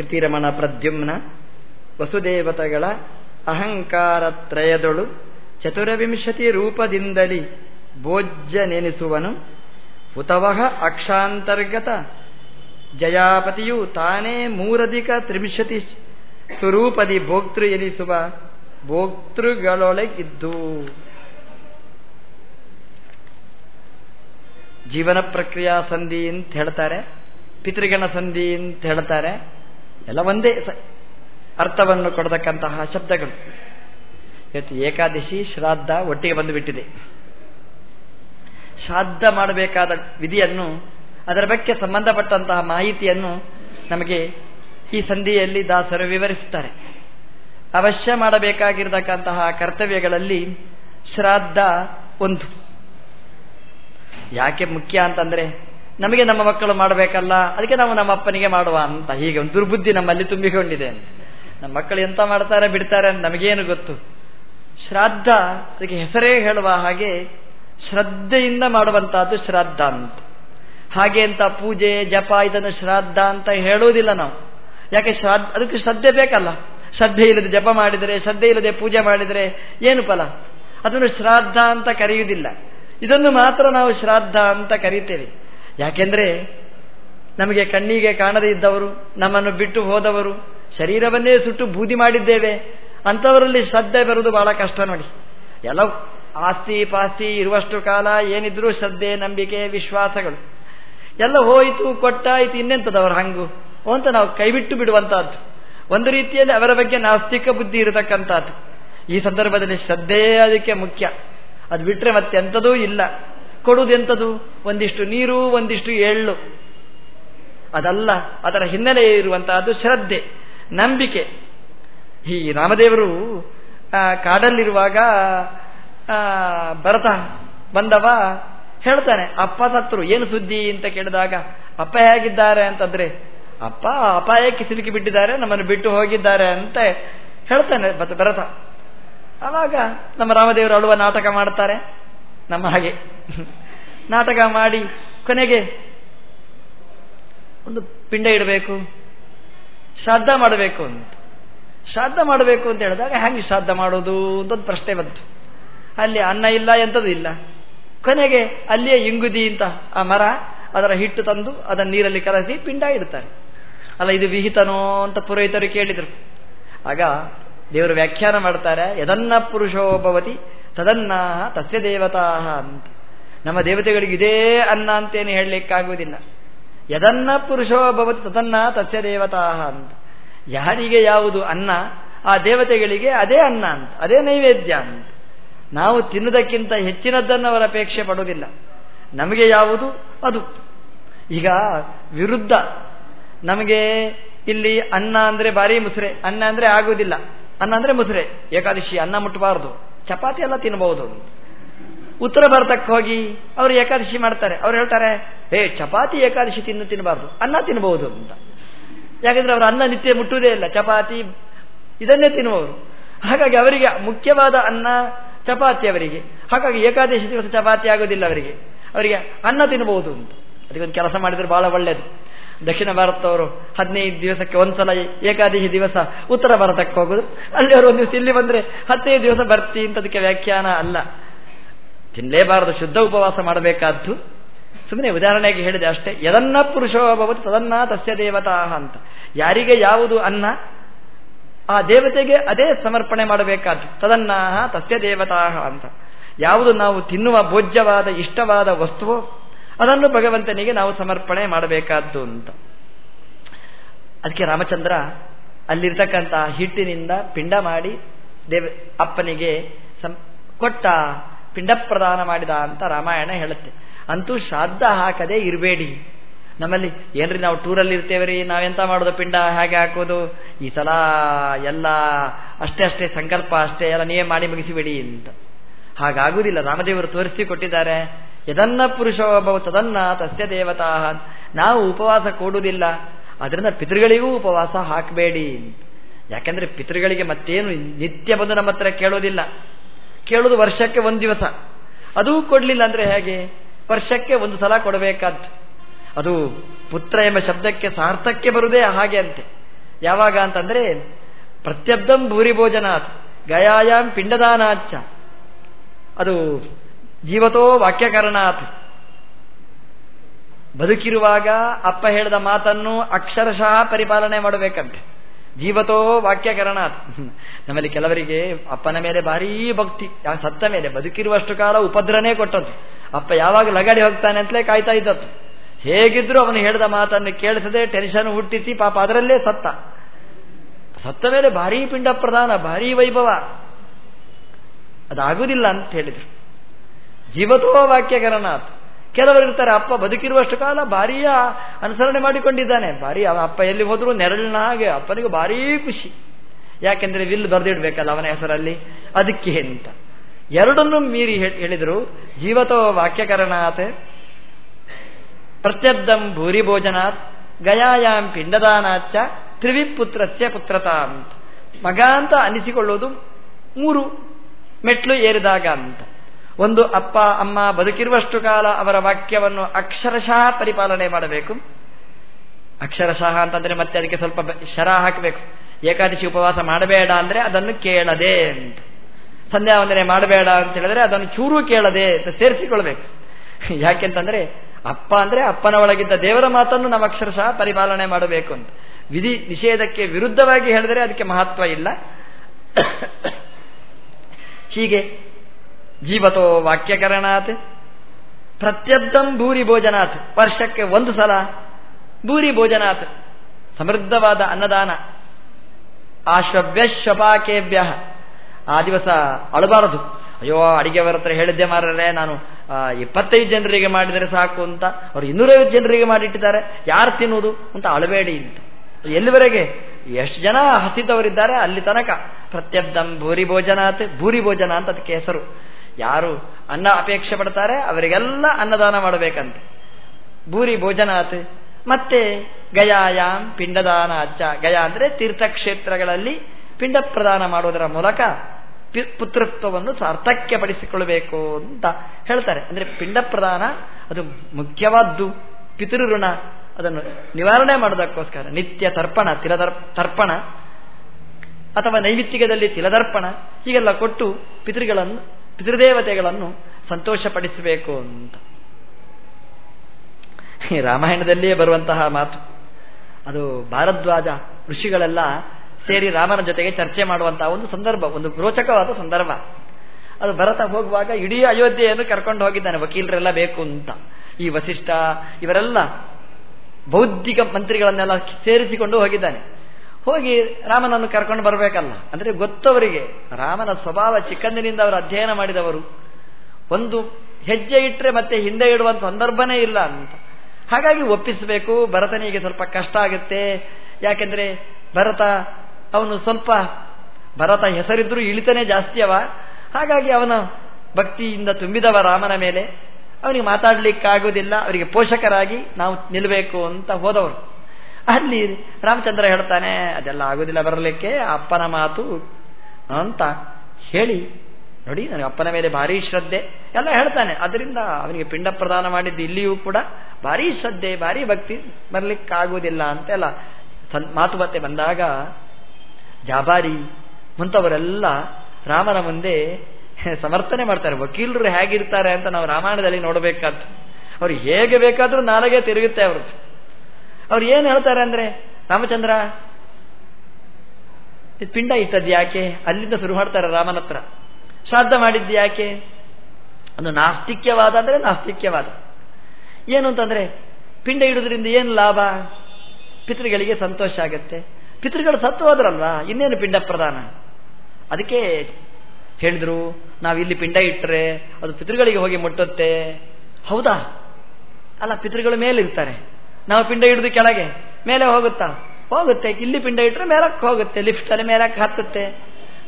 ಕೃತಿರಮಣ ಪ್ರದ್ಯುಮ್ನ ವಸುದೇವತೆಗಳ ಅಹಂಕಾರ ತ್ರಯದೊಳು ಚತುರವಿಂಶತಿ ರೂಪದಿಂದಲಿ ಭೋಜ್ಯ ನೆನೆಸುವನು ಹುತವಹ ಅಕ್ಷಾಂತರ್ಗತ ಜಯಾಪತಿಯು ತಾನೇ ಮೂರಧಿಕ ತ್ರಿಂಶತಿ ಸ್ವರೂಪದಿ ಭೋಕ್ತೃ ಎನಿಸುವ ಭೋಕ್ತೃಗಳೊಳಗಿದ್ದು. ಜೀವನ ಪ್ರಕ್ರಿಯಾ ಸಂಧಿ ಅಂತ ಹೇಳ್ತಾರೆ, ಪಿತೃಗಣ ಸಂಧಿ ಅಂತ ಹೇಳ್ತಾರೆ ಎಲ್ಲ ಒಂದೇ ಅರ್ಥವನ್ನು ಕೊಡತಕ್ಕಂತಹ ಶಬ್ದಗಳು. ಇವತ್ತು ಏಕಾದಶಿ, ಶ್ರಾದ್ದ ಒಟ್ಟಿಗೆ ಬಂದುಬಿಟ್ಟಿದೆ. ಶ್ರಾದ್ದ ಮಾಡಬೇಕಾದ ವಿಧಿಯನ್ನು, ಅದರ ಬಗ್ಗೆ ಸಂಬಂಧಪಟ್ಟಂತಹ ಮಾಹಿತಿಯನ್ನು ನಮಗೆ ಈ ಸಂಧಿಯಲ್ಲಿ ದಾಸರು ವಿವರಿಸುತ್ತಾರೆ. ಅವಶ್ಯ ಮಾಡಬೇಕಾಗಿರತಕ್ಕಂತಹ ಕರ್ತವ್ಯಗಳಲ್ಲಿ ಶ್ರಾದ್ದ ಒಂದು. ಯಾಕೆ ಮುಖ್ಯ ಅಂತಂದ್ರೆ ನಮಗೆ ನಮ್ಮ ಮಕ್ಕಳು ಮಾಡಬೇಕಲ್ಲ, ಅದಕ್ಕೆ ನಾವು ನಮ್ಮ ಅಪ್ಪನಿಗೆ ಮಾಡುವ ಅಂತ. ಹೀಗೆ ಒಂದು ದುರ್ಬುದ್ಧಿ ನಮ್ಮಲ್ಲಿ ತುಂಬಿಕೊಂಡಿದೆ ನಮ್ಮ ಮಕ್ಕಳು ಎಂತ ಮಾಡ್ತಾರೆ, ಬಿಡ್ತಾರೆ ಅಂತ ನಮಗೇನು ಗೊತ್ತು? ಶ್ರಾದ್ದ ಅದಕ್ಕೆ ಹೆಸರೇ ಹೇಳುವ ಹಾಗೆ ಶ್ರದ್ಧೆಯಿಂದ ಮಾಡುವಂತಹದ್ದು ಶ್ರಾದ್ದ ಅಂತ. ಹಾಗೆ ಅಂತ ಪೂಜೆ, ಜಪ, ಇದನ್ನು ಶ್ರಾದ್ದ ಅಂತ ಹೇಳುವುದಿಲ್ಲ ನಾವು. ಯಾಕೆ ಶ್ರಾದ್ದ ಅದಕ್ಕೆ ಶ್ರದ್ಧೆ ಬೇಕಲ್ಲ. ಶ್ರದ್ಧೆ ಇಲ್ಲದೆ ಜಪ ಮಾಡಿದರೆ, ಶ್ರದ್ಧೆ ಇಲ್ಲದೆ ಪೂಜೆ ಮಾಡಿದರೆ ಏನು ಫಲ? ಅದನ್ನು ಶ್ರಾದ್ದ ಅಂತ ಕರೆಯುವುದಿಲ್ಲ. ಇದನ್ನು ಮಾತ್ರ ನಾವು ಶ್ರಾದ್ದ ಅಂತ ಕರೀತೇವೆ. ಯಾಕೆಂದ್ರೆ ನಮಗೆ ಕಣ್ಣಿಗೆ ಕಾಣದೇ ಇದ್ದವರು, ನಮ್ಮನ್ನು ಬಿಟ್ಟು ಹೋದವರು, ಶರೀರವನ್ನೇ ಸುಟ್ಟು ಬೂದಿ ಮಾಡಿದ್ದೇವೆ, ಅಂಥವರಲ್ಲಿ ಶ್ರದ್ಧೆ ಬರುವುದು ಬಹಳ ಕಷ್ಟ ನೋಡಿ. ಎಲ್ಲ ಆಸ್ತಿ ಪಾಸ್ತಿ ಇರುವಷ್ಟು ಕಾಲ ಏನಿದ್ರೂ ಶ್ರದ್ಧೆ, ನಂಬಿಕೆ, ವಿಶ್ವಾಸಗಳು. ಎಲ್ಲ ಹೋಯಿತು, ಕೊಟ್ಟಾಯಿತು ಇನ್ನೆಂತದವರು ಹಂಗು? ಅಂತ ನಾವು ಕೈಬಿಟ್ಟು ಬಿಡುವಂತಹದ್ದು ಒಂದು ರೀತಿಯಲ್ಲಿ ಅವರ ಬಗ್ಗೆ ನಾಸ್ತಿಕ ಬುದ್ಧಿ ಇರತಕ್ಕಂಥದ್ದು. ಈ ಸಂದರ್ಭದಲ್ಲಿ ಶ್ರದ್ಧೆಯೇ ಅದಕ್ಕೆ ಮುಖ್ಯ. ಅದು ಬಿಟ್ಟರೆ ಮತ್ತೆ ಎಂಥದೂ ಇಲ್ಲ. ಕೊಡುವುದೆಂಥದ್ದು ಒಂದಿಷ್ಟು ನೀರು, ಒಂದಿಷ್ಟು ಎಳ್ಳು. ಅದಲ್ಲ, ಅದರ ಹಿನ್ನೆಲೆ ಇರುವಂತಹದ್ದು ಶ್ರದ್ಧೆ, ನಂಬಿಕೆ. ಈ ರಾಮದೇವರು ಕಾಡಲ್ಲಿರುವಾಗ ಭರತ ಬಂದವ ಹೇಳ್ತಾನೆ, ಅಪ್ಪ ಸತ್ರು ಏನು ಸುದ್ದಿ? ಅಂತ ಕೇಳಿದಾಗ, ಅಪ್ಪ ಹೇಗಿದ್ದಾರೆ? ಅಂತಂದ್ರೆ, ಅಪ್ಪ ಅಪಾಯಕ್ಕೆ ಸಿಲುಕಿ ಬಿಟ್ಟಿದ್ದಾರೆ? ನಮ್ಮನ್ನು ಬಿಟ್ಟು ಹೋಗಿದ್ದಾರೆ ಅಂತ ಹೇಳ್ತಾನೆ ಭರತ. ಆವಾಗ ನಮ್ಮ ರಾಮದೇವರು ಅಳುವ ನಾಟಕ ಮಾಡ್ತಾರೆ. ನಮ್ಮ ಹಾಗೆ. ನಾಟಕ ಮಾಡಿ ಕೊನೆಗೆ ಒಂದು ಪಿಂಡ ಇಡಬೇಕು. ಶ್ರಾದ್ದ ಮಾಡಬೇಕು ಅಂತ. ಶ್ರಾದ್ದ ಮಾಡಬೇಕು ಅಂತ ಹೇಳಿದಾಗ ಹೆಂಗೆ ಶ್ರಾದ್ದ ಮಾಡೋದು ಅಂತ ಒಂದು ಪ್ರಶ್ನೆ ಬಂತು. ಅಲ್ಲಿ ಅನ್ನ ಇಲ್ಲ ಎಂಥದ್ದು ಇಲ್ಲ. ಕೊನೆಗೆ ಅಲ್ಲಿಯೇ ಇಂಗುದಿ ಅಂತ ಆ ಮರ ಅದರ ಹಿಟ್ಟು ತಂದು ಅದನ್ನು ನೀರಲ್ಲಿ ಕಲಸಿ ಪಿಂಡ ಇಡ್ತಾರೆ. ಅಲ್ಲ, ಇದು ವಿಹಿತನೋ ಅಂತ ಪುರೋಹಿತರು ಕೇಳಿದರು. ಆಗ ದೇವರು ವ್ಯಾಖ್ಯಾನ ಮಾಡ್ತಾರೆ, ಯದನ್ನ ಪುರುಷೋ ಭವತಿ ತದನ್ನ ತಸ್ಯ ದೇವತಾ ಅಂತ. ನಮ್ಮ ದೇವತೆಗಳಿಗೆ ಇದೇ ಅನ್ನ ಅಂತೇನು ಹೇಳಲಿಕ್ಕಾಗುವುದಿಲ್ಲ. ಯದನ್ನ ಪುರುಷೋ ಭವತಿ ತದನ್ನ ತಸ್ಯ ದೇವತಾ ಅಂತ. ಯಾರಿಗೆ ಯಾವುದು ಅನ್ನ, ಆ ದೇವತೆಗಳಿಗೆ ಅದೇ ಅನ್ನ ಅಂತ, ಅದೇ ನೈವೇದ್ಯ ಅಂತ. ನಾವು ತಿನ್ನುವುದಕ್ಕಿಂತ ಹೆಚ್ಚಿನದ್ದನ್ನು ಅವರ ಅಪೇಕ್ಷೆ ಪಡುವುದಿಲ್ಲ. ನಮಗೆ ಯಾವುದು? ಅದು. ಈಗ ವಿರುದ್ಧ. ನಮಗೆ ಇಲ್ಲಿ ಅನ್ನ ಅಂದ್ರೆ ಭಾರಿ ಮುಸುರೆ, ಅನ್ನ ಅಂದ್ರೆ ಆಗುವುದಿಲ್ಲ. ಅನ್ನ ಅಂದ್ರೆ ಮುಸುರೆ, ಏಕಾದಶಿ, ಅನ್ನ ಮುಟ್ಟಬಾರದು. ಚಪಾತಿ ಎಲ್ಲ ತಿನ್ಬಹುದು. ಉತ್ತರ ಭಾರತಕ್ಕೆ ಹೋಗಿ ಅವರು ಏಕಾದಶಿ ಮಾಡ್ತಾರೆ. ಅವ್ರು ಹೇಳ್ತಾರೆ, ಹೇ, ಚಪಾತಿ ಏಕಾದಶಿ ತಿನ್ನು ತಿನ್ನಬಾರ್ದು ಅನ್ನ ತಿನ್ಬಹುದು ಅಂತ. ಯಾಕಂದ್ರೆ ಅವರು ಅನ್ನ ನಿತ್ಯ ಮುಟ್ಟುವುದೇ ಇಲ್ಲ. ಚಪಾತಿ, ಇದನ್ನೇ ತಿನ್ನುವವರು. ಹಾಗಾಗಿ ಅವರಿಗೆ ಮುಖ್ಯವಾದ ಅನ್ನ ಚಪಾತಿ ಅವರಿಗೆ. ಹಾಗಾಗಿ ಏಕಾದಶಿ ದಿವಸ ಚಪಾತಿ ಆಗೋದಿಲ್ಲ ಅವರಿಗೆ. ಅವರಿಗೆ ಅನ್ನ ತಿನ್ನಬಹುದು ಅಂತ. ಅದಕ್ಕೊಂದು ಕೆಲಸ ಮಾಡಿದ್ರೆ ಬಹಳ ಒಳ್ಳೆಯದು ದಕ್ಷಿಣ ಭಾರತದವರು ಹದಿನೈದು ದಿವಸಕ್ಕೆ ಒಂದ್ಸಲ ಏಕಾದಶಿ ದಿವಸ ಉತ್ತರ ಭಾರತಕ್ಕೆ ಹೋಗುದು. ಅಲ್ಲಿ ಅವರು ಒಂದು ದಿವಸ ಇಲ್ಲಿ ಬಂದ್ರೆ ಹದಿನೈದು ದಿವಸ ಬರ್ತಿ ಅಂತ ಅದಕ್ಕೆ ವ್ಯಾಖ್ಯಾನ ಅಲ್ಲ. ತಿನ್ನಲೇಬಾರದು ಶುದ್ಧ ಉಪವಾಸ ಮಾಡಬೇಕಾದ್ದು. ಸುಮ್ಮನೆ ಉದಾಹರಣೆಗೆ ಹೇಳಿದೆ ಅಷ್ಟೇ, ಯದನ್ನ ಪುರುಷೋ ತದನ್ನ ತಸ್ಯ ದೇವತಾ ಅಂತ. ಯಾರಿಗೆ ಯಾವುದು ಅನ್ನ, ಆ ದೇವತೆಗೆ ಅದೇ ಸಮರ್ಪಣೆ ಮಾಡಬೇಕಾದ್ದು. ತದನ್ನ ತಸ್ಯ ದೇವತಾ ಅಂತ. ಯಾವುದು ನಾವು ತಿನ್ನುವ ಭೋಜ್ಯವಾದ, ಇಷ್ಟವಾದ ವಸ್ತುವೋ ಅದನ್ನು ಭಗವಂತನಿಗೆ ನಾವು ಸಮರ್ಪಣೆ ಮಾಡಬೇಕಾದ್ದು ಅಂತ. ಅದಕ್ಕೆ ರಾಮಚಂದ್ರ ಅಲ್ಲಿರ್ತಕ್ಕಂಥ ಹಿಟ್ಟಿನಿಂದ ಪಿಂಡ ಮಾಡಿ ದೇವ, ಅಪ್ಪನಿಗೆ ಕೊಟ್ಟ ಪಿಂಡ ಪ್ರದಾನ ಮಾಡಿದ ಅಂತ ರಾಮಾಯಣ ಹೇಳುತ್ತೆ. ಅಂತೂ ಶ್ರಾದ್ದ ಹಾಕದೆ ಇರಬೇಡಿ. ನಮ್ಮಲ್ಲಿ ಏನ್ರಿ ನಾವು ಟೂರಲ್ಲಿ ಇರ್ತೇವ್ರಿ, ನಾವೆಂತ ಮಾಡೋದು ಪಿಂಡ, ಹೇಗೆ ಹಾಕೋದು? ಈ ಸಲ ಎಲ್ಲ ಅಷ್ಟೇ ಅಷ್ಟೇ ಸಂಕಲ್ಪ ಅಷ್ಟೇ, ಎಲ್ಲ ನೀವೇ ಮಾಡಿ ಮುಗಿಸಿಬಿಡಿ ಅಂತ. ಹಾಗಾಗುವುದಿಲ್ಲ ರಾಮದೇವರು ತೋರಿಸಿ ಕೊಟ್ಟಿದ್ದಾರೆ. ಯದನ್ನ ಪುರುಷೋಭವ ತದನ್ನ ತಸ್ಯ ದೇವತಾ. ನಾವು ಉಪವಾಸ ಕೊಡುವುದಿಲ್ಲ. ಅದರಿಂದ ಪಿತೃಗಳಿಗೂ ಉಪವಾಸ ಹಾಕಬೇಡಿ. ಯಾಕೆಂದ್ರೆ ಪಿತೃಗಳಿಗೆ ಮತ್ತೇನು ನಿತ್ಯ ಬಂದು ನಮ್ಮ ಹತ್ರ ಕೇಳೋದಿಲ್ಲ. ಕೇಳೋದು ವರ್ಷಕ್ಕೆ ಒಂದು ದಿವಸ. ಅದೂ ಕೊಡ್ಲಿಲ್ಲ ಅಂದ್ರೆ ಹೇಗೆ? ವರ್ಷಕ್ಕೆ ಒಂದು ಸಲ ಕೊಡಬೇಕಾದ್ದು. ಅದು ಪುತ್ರ ಎಂಬ ಶಬ್ದಕ್ಕೆ ಸಾರ್ಥಕ್ಕೆ ಬರುವುದೇ ಹಾಗೆ ಅಂತೆ. ಯಾವಾಗ ಅಂತಂದ್ರೆ ಪ್ರತ್ಯಬ್ಧಂ ಭೂರಿ ಭೋಜನಾಥ್ ಗಯಾಯಾಮ್ ಪಿಂಡದಾನಾಚ ಅದು ಜೀವತೋ ವಾಕ್ಯಕರಣಾತ್. ಬದುಕಿರುವಾಗ ಅಪ್ಪ ಹೇಳಿದ ಮಾತನ್ನು ಅಕ್ಷರಶಃ ಪರಿಪಾಲನೆ ಮಾಡಬೇಕಂತೆ. ಜೀವತೋ ವಾಕ್ಯಕರಣಾತ್. ನಮ್ಮಲ್ಲಿ ಕೆಲವರಿಗೆ ಅಪ್ಪನ ಮೇಲೆ ಭಾರೀ ಭಕ್ತಿ ಸತ್ತ ಮೇಲೆ ಬದುಕಿರುವಷ್ಟು ಕಾಲ ಉಪದ್ರನೇ ಕೊಟ್ಟದ್ದು. ಅಪ್ಪ ಯಾವಾಗ ಲಗಾಡಿ ಹೋಗ್ತಾನೆ ಅಂತಲೇ ಕಾಯ್ತಾ ಇದ್ದದ್ದು. ಹೇಗಿದ್ರು ಅವನು ಹೇಳಿದ ಮಾತನ್ನು ಕೇಳಿಸದೆ ಟೆನ್ಷನ್ ಹುಟ್ಟಿಸಿ ಪಾಪ ಅದರಲ್ಲೇ ಸತ್ತ. ಸತ್ತ ಮೇಲೆ ಭಾರೀ ಪಿಂಡ ಪ್ರಧಾನ ಭಾರೀ ವೈಭವ. ಅದಾಗುವುದಿಲ್ಲ ಅಂತ ಹೇಳಿದರು. ಜೀವತೋ ವಾಕ್ಯಕರಣಾತ್ ಕೆಲವರು ಇರ್ತಾರೆ ಅಪ್ಪ ಬದುಕಿರುವಷ್ಟು ಕಾಲ ಭಾರೀ ಅನುಸರಣೆ ಮಾಡಿಕೊಂಡಿದ್ದಾನೆ. ಭಾರಿ ಅಪ್ಪ ಎಲ್ಲಿ ಹೋದರೂ ನೆರಳಿನ ಹಾಗೆ ಅಪ್ಪನಿಗೆ ಭಾರೀ ಖುಷಿ. ಯಾಕೆಂದ್ರೆ ವಿಲ್ ಬರೆದಿಡ್ಬೇಕಲ್ಲ ಅವನ ಹೆಸರಲ್ಲಿ? ಅದಕ್ಕೆ ಅಂತ ಎರಡನ್ನು ಮೀರಿ ಹೇಳಿದರು ಜೀವತೋ ವಾಕ್ಯಕರಣಾತ್ ಪ್ರತ್ಯಬ್ಧಂ ಭೂರಿ ಭೋಜನಾತ್, ಗಯಾಯಾಂ ಪಿಂಡದಾನಾಚ ತ್ರಿವಿಪುತ್ರಸ್ಯ ಪುತ್ರತಾ ಅಂತ. ಮಗ ಅಂತ ಅನಿಸಿಕೊಳ್ಳೋದು ಮೂರು, ಮೆಟ್ಲು ಏರಿದಾಗ ಅಂತ. ಒಂದು ಅಪ್ಪ, ಅಮ್ಮ ಬದುಕಿರುವಷ್ಟು ಕಾಲ ಅವರ ವಾಕ್ಯವನ್ನು ಅಕ್ಷರಶಃ ಪರಿಪಾಲನೆ ಮಾಡಬೇಕು. ಅಕ್ಷರಶಃ ಅಂತಂದ್ರೆ ಮತ್ತೆ ಅದಕ್ಕೆ ಸ್ವಲ್ಪ ಶರ ಹಾಕಬೇಕು. ಏಕಾದಶಿ ಉಪವಾಸ ಮಾಡಬೇಡ ಅಂದ್ರೆ ಅದನ್ನು ಕೇಳದೆ ಅಂತ. ಸಂಧ್ಯಾ ಮಾಡಬೇಡ ಅಂತ ಹೇಳಿದ್ರೆ ಅದನ್ನು ಚೂರು ಕೇಳದೆ ಅಂತ ಸೇರಿಸಿಕೊಳ್ಬೇಕು. ಯಾಕೆಂತಂದ್ರೆ ಅಪ್ಪ ಅಂದ್ರೆ ಅಪ್ಪನ ಒಳಗಿದ್ದ ದೇವರ ಮಾತನ್ನು ನಾವು ಅಕ್ಷರಶಃ ಪರಿಪಾಲನೆ ಮಾಡಬೇಕು ಅಂತ. ವಿಧಿ ನಿಷೇಧಕ್ಕೆ ವಿರುದ್ಧವಾಗಿ ಹೇಳಿದರೆ ಅದಕ್ಕೆ ಮಹತ್ವ ಇಲ್ಲ. ಹೀಗೆ ಜೀವತೋ ವಾಕ್ಯಕರಣಾತ್. ಪ್ರತ್ಯಬ್ಧಂ ಭೂರಿ ಭೋಜನಾಥ್ ವರ್ಷಕ್ಕೆ ಒಂದು ಸಲ ಭೂರಿ ಭೋಜನಾಥ್ ಸಮೃದ್ಧವಾದ ಅನ್ನದಾನ. ಆಶ್ವಭ್ಯಶ್ವಪಾಕೇಭ್ಯ ಆ ದಿವಸ ಅಳಬಾರದು. ಅಯ್ಯೋ, ಅಡಿಗೆ ಹತ್ರ ಹೇಳಿದ್ದೆ ಮಾರರೆ, ನಾನು ಇಪ್ಪತ್ತೈದು ಜನರಿಗೆ ಮಾಡಿದರೆ ಸಾಕು ಅಂತ. ಅವರು ಇನ್ನೂರೈವತ್ತು ಜನರಿಗೆ ಮಾಡಿಟ್ಟಿದ್ದಾರೆ. ಯಾರು ತಿನ್ನುವುದು ಅಂತ ಅಳಬೇಡಿ ಅಂತ. ಎಲ್ಲಿವರೆಗೆ? ಎಷ್ಟು ಜನ ಹಸಿದವರಿದ್ದಾರೆ ಅಲ್ಲಿ ತನಕ. ಪ್ರತ್ಯಬ್ಧಂ ಭೂರಿ ಭೋಜನಾತ್. ಭೂರಿ ಭೋಜನ ಅಂತ ಅದಕ್ಕೆ ಹೆಸರು ಯಾರು ಅನ್ನ ಅಪೇಕ್ಷೆ ಪಡ್ತಾರೆ, ಅವರಿಗೆಲ್ಲ ಅನ್ನದಾನ ಮಾಡಬೇಕಂತೆ. ಭೂರಿ ಭೋಜನಾತ್, ಮತ್ತೆ ಗಯಾಯಾಮ್ ಪಿಂಡದಾನ ಅಜ್ಜ. ಗಯಾ ಅಂದ್ರೆ ತೀರ್ಥಕ್ಷೇತ್ರಗಳಲ್ಲಿ ಪಿಂಡ ಪ್ರದಾನ ಮಾಡುವುದರ ಮೂಲಕ ಪುತ್ರತ್ವವನ್ನು ಸಾರ್ಥಕ್ಯ ಪಡಿಸಿಕೊಳ್ಳಬೇಕು ಅಂತ ಹೇಳ್ತಾರೆ. ಅಂದ್ರೆ ಪಿಂಡ ಪ್ರದಾನ, ಅದು ಮುಖ್ಯವಾದ್ದು. ಪಿತೃಋಣ, ಅದನ್ನು ನಿವಾರಣೆ ಮಾಡೋದಕ್ಕೋಸ್ಕರ. ನಿತ್ಯ ತರ್ಪಣ ತಿಲದರ್ ತರ್ಪಣ, ಅಥವಾ ನೈಮಿತ್ತಿಕದಲ್ಲಿ ತಿಲದರ್ಪಣ, ಹೀಗೆಲ್ಲ ಕೊಟ್ಟು ಪಿತೃಗಳನ್ನು ಪಿತೃದೇವತೆಗಳನ್ನು ಸಂತೋಷಪಡಿಸಬೇಕು ಅಂತ. ರಾಮಾಯಣದಲ್ಲಿಯೇ ಬರುವಂತಹ ಮಾತು. ಅದು ಭಾರದ್ವಾಜ ಋಷಿಗಳೆಲ್ಲ ಸೇರಿ ರಾಮನ ಜೊತೆಗೆ ಚರ್ಚೆ ಮಾಡುವಂತಹ ಒಂದು ಸಂದರ್ಭ, ಒಂದು ರೋಚಕವಾದ ಸಂದರ್ಭ. ಅದು ಭರತ ಹೋಗುವಾಗ ಇಡೀ ಅಯೋಧ್ಯೆಯನ್ನು ಕರ್ಕೊಂಡು ಹೋಗಿದ್ದಾನೆ, ವಕೀಲರೆಲ್ಲ ಬೇಕು ಅಂತ. ಈ ವಸಿಷ್ಠ, ಇವರೆಲ್ಲ ಬೌದ್ಧಿಕ ಮಂತ್ರಿಗಳನ್ನೆಲ್ಲ ಸೇರಿಸಿಕೊಂಡು ಹೋಗಿದ್ದಾನೆ. ಹೋಗಿ ರಾಮನನ್ನು ಕರ್ಕೊಂಡು ಬರಬೇಕಲ್ಲ. ಅಂದರೆ ಗೊತ್ತವರಿಗೆ, ರಾಮನ ಸ್ವಭಾವ ಚಿಕ್ಕಂದಿನಿಂದ ಅವರು ಅಧ್ಯಯನ ಮಾಡಿದವರು. ಒಂದು ಹೆಜ್ಜೆ ಇಟ್ಟರೆ ಮತ್ತೆ ಹಿಂದೆ ಇಡುವ ಸಂದರ್ಭನೇ ಇಲ್ಲ ಅಂತ. ಹಾಗಾಗಿ ಒಪ್ಪಿಸಬೇಕು, ಭರತನಿಗೆ ಸ್ವಲ್ಪ ಕಷ್ಟ ಆಗುತ್ತೆ. ಯಾಕೆಂದರೆ ಭರತ, ಅವನು ಸ್ವಲ್ಪ, ಭರತ ಹೆಸರಿದ್ರೂ ಇಳಿತನೇ ಜಾಸ್ತಿ ಅವ. ಹಾಗಾಗಿ ಅವನ ಭಕ್ತಿಯಿಂದ ತುಂಬಿದವ ರಾಮನ ಮೇಲೆ. ಅವನಿಗೆ ಮಾತಾಡಲಿಕ್ಕಾಗುವುದಿಲ್ಲ ಅವರಿಗೆ ಪೋಷಕರಾಗಿ ನಾವು ನಿಲ್ಲಬೇಕು ಅಂತ ಹೋದವರು. ಅಲ್ಲಿ ರಾಮಚಂದ್ರ ಹೇಳ್ತಾನೆ, ಅದೆಲ್ಲ ಆಗೋದಿಲ್ಲ ಬರಲಿಕ್ಕೆ, ಅಪ್ಪನ ಮಾತು ಅಂತ ಹೇಳಿ. ನೋಡಿ, ನನಗೆ ಅಪ್ಪನ ಮೇಲೆ ಭಾರಿ ಶ್ರದ್ಧೆ. ಎಲ್ಲ ಹೇಳ್ತಾನೆ. ಅದರಿಂದ ಅವನಿಗೆ ಪಿಂಡ ಪ್ರದಾನ ಮಾಡಿದ್ದು ಇಲ್ಲಿಯೂ ಕೂಡ ಭಾರಿ ಶ್ರದ್ಧೆ, ಭಾರಿ ಭಕ್ತಿ ಬರಲಿಕ್ಕಾಗುವುದಿಲ್ಲ ಅಂತೆಲ್ಲ ಮಾತುಕತೆ ಬಂದಾಗ ಜಾಬಾರಿ ಮುಂತವರೆಲ್ಲ ರಾಮನ ಮುಂದೆ ಸಮರ್ಥನೆ ಮಾಡ್ತಾರೆ. ವಕೀಲರು ಹೇಗಿರ್ತಾರೆ ಅಂತ ನಾವು ರಾಮಾಯಣದಲ್ಲಿ ನೋಡಬೇಕಾದ್ದು. ಅವ್ರು ಹೇಗೆ ಬೇಕಾದರೂ ನಾಲಗೆ ತಿರುಗುತ್ತೆ ಅವ್ರದ್ದು. ಅವ್ರು ಏನು ಹೇಳ್ತಾರೆ ಅಂದ್ರೆ, ರಾಮಚಂದ್ರ ಪಿಂಡ ಇಟ್ಟದ್ದು ಯಾಕೆ? ಅಲ್ಲಿಂದ ಶುರು ಮಾಡ್ತಾರೆ ರಾಮನ ಹತ್ರ. ಶ್ರಾದ್ದ ಮಾಡಿದ್ದು ಯಾಕೆ? ಅದು ನಾಸ್ತಿಕ್ಯವಾದ ಅಂದ್ರೆ ನಾಸ್ತಿಕ್ಯವಾದ. ಏನು ಅಂತಂದ್ರೆ, ಪಿಂಡ ಇಡುವುದರಿಂದ ಏನು ಲಾಭ? ಪಿತೃಗಳಿಗೆ ಸಂತೋಷ ಆಗತ್ತೆ. ಪಿತೃಗಳು ಸತ್ತು ಇನ್ನೇನು ಪಿಂಡ ಪ್ರಧಾನ? ಅದಕ್ಕೆ ಹೇಳಿದ್ರು, ನಾವು ಇಲ್ಲಿ ಪಿಂಡ ಇಟ್ಟರೆ ಅದು ಪಿತೃಗಳಿಗೆ ಹೋಗಿ ಮುಟ್ಟುತ್ತೆ. ಹೌದಾ? ಅಲ್ಲ, ಪಿತೃಗಳ ಮೇಲೆ ಇರ್ತಾರೆ ನಾವು ಪಿಂಡ ಹಿಡಿದು ಕೆಳಗೆ, ಮೇಲೆ ಹೋಗುತ್ತಾ? ಹೋಗುತ್ತೆ. ಇಲ್ಲಿ ಪಿಂಡ ಇಟ್ಟರೆ ಮೇಲಕ್ಕೆ ಹೋಗುತ್ತೆ. ಲಿಫ್ಟ್ ಅಲ್ಲಿ ಮೇಲಕ್ಕೆ ಹತ್ತುತ್ತೆ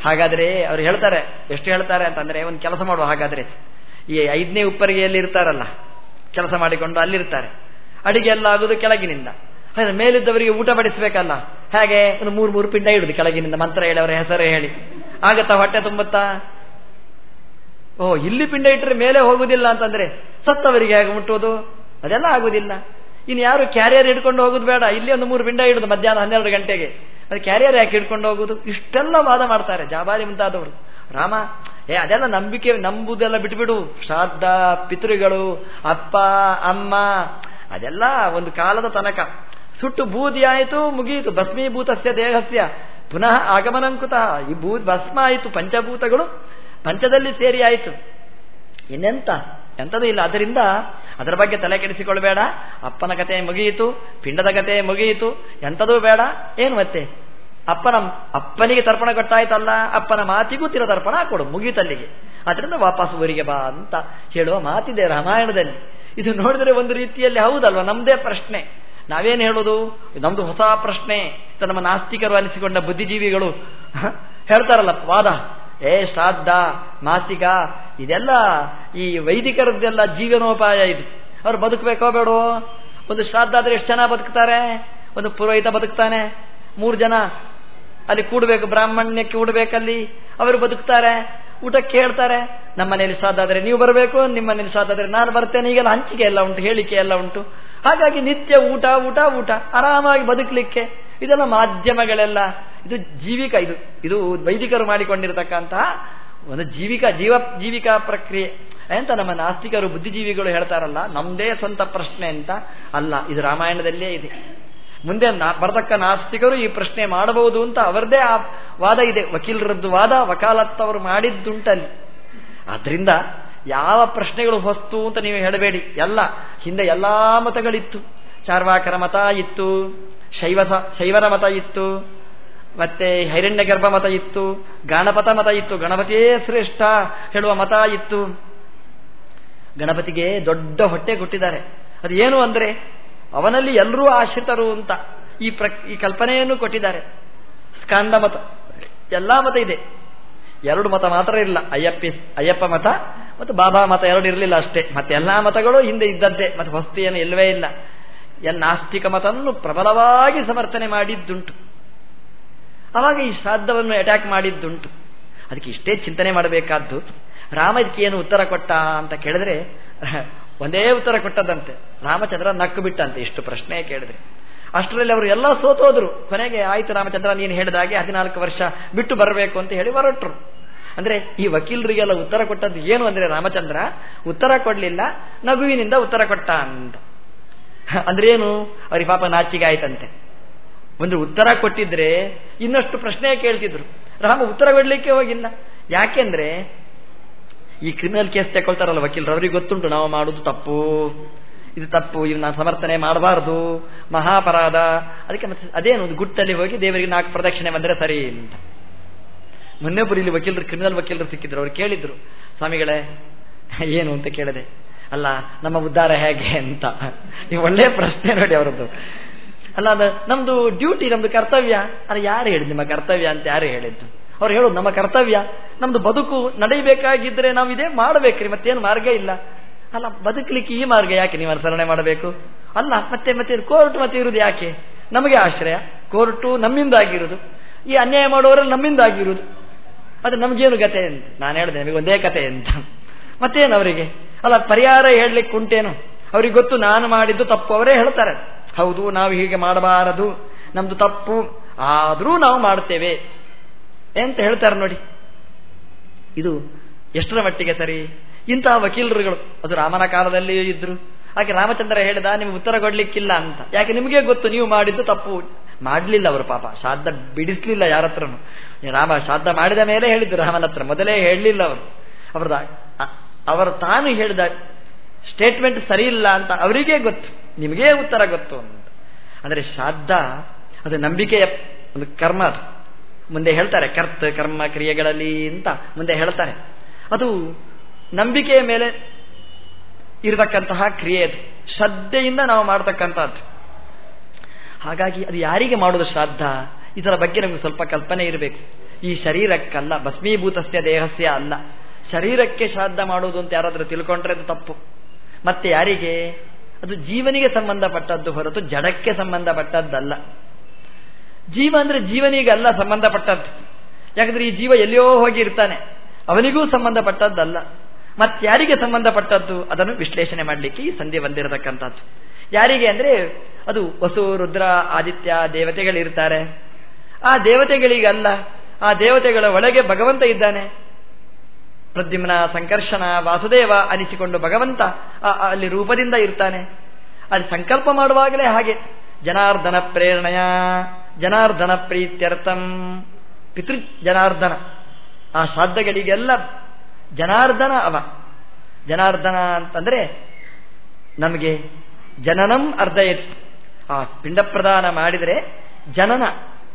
ಹಾಗಾದ್ರೆ ಅವ್ರು ಹೇಳ್ತಾರೆ, ಎಷ್ಟು ಹೇಳ್ತಾರೆ ಅಂತಂದ್ರೆ ಒಂದು ಕೆಲಸ ಮಾಡುವ ಹಾಗಾದ್ರೆ. ಈ ಐದನೇ ಉಪ್ಪರಿಗೆಯಲ್ಲಿ ಇರ್ತಾರಲ್ಲ, ಕೆಲಸ ಮಾಡಿಕೊಂಡು ಅಲ್ಲಿರ್ತಾರೆ. ಅಡಿಗೆ ಎಲ್ಲ ಆಗುದು ಕೆಳಗಿನಿಂದ. ಹಾಗಾದ್ರೆ ಮೇಲಿದ್ದವರಿಗೆ ಊಟ ಬಡಿಸಬೇಕಲ್ಲ ಹಾಗೆ? ಒಂದು ಮೂರು ಮೂರು ಪಿಂಡ ಇಡುದು ಕೆಳಗಿನಿಂದ. ಮಂತ್ರ ಹೇಳಿ, ಅವರ ಹೆಸರು ಹೇಳಿ. ಆಗತ್ತಾ ಹೊಟ್ಟೆ ತುಂಬುತ್ತಾ? ಓ, ಇಲ್ಲಿ ಪಿಂಡ ಇಟ್ಟರೆ ಮೇಲೆ ಹೋಗುವುದಿಲ್ಲ ಅಂತಂದ್ರೆ ಸತ್ತವರಿಗೆ ಹೇಗೆ ಮುಟ್ಟುವುದು? ಅದೆಲ್ಲ ಆಗುದಿಲ್ಲ. ಇನ್ನು ಯಾರು ಕ್ಯಾರಿಯರ್ ಹಿಡ್ಕೊಂಡು ಹೋಗುದು ಬೇಡ. ಇಲ್ಲಿ ಒಂದು ಮೂರು ಬಿಂಡ ಹಿಡಿದು ಮಧ್ಯಾಹ್ನ ಹನ್ನೆರಡು ಗಂಟೆಗೆ. ಅದು ಕ್ಯಾರಿಯರ್ ಯಾಕೆ ಹಿಡ್ಕೊಂಡು ಹೋಗುದು? ಇಷ್ಟೆಲ್ಲ ವಾದ ಮಾಡ್ತಾರೆ ಜಾಬಾರಿ ಮುಂತಾದವರು. ರಾಮ, ಏ, ಅದೆಲ್ಲ ನಂಬಿಕೆ, ನಂಬುದೆಲ್ಲ ಬಿಟ್ಬಿಡು. ಶ್ರಾದ್ದ, ಪಿತೃಗಳು, ಅಪ್ಪ, ಅಮ್ಮ, ಅದೆಲ್ಲ ಒಂದು ಕಾಲದ ತನಕ. ಸುಟ್ಟು ಬೂದಿ ಆಯಿತು, ಮುಗಿಯಿತು. ಭಸ್ಮೀಭೂತಸ್ಯ ದೇಹಸ್ಯ. ಪುನಃ ಆಗಮನಂಕುತ. ಈ ಭೂ ಭಸ್ಮ ಆಯಿತು, ಪಂಚಭೂತಗಳು ಪಂಚದಲ್ಲಿ ಸೇರಿ ಆಯಿತು. ಇನ್ನೆಂತ? ಎಂಥದೂ ಇಲ್ಲ. ಅದರಿಂದ ಅದರ ಬಗ್ಗೆ ತಲೆ ಕೆಡಿಸಿಕೊಳ್ಳಬೇಡ. ಅಪ್ಪನ ಕತೆ ಮುಗಿಯಿತು, ಪಿಂಡದ ಕತೆ ಮುಗಿಯಿತು, ಎಂಥದೂ ಬೇಡ. ಏನು ಮತ್ತೆ? ಅಪ್ಪನ ಅಪ್ಪನಿಗೆ ತರ್ಪಣ ಕೊಟ್ಟಾಯ್ತಲ್ಲ ಅಪ್ಪನ ಮಾತಿಗೂ ತಿರ ತರ್ಪಣ ಕೊಡು, ಮುಗಿತಲ್ಲಿಗೆ. ಅದರಿಂದ ವಾಪಸ್ ಊರಿಗೆ ಬಾ ಅಂತ ಹೇಳುವ ಮಾತಿದೆ ರಾಮಾಯಣದಲ್ಲಿ. ಇದು ನೋಡಿದ್ರೆ ಒಂದು ರೀತಿಯಲ್ಲಿ ಹೌದಲ್ವಾ? ನಮ್ದೇ ಪ್ರಶ್ನೆ. ನಾವೇನು ಹೇಳೋದು? ನಮ್ದು ಹೊಸ ಪ್ರಶ್ನೆ. ನಮ್ಮ ನಾಸ್ತಿಕರು ಅನಿಸಿಕೊಂಡ ಬುದ್ಧಿಜೀವಿಗಳು. ಹೇಳ್ತಾರಲ್ಲ ವಾದ. ಏ ಶ್ರಾದ್ದ, ಮಾಸಿಕ ಇದೆಲ್ಲ ಈ ವೈದಿಕರದ್ದೆಲ್ಲ ಜೀವನೋಪಾಯ ಇದು. ಅವ್ರು ಬದುಕಬೇಕೋ ಬೇಡೋ ಒಂದು ಶ್ರಾದ್ದ ಆದರೆ ಎಷ್ಟು ಜನ ಬದುಕ್ತಾರೆ? ಒಂದು ಪುರೋಹಿತ ಬದುಕ್ತಾನೆ. ಮೂರು ಜನ ಅಲ್ಲಿ ಕೂಡಬೇಕು, ಬ್ರಾಹ್ಮಣ್ಯಕ್ಕೆ ಕೂಡಬೇಕಲ್ಲಿ ಅವರು ಬದುಕ್ತಾರೆ ಊಟ ಕೇಳ್ತಾರೆ ನಮ್ಮ ಮನೇಲಿ ಸಾಧಾದ್ರೆ ನೀವು ಬರಬೇಕು ನಿಮ್ಮ ಮನೇಲಿ ಸಾಧಾದ್ರೆ ನಾನು ಬರ್ತೇನೆ. ಈಗೆಲ್ಲ ಹಂಚಿಕೆ ಎಲ್ಲ ಉಂಟು, ಹೇಳಿಕೆ ಎಲ್ಲ ಉಂಟು. ಹಾಗಾಗಿ ನಿತ್ಯ ಊಟ ಊಟ ಊಟ, ಆರಾಮಾಗಿ ಬದುಕಲಿಕ್ಕೆ. ಇದೆಲ್ಲ ಮಾಧ್ಯಮಗಳೆಲ್ಲ, ಇದು ಜೀವಿಕ, ಇದು ಇದು ವೈದಿಕರು ಮಾಡಿಕೊಂಡಿರತಕ್ಕಂತಹ ಒಂದು ಜೀವಿಕಾ, ಜೀವ, ಜೀವಿಕಾ ಪ್ರಕ್ರಿಯೆ. ಅಂತ ನಮ್ಮ ನಾಸ್ತಿಕರು, ಬುದ್ಧಿಜೀವಿಗಳು ಹೇಳ್ತಾರಲ್ಲ, ನಮ್ದೇ ಸ್ವಂತ ಪ್ರಶ್ನೆ ಅಂತ ಅಲ್ಲ, ಇದು ರಾಮಾಯಣದಲ್ಲೇ ಇದೆ. ಮುಂದೆ ಬರತಕ್ಕ ನಾಸ್ತಿಕರು ಈ ಪ್ರಶ್ನೆ ಮಾಡಬಹುದು ಅಂತ ಅವರದೇ ಆ ವಾದ ಇದೆ. ವಕೀಲರದ್ದು ವಾದ, ವಕಾಲತ್ತವರು ಮಾಡಿದ್ದುಂಟಲ್ಲಿ. ಆದ್ರಿಂದ ಯಾವ ಪ್ರಶ್ನೆಗಳು ಹೊಸ್ತು ಅಂತ ನೀವು ಹೇಳಬೇಡಿ. ಎಲ್ಲ, ಹಿಂದೆ ಎಲ್ಲಾ ಮತಗಳಿತ್ತು. ಚಾರ್ವಾಕರ ಮತ ಇತ್ತು ಶೈವ ಶೈವರ ಮತ ಇತ್ತು ಮತ್ತೆ ಹೈರಣ್ಯ ಗರ್ಭ ಮತ ಇತ್ತು, ಗಣಪತ ಮತ ಇತ್ತು, ಗಣಪತಿಯೇ ಶ್ರೇಷ್ಠ ಹೇಳುವ ಮತ ಇತ್ತು. ಗಣಪತಿಗೆ ದೊಡ್ಡ ಹೊಟ್ಟೆ ಕೊಟ್ಟಿದ್ದಾರೆ. ಅದು ಏನು ಅಂದ್ರೆ, ಅವನಲ್ಲಿ ಎಲ್ಲರೂ ಆಶ್ರಿತರು ಅಂತ ಈ ಪ್ರ ಈ ಕಲ್ಪನೆಯನ್ನು ಕೊಟ್ಟಿದ್ದಾರೆ. ಸ್ಕಾಂದ ಮತ, ಎಲ್ಲಾ ಮತ ಇದೆ. ಎರಡು ಮತ ಮಾತ್ರ ಇಲ್ಲ, ಅಯ್ಯಪ್ಪಿ, ಅಯ್ಯಪ್ಪ ಮತ ಮತ್ತು ಬಾಬಾ ಮತ ಎರಡು ಇರಲಿಲ್ಲ ಅಷ್ಟೇ. ಮತ್ತೆ ಎಲ್ಲಾ ಮತಗಳು ಹಿಂದೆ ಇದ್ದದ್ದೇ, ಮತ್ತೆ ವಸ್ತು ಏನು ಇಲ್ಲವೇ ಇಲ್ಲ. ಎನ್ನಾಸ್ತಿಕ ಮತವನ್ನು ಪ್ರಬಲವಾಗಿ ಸಮರ್ಥನೆ ಮಾಡಿದ್ದುಂಟು. ಅವಾಗ ಈ ಶ್ರಾದ್ದವನ್ನು ಅಟ್ಯಾಕ್ ಮಾಡಿದ್ದುಂಟು. ಅದಕ್ಕೆ ಇಷ್ಟೇ ಚಿಂತನೆ ಮಾಡಬೇಕಾದ್ದು, ರಾಮ ಇದಕ್ಕೆ ಏನು ಉತ್ತರ ಕೊಟ್ಟ ಅಂತ ಕೇಳಿದ್ರೆ, ಒಂದೇ ಉತ್ತರ ಕೊಟ್ಟದಂತೆ ರಾಮಚಂದ್ರ ನಕ್ಕು ಬಿಟ್ಟಂತೆ ಇಷ್ಟು ಪ್ರಶ್ನೆ ಕೇಳಿದ್ರೆ. ಅಷ್ಟರಲ್ಲಿ ಅವರು ಎಲ್ಲ ಸೋತೋದ್ರು. ಕೊನೆಗೆ ಆಯ್ತು ರಾಮಚಂದ್ರ, ನೀನು ಹೇಳಿದಾಗೆ ಹದಿನಾಲ್ಕು ವರ್ಷ ಬಿಟ್ಟು ಬರಬೇಕು ಅಂತ ಹೇಳಿ ಹೊರಟ್ರು. ಅಂದ್ರೆ ಈ ವಕೀಲರಿಗೆಲ್ಲ ಉತ್ತರ ಕೊಟ್ಟದ್ದು ಏನು ಅಂದ್ರೆ, ರಾಮಚಂದ್ರ, ಉತ್ತರ ಕೊಡ್ಲಿಲ್ಲ, ನಗುವಿನಿಂದ ಉತ್ತರ ಕೊಟ್ಟ ಅಂತ. ಅಂದ್ರೆ ಏನು? ಅವ್ರಿಗೆ ಪಾಪ ನಾಚಿಗೆ ಆಯ್ತಂತೆ. ಒಂದು ಉತ್ತರ ಕೊಟ್ಟಿದ್ರೆ ಇನ್ನಷ್ಟು ಪ್ರಶ್ನೆ ಕೇಳ್ತಿದ್ರು. ರಾಮ, ಉತ್ತರ ಕೊಡ್ಲಿಕ್ಕೆ ಹೋಗಿಲ್ಲ. ಯಾಕೆಂದ್ರೆ ಈ ಕ್ರಿಮಿನಲ್ ಕೇಸ್ ತಗೊಳ್ತಾರಲ್ಲ ವಕೀಲರು, ಅವ್ರಿಗೆ ಗೊತ್ತುಂಟು, ನಾವು ಮಾಡುದು ತಪ್ಪು, ಇದು ತಪ್ಪು ಇವನ್ನ ಸಮರ್ಥನೆ ಮಾಡಬಾರದು, ಮಹಾಪರಾಧ. ಅದಕ್ಕೆ ಮತ್ತೆ ಅದೇನು ಗುಟ್ಟಲ್ಲಿ ಹೋಗಿ ದೇವರಿಗೆ ನಾಲ್ಕು ಪ್ರದಕ್ಷಿಣೆ ಬಂದರೆ ಸರಿ ಅಂತ. ಇಲ್ಲಿ ವಕೀಲರು ಕ್ರಿಮಿನಲ್ ವಕೀಲರು ಸಿಕ್ಕಿದ್ರು, ಅವ್ರು ಕೇಳಿದ್ರು, ಸ್ವಾಮಿಗಳೇ, ಏನು ಅಂತ ಕೇಳಿದೆ. ಅಲ್ಲ, ನಮ್ಮ ಉದ್ಧಾರ ಹೇಗೆ ಅಂತ. ನೀವು ಒಳ್ಳೆಯ ಪ್ರಶ್ನೆ ನೋಡಿ ಅವರದ್ದು. ಅಲ್ಲ ಅದು ನಮ್ದು ಡ್ಯೂಟಿ ನಮ್ದು ಕರ್ತವ್ಯ. ಅಲ್ಲ ಯಾರು ಹೇಳಿದ್ ನಿಮ್ಮ ಕರ್ತವ್ಯ? ಅಂತ ಯಾರು ಹೇಳಿದ್ದು? ಅವ್ರು ಹೇಳೋದು, ನಮ್ಮ ಕರ್ತವ್ಯ. ನಮ್ದು ಬದುಕು ನಡೆಯಬೇಕಾಗಿದ್ರೆ ನಾವು ಇದೇ ಮಾಡಬೇಕ್ರಿ, ಮತ್ತೇನು ಮಾರ್ಗ ಇಲ್ಲ. ಅಲ್ಲ, ಬದುಕಲಿಕ್ಕೆ ಈ ಮಾರ್ಗ ಯಾಕೆ ನೀವು ಅನುಸರಣೆ ಮಾಡಬೇಕು? ಅಲ್ಲ, ಮತ್ತೆ ಮತ್ತೆ ಕೋರ್ಟ್, ಮತ್ತೆ ಇರುವುದು ಯಾಕೆ? ನಮಗೆ ಆಶ್ರಯ. ಕೋರ್ಟು ನಮ್ಮಿಂದಾಗಿರುವುದು ಈ ಅನ್ಯಾಯ ಮಾಡೋರಲ್ಲಿ ನಮ್ಮಿಂದಾಗಿರುವುದು ಅದು ನಮಗೇನು ಕತೆ ಅಂತ? ನಾನು ಹೇಳಿದೆ, ನಮಗೆ ಒಂದೇ ಕತೆ ಅಂತ. ಮತ್ತೇನು ಅವರಿಗೆ? ಅಲ್ಲ, ಪರಿಹಾರ ಹೇಳಲಿಕ್ಕೆ ಉಂಟೇನು? ಅವ್ರಿಗೆ ಗೊತ್ತು, ನಾನು ಮಾಡಿದ್ದು ತಪ್ಪು. ಅವರೇ ಹೇಳ್ತಾರೆ. ಹೌದು, ನಾವು ಹೀಗೆ ಮಾಡಬಾರದು, ನಮ್ದು ತಪ್ಪು, ಆದರೂ ನಾವು ಮಾಡ್ತೇವೆ ಎಂತ ಹೇಳ್ತಾರೆ ನೋಡಿ? ಇದು ಎಷ್ಟರ ಮಟ್ಟಿಗೆ ಸರಿ? ಇಂತಹ ವಕೀಲರುಗಳು. ಅದು ರಾಮನ ಕಾಲದಲ್ಲಿಯೂ ಇದ್ರು. ಹಾಗೆ ರಾಮಚಂದ್ರ ಹೇಳಿದ, ನಿಮ್ಗೆ ಉತ್ತರ ಕೊಡ್ಲಿಕ್ಕಿಲ್ಲ ಅಂತ. ಯಾಕೆ? ನಿಮಗೆ ಗೊತ್ತು, ನೀವು ಮಾಡಿದ್ದು ತಪ್ಪು. ಮಾಡಲಿಲ್ಲ ಅವರು ಪಾಪ. ಶ್ರಾದ್ದ ಬಿಡಿಸ್ಲಿಲ್ಲ ಯಾರ ಹತ್ರನು. ರಾಮ ಶ್ರಾದ್ದ ಮಾಡಿದ ಮೇಲೆ ಹೇಳಿದ್ದು ರಾಮನ ಹತ್ರ. ಮೊದಲೇ ಹೇಳಲಿಲ್ಲ ಅವರು. ಅವ್ರದ ಅವರು ತಾನು ಹೇಳಿದ ಸ್ಟೇಟ್ಮೆಂಟ್ ಸರಿ ಇಲ್ಲ ಅಂತ ಅವರಿಗೇ ಗೊತ್ತು. ನಿಮಗೇ ಉತ್ತರ ಗೊತ್ತು ಅಂತ. ಅಂದರೆ ಶ್ರಾದ್ದ, ಅದು ನಂಬಿಕೆಯ ಒಂದು ಕರ್ಮ ಅದು. ಮುಂದೆ ಹೇಳ್ತಾರೆ, ಕರ್ತ ಕರ್ಮ ಕ್ರಿಯೆಗಳಲ್ಲಿ ಅಂತ ಮುಂದೆ ಹೇಳ್ತಾರೆ. ಅದು ನಂಬಿಕೆಯ ಮೇಲೆ ಇರತಕ್ಕಂತಹ ಕ್ರಿಯೆ ಅದು. ಶ್ರದ್ಧೆಯಿಂದ ನಾವು ಮಾಡತಕ್ಕಂಥದ್ದು. ಹಾಗಾಗಿ ಅದು ಯಾರಿಗೆ ಮಾಡೋದು ಶ್ರಾದ್ದ? ಇದರ ಬಗ್ಗೆ ನಮಗೆ ಸ್ವಲ್ಪ ಕಲ್ಪನೆ ಇರಬೇಕು. ಈ ಶರೀರಕ್ಕಲ್ಲ, ಭಸ್ಮೀಭೂತಸ್ಯ ದೇಹಸ್ಯ ಅಲ್ಲ. ಶರೀರಕ್ಕೆ ಶ್ರಾದ್ದ ಮಾಡುವುದು ಅಂತ ಯಾರಾದರೂ ತಿಳ್ಕೊಂಡ್ರೆ ಅದು ತಪ್ಪು. ಮತ್ತೆ ಯಾರಿಗೆ? ಅದು ಜೀವನಿಗೆ ಸಂಬಂಧಪಟ್ಟದ್ದು ಹೊರತು ಜಡಕ್ಕೆ ಸಂಬಂಧಪಟ್ಟದ್ದಲ್ಲ. ಜೀವ ಅಂದ್ರೆ ಜೀವನಿಗಲ್ಲ ಸಂಬಂಧಪಟ್ಟದ್ದು. ಯಾಕಂದ್ರೆ ಈ ಜೀವ ಎಲ್ಲಿಯೋ ಹೋಗಿ ಇರ್ತಾನೆ. ಅವನಿಗೂ ಸಂಬಂಧಪಟ್ಟದ್ದಲ್ಲ. ಮತ್ತಾರಿಗೆ ಸಂಬಂಧಪಟ್ಟದ್ದು, ಅದನ್ನು ವಿಶ್ಲೇಷಣೆ ಮಾಡಲಿಕ್ಕೆ ಈ ಸಂಧಿ ಬಂದಿರತಕ್ಕಂಥದ್ದು. ಯಾರಿಗೆ ಅಂದ್ರೆ, ಅದು ವಸು, ರುದ್ರ, ಆದಿತ್ಯ, ದೇವತೆಗಳಿರ್ತಾರೆ. ಆ ದೇವತೆಗಳಿಗಲ್ಲ. ಆ ದೇವತೆಗಳ ಒಳಗೆ ಭಗವಂತ ಇದ್ದಾನೆ. ಪ್ರದ್ಯುಮ್ನ ಸಂಕರ್ಷಣ ವಾಸುದೇವ ಅನಿಸಿಕೊಂಡು ಭಗವಂತ ಅಲ್ಲಿ ರೂಪದಿಂದ ಇರ್ತಾನೆ. ಅಲ್ಲಿ ಸಂಕಲ್ಪ ಮಾಡುವಾಗಲೇ ಹಾಗೆ. ಜನಾರ್ದನ ಪ್ರೇರಣೆಯ, ಜನಾರ್ದನ ಪ್ರೀತ್ಯರ್ಥಂ, ಪಿತೃ ಜನಾರ್ದನ. ಆ ಶ್ರಾದ್ದಗಳಿಗೆಲ್ಲ ಜನಾರ್ದನ ಅವ. ಜನಾರ್ದನ ಅಂತಂದ್ರೆ ನಮಗೆ ಜನನಂ ಅರ್ಧಯತಿ. ಆ ಪಿಂಡ ಪ್ರದಾನ ಮಾಡಿದರೆ ಜನನ,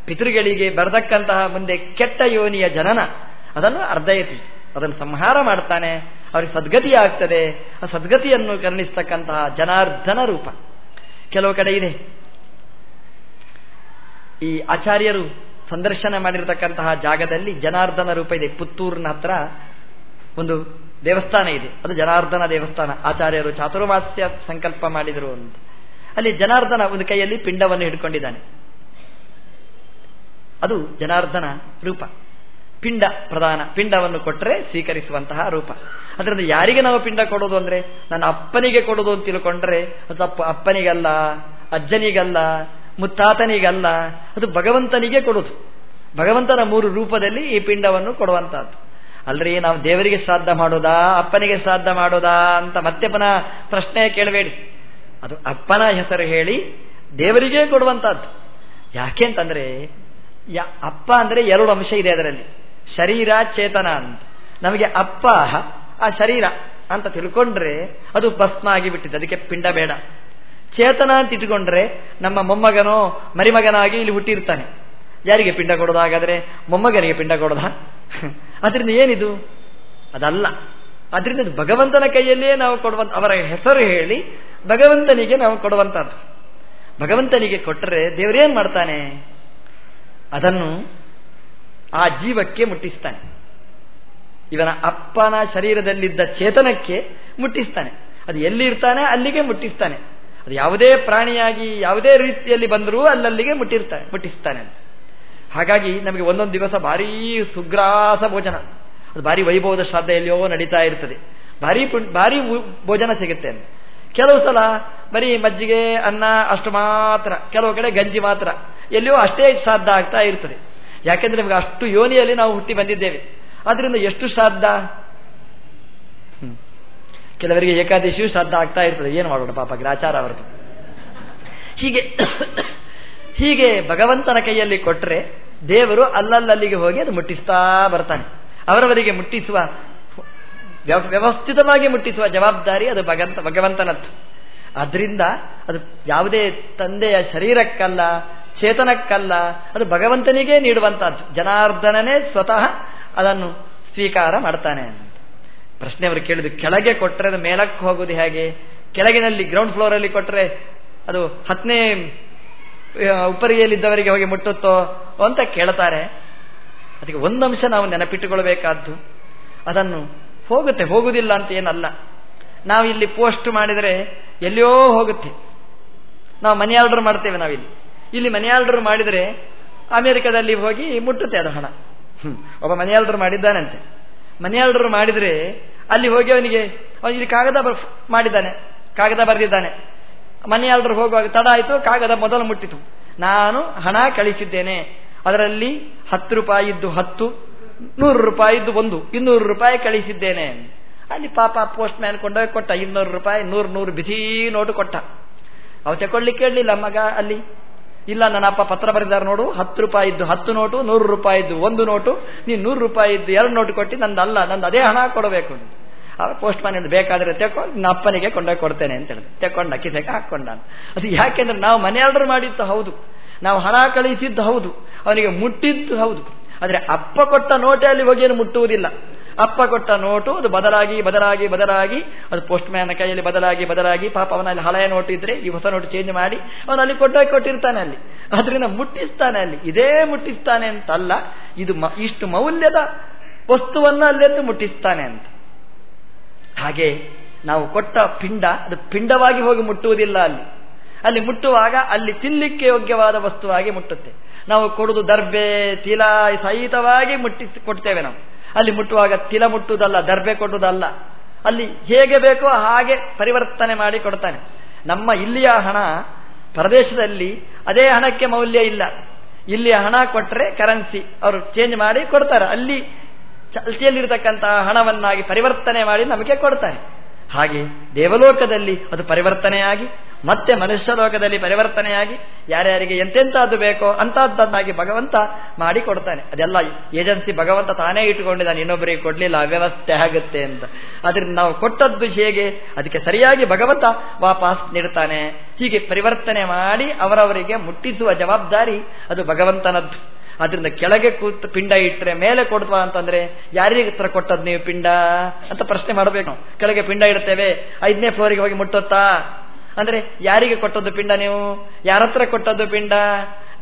ಪಿತೃಗಳಿಗೆ ಬರತಕ್ಕಂತಹ ಮುಂದೆ ಕೆಟ್ಟ ಯೋನಿಯ ಜನನ, ಅದನ್ನು ಅರ್ಧಯತಿ. ಅದನ್ನು ಸಂಹಾರ ಮಾಡ್ತಾನೆ ಅವರಿಗೆ ಸದ್ಗತಿ ಆಗ್ತದೆ. ಆ ಸದ್ಗತಿಯನ್ನು ಕರುಣಿಸ್ತಕ್ಕಂತಹ ಜನಾರ್ದನ ರೂಪ. ಕೆಲವು ಕಡೆ ಇದೆ. ಈ ಆಚಾರ್ಯರು ಸಂದರ್ಶನ ಮಾಡಿರತಕ್ಕಂತಹ ಜಾಗದಲ್ಲಿ ಜನಾರ್ದನ ರೂಪ ಇದೆ. ಪುತ್ತೂರಿನ ಹತ್ರ ಒಂದು ದೇವಸ್ಥಾನ ಇದೆ. ಅದು ಜನಾರ್ದನ ದೇವಸ್ಥಾನ. ಆಚಾರ್ಯರು ಚಾತುರ್ಮಾಸ್ಯ ಸಂಕಲ್ಪ ಮಾಡಿದರು ಅಂತ. ಅಲ್ಲಿ ಜನಾರ್ದನ ಒಂದು ಕೈಯಲ್ಲಿ ಪಿಂಡವನ್ನು ಹಿಡ್ಕೊಂಡಿದ್ದಾನೆ. ಅದು ಜನಾರ್ದನ ರೂಪ. ಪಿಂಡ ಪ್ರಧಾನ, ಪಿಂಡವನ್ನು ಕೊಟ್ಟರೆ ಸ್ವೀಕರಿಸುವಂತಹ ರೂಪ. ಅದರಿಂದ ಯಾರಿಗೆ ನಾವು ಪಿಂಡ ಕೊಡೋದು ಅಂದ್ರೆ, ನನ್ನ ಅಪ್ಪನಿಗೆ ಕೊಡೋದು ಅಂತ ತಿಳ್ಕೊಂಡ್ರೆ, ಅದು ಅಪ್ಪ, ಅಪ್ಪನಿಗಲ್ಲ, ಅಜ್ಜನಿಗಲ್ಲ, ಮುತ್ತಾತನಿಗಲ್ಲ, ಅದು ಭಗವಂತನಿಗೆ ಕೊಡೋದು. ಭಗವಂತನ ಮೂರು ರೂಪದಲ್ಲಿ ಈ ಪಿಂಡವನ್ನು ಕೊಡುವಂತಹದ್ದು. ಅಲ್ರಿ, ನಾವು ದೇವರಿಗೆ ಶ್ರಾದ್ದ ಮಾಡೋದಾ, ಅಪ್ಪನಿಗೆ ಶ್ರಾದ್ದ ಮಾಡೋದಾ ಅಂತ ಮತ್ತೆ ಪುನಃ ಪ್ರಶ್ನೆ ಕೇಳಬೇಡಿ. ಅದು ಅಪ್ಪನ ಹೆಸರು ಹೇಳಿ ದೇವರಿಗೆ ಕೊಡುವಂತಹದ್ದು. ಯಾಕೆ ಅಂತಂದ್ರೆ ಅಪ್ಪ ಅಂದ್ರೆ ಎರಡು ಅಂಶ ಇದೆ ಅದರಲ್ಲಿ. ಶರೀರ ಚೇತನ ಅಂತ. ನಮಗೆ ಅಪ್ಪ ಆ ಶರೀರ ಅಂತ ತಿಳ್ಕೊಂಡ್ರೆ ಅದು ಭಸ್ಮ ಆಗಿಬಿಟ್ಟಿದೆ, ಅದಕ್ಕೆ ಪಿಂಡ ಬೇಡ. ಚೇತನ ಅಂತ ಇಟ್ಕೊಂಡ್ರೆ ನಮ್ಮ ಮೊಮ್ಮಗನೋ ಮರಿಮಗನಾಗಿ ಇಲ್ಲಿ ಹುಟ್ಟಿರ್ತಾನೆ. ಯಾರಿಗೆ ಪಿಂಡ ಕೊಡೋದಾಗಾದ್ರೆ ಮೊಮ್ಮಗನಿಗೆ ಪಿಂಡ ಕೊಡೋದ? ಅದರಿಂದ ಏನಿದು? ಅದಲ್ಲ. ಅದರಿಂದ ಭಗವಂತನ ಕೈಯಲ್ಲಿಯೇ ನಾವು ಕೊಡುವಂತ, ಅವರ ಹೆಸರು ಹೇಳಿ ಭಗವಂತನಿಗೆ ನಾವು ಕೊಡುವಂತಹದ್ದು. ಭಗವಂತನಿಗೆ ಕೊಟ್ಟರೆ ದೇವರೇನ್ ಮಾಡ್ತಾನೆ? ಅದನ್ನು ಆ ಜೀವಕ್ಕೆ ಮುಟ್ಟಿಸ್ತಾನೆ. ಇವನ ಅಪ್ಪನ ಶರೀರದಲ್ಲಿದ್ದ ಚೇತನಕ್ಕೆ ಮುಟ್ಟಿಸ್ತಾನೆ. ಅದು ಎಲ್ಲಿರ್ತಾನೆ ಅಲ್ಲಿಗೆ ಮುಟ್ಟಿಸ್ತಾನೆ. ಅದು ಯಾವುದೇ ಪ್ರಾಣಿಯಾಗಿ ಯಾವುದೇ ರೀತಿಯಲ್ಲಿ ಬಂದರೂ ಅಲ್ಲಲ್ಲಿಗೆ ಮುಟ್ಟಿರ್ತಾನೆ, ಮುಟ್ಟಿಸ್ತಾನೆ ಹಾಗಾಗಿ ನಮಗೆ ಒಂದೊಂದು ದಿವಸ ಭಾರೀ ಸುಗ್ರಾಸ ಭೋಜನ. ಅದು ಭಾರಿ ವೈಭವದ ಶ್ರದ್ಧೆಯಲ್ಲಿಯೋ ನಡೀತಾ ಇರ್ತದೆ. ಭಾರಿ ಭಾರಿ ಭೋಜನ ಸಿಗುತ್ತೆ ಕೆಲವು ಸಲ ಬರೀ ಮಜ್ಜಿಗೆ, ಅನ್ನ, ಅಷ್ಟು ಮಾತ್ರ. ಕೆಲವು ಕಡೆ ಗಂಜಿ ಮಾತ್ರ. ಎಲ್ಲಿಯೋ ಅಷ್ಟೇ ಶ್ರಾದ್ದ ಆಗ್ತಾ ಇರ್ತದೆ. ಯಾಕೆಂದ್ರೆ ನಮಗೆ ಅಷ್ಟು ಯೋನಿಯಲ್ಲಿ ನಾವು ಹುಟ್ಟಿ ಬಂದಿದ್ದೇವೆ. ಆದ್ರಿಂದ ಎಷ್ಟು ಶ್ರಾದ್ದ ಕೆಲವರಿಗೆ ಏಕಾದಶಿಯು ಶ್ರಾದ್ದ ಆಗ್ತಾ ಇರ್ತದೆ. ಏನು ಮಾಡೋಣ ಪಾಪ? ಗ್ರಾಚಾರ ಅವರದು ಹೀಗೆ ಹೀಗೆ ಭಗವಂತನ ಕೈಯಲ್ಲಿ ಕೊಟ್ಟರೆ ದೇವರು ಅಲ್ಲಲ್ಲಲ್ಲಿಗೆ ಹೋಗಿ ಅದು ಮುಟ್ಟಿಸ್ತಾ ಬರ್ತಾನೆ. ಅವರವರಿಗೆ ಮುಟ್ಟಿಸುವ ವ್ಯವಸ್ಥಿತವಾಗಿ ಮುಟ್ಟಿಸುವ ಜವಾಬ್ದಾರಿ ಅದು ಭಗವಂತ ಭಗವಂತನದ್ದು. ಅದರಿಂದ ಅದು ಯಾವುದೇ ತಂದೆಯ ಶರೀರಕ್ಕಲ್ಲ ಚೇತನಕ್ಕಲ್ಲ, ಅದು ಭಗವಂತನಿಗೆ ನೀಡುವಂತಹದ್ದು. ಜನಾರ್ದನನೇ ಸ್ವತಃ ಅದನ್ನು ಸ್ವೀಕಾರ ಮಾಡ್ತಾನೆ ಪ್ರಶ್ನೆ ಅವರು ಕೇಳಿದ್ರು ಕೆಳಗೆ ಕೊಟ್ಟರೆ ಅದು ಮೇಲಕ್ಕೆ ಹೋಗುದು ಹೇಗೆ? ಕೆಳಗಿನಲ್ಲಿ ಗ್ರೌಂಡ್ ಫ್ಲೋರ್ ಅಲ್ಲಿ ಕೊಟ್ಟರೆ ಅದು ಹತ್ತನೇ ಉಪರಿಯಲ್ಲಿದ್ದವರಿಗೆ ಹೋಗಿ ಮುಟ್ಟುತ್ತೋ ಅಂತ ಕೇಳ್ತಾರೆ. ಅದಕ್ಕೆ ಒಂದಂಶ ನಾವು ನೆನಪಿಟ್ಟುಕೊಳ್ಬೇಕಾದ್ದು, ಅದನ್ನು ಹೋಗುತ್ತೆ, ಹೋಗುವುದಿಲ್ಲ ಅಂತ ಏನಲ್ಲ. ನಾವು ಇಲ್ಲಿ ಪೋಸ್ಟ್ ಮಾಡಿದರೆ ಎಲ್ಲಿಯೋ ಹೋಗುತ್ತೆ. ನಾವು ಮನಿ ಆರ್ಡರ್ ಮಾಡ್ತೇವೆ ನಾವಿಲ್ಲಿ. ಇಲ್ಲಿ ಮನಿ ಮಾಡಿದರೆ ಅಮೆರಿಕದಲ್ಲಿ ಹೋಗಿ ಮುಟ್ಟುತ್ತೆ ಅದು ಹಣ. ಒಬ್ಬ ಮನಿ ಮಾಡಿದ್ದಾನಂತೆ. ಮನಿ ಮಾಡಿದರೆ ಅಲ್ಲಿ ಹೋಗಿ ಅವನಿಗೆ, ಅವನು ಇಲ್ಲಿ ಕಾಗದ ಮಾಡಿದ್ದಾನೆ, ಕಾಗದ ಬರೆದಿದ್ದಾನೆ. ಮನಿ ಹೋಗುವಾಗ ತಡ ಆಯಿತು, ಕಾಗದ ಮೊದಲು ಮುಟ್ಟಿತು. ನಾನು ಹಣ ಕಳಿಸಿದ್ದೇನೆ. ಅದರಲ್ಲಿ ಹತ್ತು ರೂಪಾಯಿ ಇದ್ದು ಹತ್ತು, ನೂರು ರೂಪಾಯಿ ಇದ್ದು ಒಂದು, ಇನ್ನೂರು ರೂಪಾಯಿ ಕಳಿಸಿದ್ದೇನೆ. ಅಲ್ಲಿ ಪಾಪ ಪೋಸ್ಟ್ ಮ್ಯಾನ್ ಕೊಂಡೋಗಿ ಕೊಟ್ಟ, ಇನ್ನೂರು ರೂಪಾಯಿ, ನೂರು ನೂರು ಬಿಸಿ ನೋಟು ಕೊಟ್ಟ. ಅವ ತಗೊಳ್ಳಿ ಕೇಳಲಿಲ್ಲ ಮಗ ಅಲ್ಲಿ. ಇಲ್ಲ ನನ್ನ ಅಪ್ಪ ಪತ್ರ ಬರೆದಾರ ನೋಡು, ಹತ್ತು ರೂಪಾಯಿ ಇದ್ದು ಹತ್ತು ನೋಟು, ನೂರು ರೂಪಾಯಿ ಇದ್ದು ಒಂದು ನೋಟು, ನೀನು ನೂರು ರೂಪಾಯಿ ಇದ್ದು ಎರಡು ನೋಟು ಕೊಟ್ಟು ನಂದು ಅಲ್ಲ ನಂದು ಅದೇ ಹಣ ಕೊಡಬೇಕು ಅವ್ರ ಪೋಸ್ಟ್ ಮ್ಯಾನ್ ಬೇಕಾದ್ರೆ ತೆಕೊ ನನ್ನ ಅಪ್ಪನಿಗೆ ಕೊಂಡೋಗಿ ಕೊಡ್ತೇನೆ ಅಂತ ಹೇಳಿದ್ರು. ತೆಕೊಂಡ ಕಿಸೆಗೆ ಹಾಕೊಂಡ ಅದು ಯಾಕೆಂದ್ರೆ ನಾವು ಮನೆ ಆರ್ಡರ್ ಮಾಡಿದ್ದು ಹೌದು. ನಾವು ಹಣ ಕಳಿಸಿದ್ದು ಹೌದು. ಅವನಿಗೆ ಮುಟ್ಟಿದ್ದು ಹೌದು. ಆದರೆ ಅಪ್ಪ ಕೊಟ್ಟ ನೋಟೆ ಅಲ್ಲಿ ಹೋಗಿ ಮುಟ್ಟುವುದಿಲ್ಲ. ಅಪ್ಪ ಕೊಟ್ಟ ನೋಟು, ಅದು ಬದಲಾಗಿ ಬದಲಾಗಿ ಬದಲಾಗಿ, ಅದು ಪೋಸ್ಟ್ ಮ್ಯಾನ್ ಕೈಯಲ್ಲಿ ಬದಲಾಗಿ ಬದಲಾಗಿ, ಪಾಪ ಅವನಲ್ಲಿ ಹಳೆಯ ನೋಟು ಇದ್ರೆ ಈ ಹೊಸ ನೋಟು ಚೇಂಜ್ ಮಾಡಿ, ಅವನು ಅಲ್ಲಿ ಕೊಟ್ಟೋಗಿ ಕೊಟ್ಟಿರ್ತಾನೆ ಅಲ್ಲಿ. ಅದರಿಂದ ಮುಟ್ಟಿಸ್ತಾನೆ ಅಲ್ಲಿ. ಇದೇ ಮುಟ್ಟಿಸ್ತಾನೆ ಅಂತಲ್ಲ, ಇದು ಇಷ್ಟು ಮೌಲ್ಯದ ವಸ್ತುವನ್ನು ಅಲ್ಲೆಂದು ಮುಟ್ಟಿಸ್ತಾನೆ ಅಂತ. ಹಾಗೆ ನಾವು ಕೊಟ್ಟ ಪಿಂಡ, ಅದು ಪಿಂಡವಾಗಿ ಹೋಗಿ ಮುಟ್ಟುವುದಿಲ್ಲ ಅಲ್ಲಿ. ಅಲ್ಲಿ ಮುಟ್ಟುವಾಗ ಅಲ್ಲಿ ತಿನ್ನಲಿಕ್ಕೆ ಯೋಗ್ಯವಾದ ವಸ್ತುವಾಗಿ ಮುಟ್ಟುತ್ತೆ. ನಾವು ಕೊಡುದು ದರ್ಬೆ ತಿಲ ಸಹಿತವಾಗಿ ಮುಟ್ಟಿಸಿ ಕೊಡ್ತೇವೆ ನಾವು. ಅಲ್ಲಿ ಮುಟ್ಟುವಾಗ ತಿಲ ಮುಟ್ಟುವುದಲ್ಲ ದರ್ಬೆ ಕೊಡುವುದಲ್ಲ. ಅಲ್ಲಿ ಹೇಗೆ ಬೇಕೋ ಹಾಗೆ ಪರಿವರ್ತನೆ ಮಾಡಿ ಕೊಡ್ತಾನೆ. ನಮ್ಮ ಇಲ್ಲಿಯ ಹಣ ಪ್ರದೇಶದಲ್ಲಿ ಅದೇ ಹಣಕ್ಕೆ ಮೌಲ್ಯ ಇಲ್ಲ. ಇಲ್ಲಿ ಹಣ ಕೊಟ್ಟರೆ ಕರೆನ್ಸಿ. ಅವರು ಚೇಂಜ್ ಮಾಡಿ ಕೊಡ್ತಾರೆ. ಅಲ್ಲಿ ಚಲ್ತಿಯಲ್ಲಿರತಕ್ಕಂತಹ ಹಣವನ್ನಾಗಿ ಪರಿವರ್ತನೆ ಮಾಡಿ ನಮಗೆ ಕೊಡ್ತಾರೆ. ಹಾಗೆ ದೇವಲೋಕದಲ್ಲಿ ಅದು ಪರಿವರ್ತನೆಯಾಗಿ ಮತ್ತೆ ಮನುಷ್ಯ ಲೋಕದಲ್ಲಿ ಪರಿವರ್ತನೆಯಾಗಿ ಯಾರ್ಯಾರಿಗೆ ಎಂತೆಂಥದ್ದು ಬೇಕೋ ಅಂತಹದ್ದಾಗಿ ಭಗವಂತ ಮಾಡಿ ಕೊಡ್ತಾನೆ ಅದೆಲ್ಲ ಏಜೆನ್ಸಿ ಭಗವಂತ ತಾನೇ ಇಟ್ಟುಕೊಂಡಿದ್ದಾನೆ. ಇನ್ನೊಬ್ಬರಿಗೆ ಕೊಡಲಿಲ್ಲ, ಅವ್ಯವಸ್ಥೆ ಆಗುತ್ತೆ ಅಂತ. ಅದರಿಂದ ನಾವು ಕೊಟ್ಟದ್ದು ಹೇಗೆ? ಅದಕ್ಕೆ ಸರಿಯಾಗಿ ಭಗವಂತ ವಾಪಸ್ ನೀಡ್ತಾನೆ. ಹೀಗೆ ಪರಿವರ್ತನೆ ಮಾಡಿ ಅವರವರಿಗೆ ಮುಟ್ಟಿಸುವ ಜವಾಬ್ದಾರಿ ಅದು ಭಗವಂತನದ್ದು. ಅದರಿಂದ ಕೆಳಗೆ ಕೂತ್ ಪಿಂಡ ಇಟ್ಟರೆ ಮೇಲೆ ಕೊಡ್ವಾ ಅಂತಂದ್ರೆ ಯಾರಿಗೆ ಹತ್ರ ಕೊಟ್ಟದ್ದು ನೀವು ಪಿಂಡ ಅಂತ ಪ್ರಶ್ನೆ ಮಾಡಬೇಕು ಕೆಳಗೆ ಪಿಂಡ ಇಡ್ತೇವೆ. ಐದನೇ ಫ್ಲೋರಿಗೆ ಹೋಗಿ ಮುಟ್ಟುತ್ತಾ? ಅಂದ್ರೆ ಯಾರಿಗೆ ಕೊಟ್ಟದ್ದು ಪಿಂಡ ನೀವು? ಯಾರ ಹತ್ರ ಕೊಟ್ಟದ್ದು ಪಿಂಡ?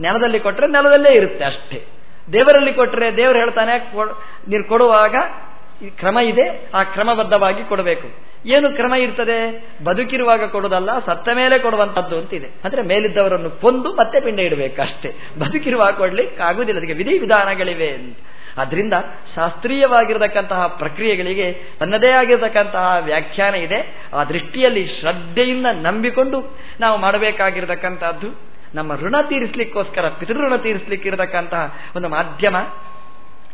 ನೆಲದಲ್ಲಿ ಕೊಟ್ಟರೆ ನೆಲದಲ್ಲೇ ಇರುತ್ತೆ ಅಷ್ಟೇ. ದೇವರಲ್ಲಿ ಕೊಟ್ಟರೆ ದೇವರು ಹೇಳ್ತಾನೆ ನೀರು ಕೊಡುವಾಗ ಕ್ರಮ ಇದೆ, ಆ ಕ್ರಮಬದ್ಧವಾಗಿ ಕೊಡಬೇಕು. ಏನು ಕ್ರಮ ಇರ್ತದೆ? ಬದುಕಿರುವಾಗ ಕೊಡುವುದಲ್ಲ ಸತ್ತ ಮೇಲೆ ಕೊಡುವಂತದ್ದು ಅಂತಿದೆ. ಅಂದ್ರೆ ಮೇಲಿದ್ದವರನ್ನು ಕೊಂದು ಮತ್ತೆ ಪಿಂಡ ಇಡಬೇಕು ಅಷ್ಟೇ. ಬದುಕಿರುವಾಗ ಕೊಡ್ಲಿಕ್ಕೆ ಆಗುದಿಲ್ಲ ಅದಕ್ಕೆ ವಿಧಿ ವಿಧಾನಗಳಿವೆ ಅಂತ ಅದರಿಂದ ಶಾಸ್ತ್ರೀಯವಾಗಿರತಕ್ಕಂತಹ ಪ್ರಕ್ರಿಯೆಗಳಿಗೆ ತನ್ನದೇ ಆಗಿರತಕ್ಕಂತಹ ವ್ಯಾಖ್ಯಾನ ಇದೆ. ಆ ದೃಷ್ಟಿಯಲ್ಲಿ ಶ್ರದ್ಧೆಯಿಂದ ನಂಬಿಕೊಂಡು ನಾವು ಮಾಡಬೇಕಾಗಿರತಕ್ಕಂತಹದ್ದು ನಮ್ಮ ಋಣ ತೀರಿಸಲಿಕ್ಕೋಸ್ಕರ, ಪಿತೃಋಣ ತೀರಿಸಲಿಕ್ಕಿರತಕ್ಕಂತಹ ಒಂದು ಮಾಧ್ಯಮ.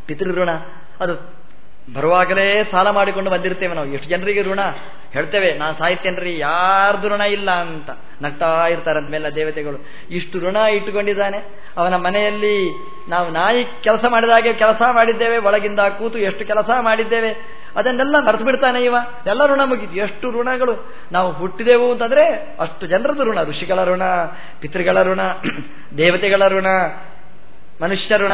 ಪಿತೃಋಣ, ಅದು ಬರುವಾಗಲೇ ಸಾಲ ಮಾಡಿಕೊಂಡು ಬಂದಿರ್ತೇವೆ ನಾವು. ಎಷ್ಟು ಜನರಿಗೆ ಋಣ? ಹೇಳ್ತೇವೆ, ನಾ ಸಾಹಿತ್ಯನ್ರಿ, ಯಾರ್ದು ಋಣ ಇಲ್ಲ ಅಂತ. ನಗ್ತಾ ಇರ್ತಾರೆ ಅಂದ್ಮೇಲೆ ದೇವತೆಗಳು. ಇಷ್ಟು ಋಣ ಇಟ್ಟುಕೊಂಡಿದ್ದಾನೆ. ಅವನ ಮನೆಯಲ್ಲಿ ನಾವು ನಾಯಿ ಕೆಲಸ ಮಾಡಿದಾಗೆ ಕೆಲಸ ಮಾಡಿದ್ದೇವೆ, ಒಳಗಿಂದ ಕೂತು ಎಷ್ಟು ಕೆಲಸ ಮಾಡಿದ್ದೇವೆ, ಅದನ್ನೆಲ್ಲ ಮರೆತು ಬಿಡ್ತಾನೆ ಇವ. ಎಲ್ಲ ಋಣ ಮುಗಿತು. ಎಷ್ಟು ಋಣಗಳು? ನಾವು ಹುಟ್ಟಿದೆವು ಅಂತಂದ್ರೆ ಅಷ್ಟು ಜನರದ್ದು ಋಣ. ಋಷಿಗಳ ಋಣ, ಪಿತೃಗಳ ಋಣ, ದೇವತೆಗಳ ಋಣ ಮನುಷ್ಯ ಋಣ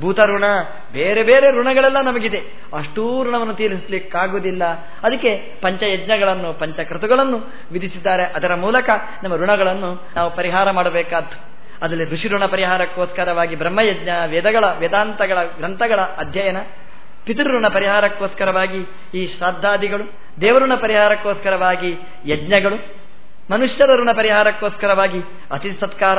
ಭೂತ ಋಣ ಬೇರೆ ಬೇರೆ ಋಣಗಳೆಲ್ಲ ನಮಗಿದೆ. ಅಷ್ಟೂ ಋಣವನ್ನು ತೀರಿಸಲಿಕ್ಕಾಗುವುದಿಲ್ಲ. ಅದಕ್ಕೆ ಪಂಚಯಜ್ಞಗಳನ್ನು, ಪಂಚಕೃತುಗಳನ್ನು ವಿಧಿಸಿದ್ದಾರೆ. ಅದರ ಮೂಲಕ ನಮ್ಮ ಋಣಗಳನ್ನು ನಾವು ಪರಿಹಾರ ಮಾಡಬೇಕಾದ್ದು. ಅದರಲ್ಲಿ ಋಷಿ ಋಣ ಪರಿಹಾರಕ್ಕೋಸ್ಕರವಾಗಿ ಬ್ರಹ್ಮಯಜ್ಞ, ವೇದಗಳ, ವೇದಾಂತಗಳ ಗ್ರಂಥಗಳ ಅಧ್ಯಯನ, ಪಿತೃಋಣ ಪರಿಹಾರಕ್ಕೋಸ್ಕರವಾಗಿ ಈ ಶ್ರಾದ್ದಾದಿಗಳು, ದೇವಋಣ ಪರಿಹಾರಕ್ಕೋಸ್ಕರವಾಗಿ ಯಜ್ಞಗಳು, ಮನುಷ್ಯರ ಋಣ ಪರಿಹಾರಕ್ಕೋಸ್ಕರವಾಗಿ ಅತಿಥಿ ಸತ್ಕಾರ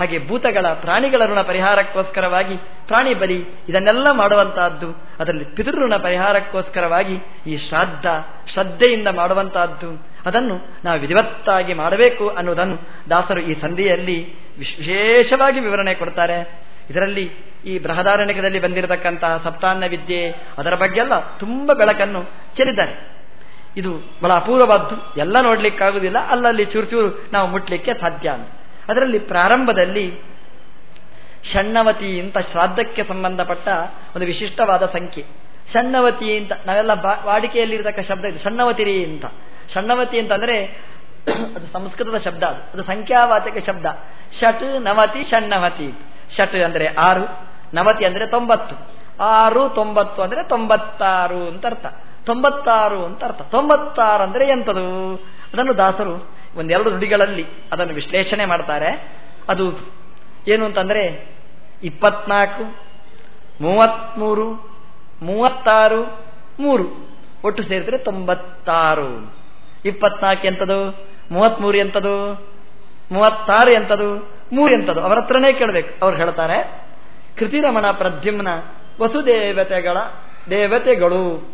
ಹಾಗೆ ಭೂತಗಳ ಪ್ರಾಣಿಗಳ ಋಣ ಪರಿಹಾರಕ್ಕೋಸ್ಕರವಾಗಿ, ಪ್ರಾಣಿ ಬಲಿ ಇದನ್ನೆಲ್ಲ ಮಾಡುವಂತಹದ್ದು, ಅದರಲ್ಲಿ ಪಿತೃಋಣ ಪರಿಹಾರಕ್ಕೋಸ್ಕರವಾಗಿ ಈ ಶ್ರಾದ್ದ, ಶ್ರದ್ಧೆಯಿಂದ ಮಾಡುವಂತಹದ್ದು, ಅದನ್ನು ನಾವು ವಿಧಿವತ್ತಾಗಿ ಮಾಡಬೇಕು ಅನ್ನುವುದನ್ನು ದಾಸರು ಈ ಸಂಧಿಯಲ್ಲಿ ವಿಶೇಷವಾಗಿ ವಿವರಣೆ ಕೊಡ್ತಾರೆ. ಇದರಲ್ಲಿ ಈ ಬೃಹದಾರಣ್ಯಕದಲ್ಲಿ ಬಂದಿರತಕ್ಕಂತಹ ಸಪ್ತಾನ್ನ ವಿದ್ಯೆ, ಅದರ ಬಗ್ಗೆ ಎಲ್ಲ ತುಂಬ ಬೆಳಕನ್ನು ಚೆಲ್ಲಿದ್ದಾರೆ. ಇದು ಬಹಳ ಅಪೂರ್ವವಾದ್ದು, ಎಲ್ಲ ನೋಡ್ಲಿಕ್ಕಾಗುವುದಿಲ್ಲ, ಅಲ್ಲಲ್ಲಿ ಚೂರು ಚೂರು ನಾವು ಮುಟ್ಲಿಕ್ಕೆ ಸಾಧ್ಯ ಅದರಲ್ಲಿ ಪ್ರಾರಂಭದಲ್ಲಿ ಷಣ್ಣವತಿ ಅಂತ ಶ್ರಾದ್ದಕ್ಕೆ ಸಂಬಂಧಪಟ್ಟ ಒಂದು ವಿಶಿಷ್ಟವಾದ ಸಂಖ್ಯೆ. ಷಣ್ಣವತಿ ಅಂತ, ನಾವೆಲ್ಲ ವಾಡಿಕೆಯಲ್ಲಿರತಕ್ಕ ಶಬ್ದ ಇದು. ಷಣ್ಣವತಿರಿ ಅಂತ. ಷಣ್ಣವತಿ ಅಂತಂದ್ರೆ ಅದು ಸಂಸ್ಕೃತದ ಶಬ್ದ ಅದು. ಅದು ಸಂಖ್ಯಾವಾಚಕ ಶಬ್ದ. ಷಟ್, ನವತಿ, ಷಣ್ಣವತಿ. ಷಟ್ ಅಂದ್ರೆ ಆರು, ನವತಿ ಅಂದ್ರೆ ತೊಂಬತ್ತು. ಆರು, ತೊಂಬತ್ತು ಅಂದ್ರೆ ತೊಂಬತ್ತಾರು ಅಂತ ಅರ್ಥ. ತೊಂಬತ್ತಾರು ಅಂತ ಅರ್ಥ. ತೊಂಬತ್ತಾರು ಅಂದ್ರೆ ಎಂತದು? ಅದನ್ನು ದಾಸರು ಒಂದೆರಡು ನುಡಿಗಳಲ್ಲಿ ಅದನ್ನು ವಿಶ್ಲೇಷಣೆ ಮಾಡ್ತಾರೆ. ಅದು ಏನು ಅಂತಂದ್ರೆ ಇಪ್ಪತ್ನಾಲ್ಕು, ಮೂವತ್ಮೂರು, ಮೂವತ್ತಾರು, ಮೂರು. ಒಟ್ಟು ಸೇರಿದ್ರೆ ತೊಂಬತ್ತಾರು. ಇಪ್ಪತ್ನಾಲ್ಕು ಎಂತದು? ಮೂವತ್ಮೂರು ಎಂತದು? ಮೂವತ್ತಾರು ಎಂತದು? ಮೂರು ಎಂತದು? ಅವರ ಹತ್ರನೇ ಕೇಳಬೇಕು. ಅವ್ರು ಹೇಳ್ತಾರೆ, ಕೃತಿರಮಣ ಪ್ರದ್ಯುಮ್ನ ವಸುದೇವತೆಗಳ ದೇವತೆಗಳು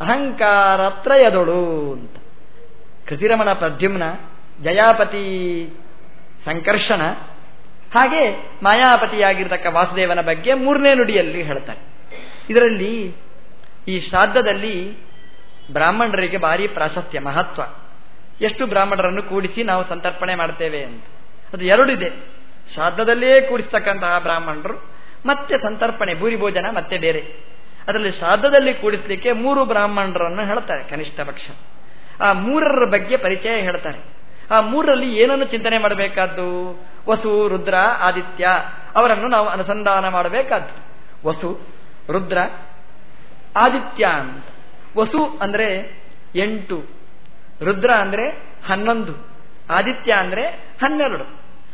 ಅಹಂಕಾರತ್ರಯದೊಳು ಅಂತ. ಕೃತಿರಮಣ ಪ್ರದ್ಯುಮ್ನ, ಜಯಾಪತಿ ಸಂಕರ್ಷಣ, ಹಾಗೆ ಮಾಯಾಪತಿಯಾಗಿರ್ತಕ್ಕ ವಾಸುದೇವನ ಬಗ್ಗೆ ಮೂರನೇ ನುಡಿಯಲ್ಲಿ ಹೇಳ್ತಾರೆ. ಇದರಲ್ಲಿ ಈ ಶ್ರಾದ್ದದಲ್ಲಿ ಬ್ರಾಹ್ಮಣರಿಗೆ ಭಾರಿ ಪ್ರಾಶಸ್ತ್ಯ, ಮಹತ್ವ. ಎಷ್ಟು ಬ್ರಾಹ್ಮಣರನ್ನು ಕೂಡಿಸಿ ನಾವು ಸಂತರ್ಪಣೆ ಮಾಡ್ತೇವೆ ಅಂತ. ಅದು ಎರಡಿದೆ. ಶ್ರಾದ್ದದಲ್ಲೇ ಕೂಡಿಸ್ತಕ್ಕಂತಹ ಬ್ರಾಹ್ಮಣರು, ಮತ್ತೆ ಸಂತರ್ಪಣೆ, ಭೂರಿ ಭೋಜನ, ಮತ್ತೆ ಬೇರೆ. ಅದರಲ್ಲಿ ಶ್ರಾದ್ದದಲ್ಲಿ ಕೂಡಿಸಲಿಕ್ಕೆ ಮೂರು ಬ್ರಾಹ್ಮಣರನ್ನು ಹೇಳ್ತಾರೆ ಕನಿಷ್ಠ ಪಕ್ಷ. ಆ ಮೂರರ ಬಗ್ಗೆ ಪರಿಚಯ ಹೇಳ್ತಾರೆ ಆ ಮೂರರಲ್ಲಿ ಏನನ್ನು ಚಿಂತನೆ ಮಾಡಬೇಕಾದ್ದು? ವಸು, ರುದ್ರ, ಆದಿತ್ಯ, ಅವರನ್ನು ನಾವು ಅನುಸಂಧಾನ ಮಾಡಬೇಕಾದ್ದು. ವಸು, ರುದ್ರ, ಆದಿತ್ಯ ಅಂತ. ವಸು ಅಂದ್ರೆ ಎಂಟು. ರುದ್ರ ಅಂದ್ರೆ ಹನ್ನೊಂದು. ಆದಿತ್ಯ ಅಂದ್ರೆ ಹನ್ನೆರಡು.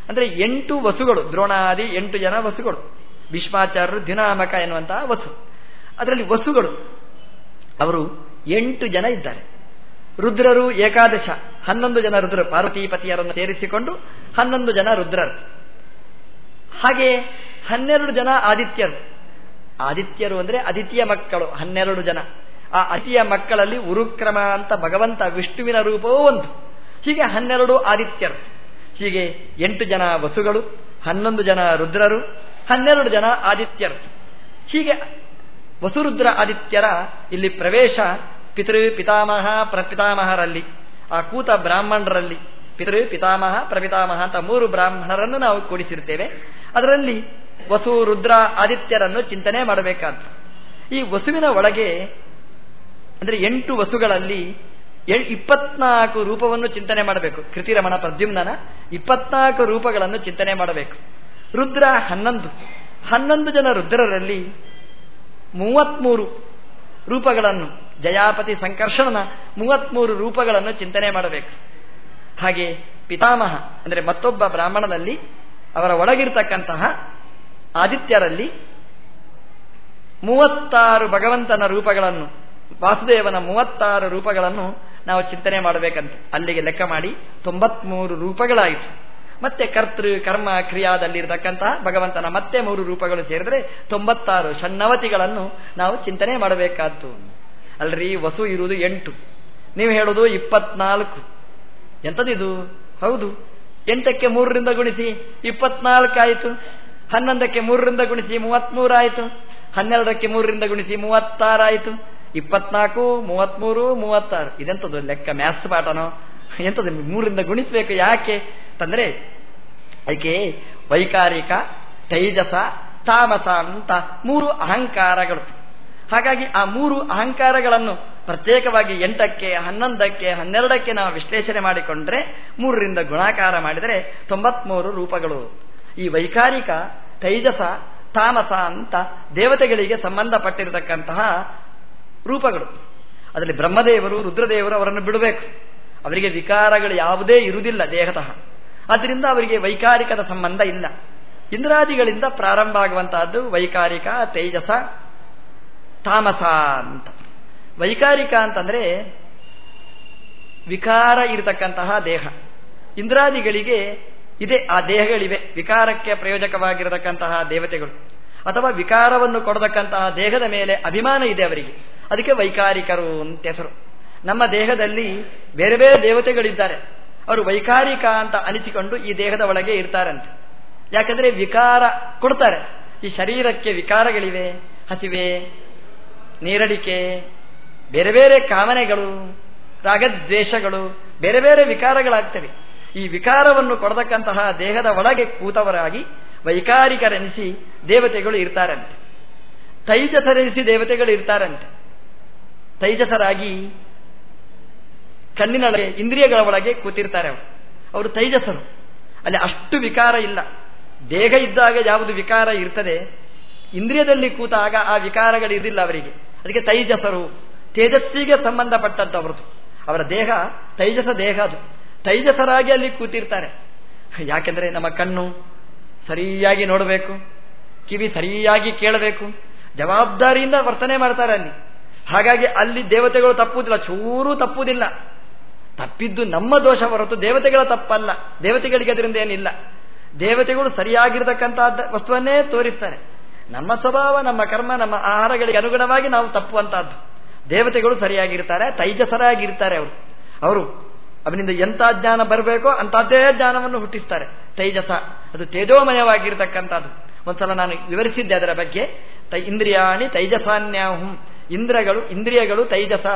ಅಂದ್ರೆ ಎಂಟು ವಸುಗಳು, ದ್ರೋಣಾದಿ ಎಂಟು ಜನ ವಸುಗಳು. ಭೀಷ್ಮಾಚಾರ್ಯರು ದಿನಾಮಕ ಎನ್ನುವಂತಹ ವಸು. ಅದರಲ್ಲಿ ವಸುಗಳು, ಅವರು ಎಂಟು ಜನ ಇದ್ದಾರೆ. ರುದ್ರರು ಏಕಾದಶ. ಹನ್ನೊಂದು ಜನ ರುದ್ರ ಪಾರ್ವತೀಪತಿಯರನ್ನು ಸೇರಿಸಿಕೊಂಡು ಹನ್ನೊಂದು ಜನ ರುದ್ರರು. ಹಾಗೆ ಹನ್ನೆರಡು ಜನ ಆದಿತ್ಯರು. ಆದಿತ್ಯರು ಅಂದ್ರೆ ಅದಿತಿಯ ಮಕ್ಕಳು, ಹನ್ನೆರಡು ಜನ. ಆ ಅತಿಯ ಮಕ್ಕಳಲ್ಲಿ ಉರುಕ್ರಮ ಅಂತ ಭಗವಂತ ವಿಷ್ಣುವಿನ ರೂಪವೂ ಒಂದು. ಹೀಗೆ ಹನ್ನೆರಡು ಆದಿತ್ಯರು. ಹೀಗೆ ಎಂಟು ಜನ ವಸುಗಳು, ಹನ್ನೊಂದು ಜನ ರುದ್ರರು, ಹನ್ನೆರಡು ಜನ ಆದಿತ್ಯರು. ಹೀಗೆ ವಸುರುದ್ರ ಆದಿತ್ಯರ ಇಲ್ಲಿ ಪ್ರವೇಶ ಪಿತೃ ಪಿತಾಮಹ ಪ್ರಪಿತಾಮಹರಲ್ಲಿ, ಆ ಕೂತ ಬ್ರಾಹ್ಮಣರಲ್ಲಿ ಪಿತೃ ಪಿತಾಮಹ ಪ್ರಪಿತಾಮಹ ಅಂತ ಮೂರು ಬ್ರಾಹ್ಮಣರನ್ನು ನಾವು ಕೂಡಿಸಿರ್ತೇವೆ ಅದರಲ್ಲಿ ವಸು, ರುದ್ರ, ಆದಿತ್ಯರನ್ನು ಚಿಂತನೆ ಮಾಡಬೇಕಾದ ಈ ವಸುವಿನ ಒಳಗೆ ಅಂದರೆ ಎಂಟು ವಸುಗಳಲ್ಲಿ ಇಪ್ಪತ್ನಾಲ್ಕು ರೂಪವನ್ನು ಚಿಂತನೆ ಮಾಡಬೇಕು. ಕೃತಿರಮಣ, ಪ್ರದ್ಯುಮ್ನನ ಇಪ್ಪತ್ನಾಲ್ಕು ರೂಪಗಳನ್ನು ಚಿಂತನೆ ಮಾಡಬೇಕು. ರುದ್ರ, ಹನ್ನೊಂದು. ಹನ್ನೊಂದು ಜನ ರುದ್ರರಲ್ಲಿ ಮೂವತ್ಮೂರು ರೂಪಗಳನ್ನು ಜಯಾಪತಿ ಸಂಕರ್ಷಣನ ಮೂವತ್ಮೂರು ರೂಪಗಳನ್ನು ಚಿಂತನೆ ಮಾಡಬೇಕು. ಹಾಗೆ ಪಿತಾಮಹ, ಅಂದರೆ ಮತ್ತೊಬ್ಬ ಬ್ರಾಹ್ಮಣನಲ್ಲಿ ಅವರ ಒಳಗಿರ್ತಕ್ಕಂತಹ ಆದಿತ್ಯರಲ್ಲಿ ಮೂವತ್ತಾರು ಭಗವಂತನ ರೂಪಗಳನ್ನು, ವಾಸುದೇವನ ಮೂವತ್ತಾರು ರೂಪಗಳನ್ನು ನಾವು ಚಿಂತನೆ ಮಾಡಬೇಕಂತೆ. ಅಲ್ಲಿಗೆ ಲೆಕ್ಕ ಮಾಡಿ ತೊಂಬತ್ಮೂರು ರೂಪಗಳಾಯಿತು. ಮತ್ತೆ ಕರ್ತೃ, ಕರ್ಮ, ಕ್ರಿಯಾದಲ್ಲಿರತಕ್ಕಂತಹ ಭಗವಂತನ ಮತ್ತೆ ಮೂರು ರೂಪಗಳು ಸೇರಿದರೆ ತೊಂಬತ್ತಾರು ಷಣ್ಣವತಿಗಳನ್ನು ನಾವು ಚಿಂತನೆ ಮಾಡಬೇಕಾದ್ದು. ಅಲ್ರಿ, ವಸು ಇರುವುದು ಎಂಟು. ನೀವು ಹೇಳೋದು ಇಪ್ಪತ್ನಾಲ್ಕು. ಎಂಥದಿದು ಹೌದು. ಎಂಟಕ್ಕೆ ಮೂರರಿಂದ ಗುಣಿಸಿ ಇಪ್ಪತ್ನಾಲ್ಕಾಯಿತು ಹನ್ನೊಂದಕ್ಕೆ ಮೂರರಿಂದ ಗುಣಿಸಿ ಮೂವತ್ಮೂರಾಯಿತು ಹನ್ನೆರಡಕ್ಕೆ ಮೂರರಿಂದ ಗುಣಿಸಿ ಮೂವತ್ತಾರಾಯಿತು ಇಪ್ಪತ್ನಾಲ್ಕು, ಮೂವತ್ಮೂರು, ಮೂವತ್ತಾರು. ಇದೆಂಥದ್ದು ಲೆಕ್ಕ ಮ್ಯಾಥ್ಸ್ ಪಾಠನೋ? ಎಂಥದ್ದು ಮೂರರಿಂದ ಗುಣಿಸಬೇಕು ಯಾಕೆ? ತಂದ್ರೆ ಅದಕ್ಕೆ ವೈಕಾರಿಕ, ತೈಜಸ, ತಾಮಸ ಅಂತ ಮೂರು ಅಹಂಕಾರಗಳು. ಹಾಗಾಗಿ ಆ ಮೂರು ಅಹಂಕಾರಗಳನ್ನು ಪ್ರತ್ಯೇಕವಾಗಿ ಎಂಟಕ್ಕೆ, ಹನ್ನೊಂದಕ್ಕೆ, ಹನ್ನೆರಡಕ್ಕೆ ನಾವು ವಿಶ್ಲೇಷಣೆ ಮಾಡಿಕೊಂಡ್ರೆ ಮೂರರಿಂದ ಗುಣಾಕಾರ ಮಾಡಿದರೆ ತೊಂಬತ್ಮೂರು ರೂಪಗಳು. ಈ ವೈಕಾರಿಕ, ತೈಜಸ, ತಾಮಸ ಅಂತ ದೇವತೆಗಳಿಗೆ ಸಂಬಂಧಪಟ್ಟಿರತಕ್ಕಂತಹ ರೂಪಗಳು. ಅದರಲ್ಲಿ ಬ್ರಹ್ಮದೇವರು, ರುದ್ರದೇವರು ಅವರನ್ನು ಬಿಡಬೇಕು. ಅವರಿಗೆ ವಿಕಾರಗಳು ಯಾವುದೇ ಇರುವುದಿಲ್ಲ ದೇಹತಃ. ಆದ್ದರಿಂದ ಅವರಿಗೆ ವೈಕಾರಿಕದ ಸಂಬಂಧ ಇಲ್ಲ. ಇಂದ್ರಾದಿಗಳಿಂದ ಪ್ರಾರಂಭ ಆಗುವಂತಹದ್ದು ವೈಕಾರಿಕ, ತೇಜಸ ತಾಮಸ ಅಂತ. ವೈಕಾರಿಕ ಅಂತಂದ್ರೆ ವಿಕಾರ ಇರತಕ್ಕಂತಹ ದೇಹ. ಇಂದ್ರಾದಿಗಳಿಗೆ ಇದೆ, ಆ ದೇಹಗಳಿವೆ. ವಿಕಾರಕ್ಕೆ ಪ್ರಯೋಜಕವಾಗಿರತಕ್ಕಂತಹ ದೇವತೆಗಳು. ಅಥವಾ ವಿಕಾರವನ್ನು ಕೊಡತಕ್ಕಂತಹ ದೇಹದ ಮೇಲೆ ಅಭಿಮಾನ ಇದೆ ಅವರಿಗೆ. ಅದಕ್ಕೆ ವೈಕಾರಿಕರು ಅಂತ ಹೆಸರು. ನಮ್ಮ ದೇಹದಲ್ಲಿ ಬೇರೆ ಬೇರೆ ದೇವತೆಗಳಿದ್ದಾರೆ. ಅವರು ವೈಕಾರಿಕ ಅಂತ ಅನಿಸಿಕೊಂಡು ಈ ದೇಹದ ಒಳಗೆ ಇರ್ತಾರಂತೆ. ಯಾಕಂದ್ರೆ ವಿಕಾರ ಕೊಡ್ತಾರೆ. ಈ ಶರೀರಕ್ಕೆ ವಿಕಾರಗಳಿವೆ, ಹಸಿವೆ ನೀರಡಿಕೆ, ಬೇರೆ ಬೇರೆ ಕಾಮನೆಗಳು, ರಾಗದ್ವೇಷಗಳು, ಬೇರೆ ಬೇರೆ ವಿಕಾರಗಳಾಗ್ತವೆ. ಈ ವಿಕಾರವನ್ನು ಕೊಡತಕ್ಕಂತಹ ದೇಹದ ಒಳಗೆ ಕೂತವರಾಗಿ ವೈಕಾರಿಕರೆನಿಸಿ ದೇವತೆಗಳು ಇರ್ತಾರಂತೆ. ತೈಜಸರೆನಿಸಿ ದೇವತೆಗಳು ಇರ್ತಾರಂತೆ. ತೈಜಸರಾಗಿ ಕಣ್ಣಿನೊಳಗೆ, ಇಂದ್ರಿಯಗಳ ಒಳಗೆ ಕೂತಿರ್ತಾರೆ ಅವರು. ಅವರು ತೈಜಸರು. ಅಲ್ಲಿ ಅಷ್ಟು ವಿಕಾರ ಇಲ್ಲ. ದೇಹ ಇದ್ದಾಗ ಯಾವುದು ವಿಕಾರ ಇರ್ತದೆ? ಇಂದ್ರಿಯದಲ್ಲಿ ಕೂತಾಗ ಆ ವಿಕಾರಗಳಿರಲಿಲ್ಲ ಅವರಿಗೆ. ಅದಕ್ಕೆ ತೈಜಸರು. ತೇಜಸ್ಸಿಗೆ ಅವರದು ಅವರ ದೇಹ, ತೈಜಸ ದೇಹ ಅದು. ತೈಜಸರಾಗಿ ಅಲ್ಲಿ ಕೂತಿರ್ತಾರೆ. ಯಾಕೆಂದ್ರೆ ನಮ್ಮ ಕಣ್ಣು ಸರಿಯಾಗಿ ನೋಡಬೇಕು, ಕಿವಿ ಸರಿಯಾಗಿ ಕೇಳಬೇಕು, ಜವಾಬ್ದಾರಿಯಿಂದ ವರ್ತನೆ ಮಾಡ್ತಾರೆ ಅಲ್ಲಿ. ಹಾಗಾಗಿ ಅಲ್ಲಿ ದೇವತೆಗಳು ತಪ್ಪುವುದಿಲ್ಲ, ಚೂರು ತಪ್ಪುವುದಿಲ್ಲ. ತಪ್ಪಿದ್ದು ನಮ್ಮ ದೋಷ ಹೊರತು ದೇವತೆಗಳ ತಪ್ಪಲ್ಲ, ದೇವತೆಗಳಿಗೆ ಅದರಿಂದ ಏನಿಲ್ಲ. ದೇವತೆಗಳು ಸರಿಯಾಗಿರತಕ್ಕಂತಹ ವಸ್ತುವನ್ನೇ ತೋರಿಸ್ತಾರೆ. ನಮ್ಮ ಸ್ವಭಾವ, ನಮ್ಮ ಕರ್ಮ, ನಮ್ಮ ಆಹಾರಗಳಿಗೆ ಅನುಗುಣವಾಗಿ ನಾವು ತಪ್ಪುವಂತಹದ್ದು. ದೇವತೆಗಳು ಸರಿಯಾಗಿರ್ತಾರೆ, ತೈಜಸರಾಗಿರ್ತಾರೆ ಅವರು. ಅವರು ಅವನಿಂದ ಎಂಥ ಜ್ಞಾನ ಬರಬೇಕೋ ಅಂತಹದ್ದೇ ಜ್ಞಾನವನ್ನು ಹುಟ್ಟಿಸ್ತಾರೆ. ತೈಜಸ, ಅದು ತೇಜೋಮಯವಾಗಿರ್ತಕ್ಕಂಥದ್ದು. ಒಂದ್ಸಲ ನಾನು ವಿವರಿಸಿದ್ದೆ ಅದರ ಬಗ್ಗೆ. ತೈ, ಇಂದ್ರಿಯಾಣಿ ತೈಜಸಾನ್ಯಾಹುಂ. ಇಂದ್ರಗಳು, ಇಂದ್ರಿಯಗಳು ತೈಜಸ.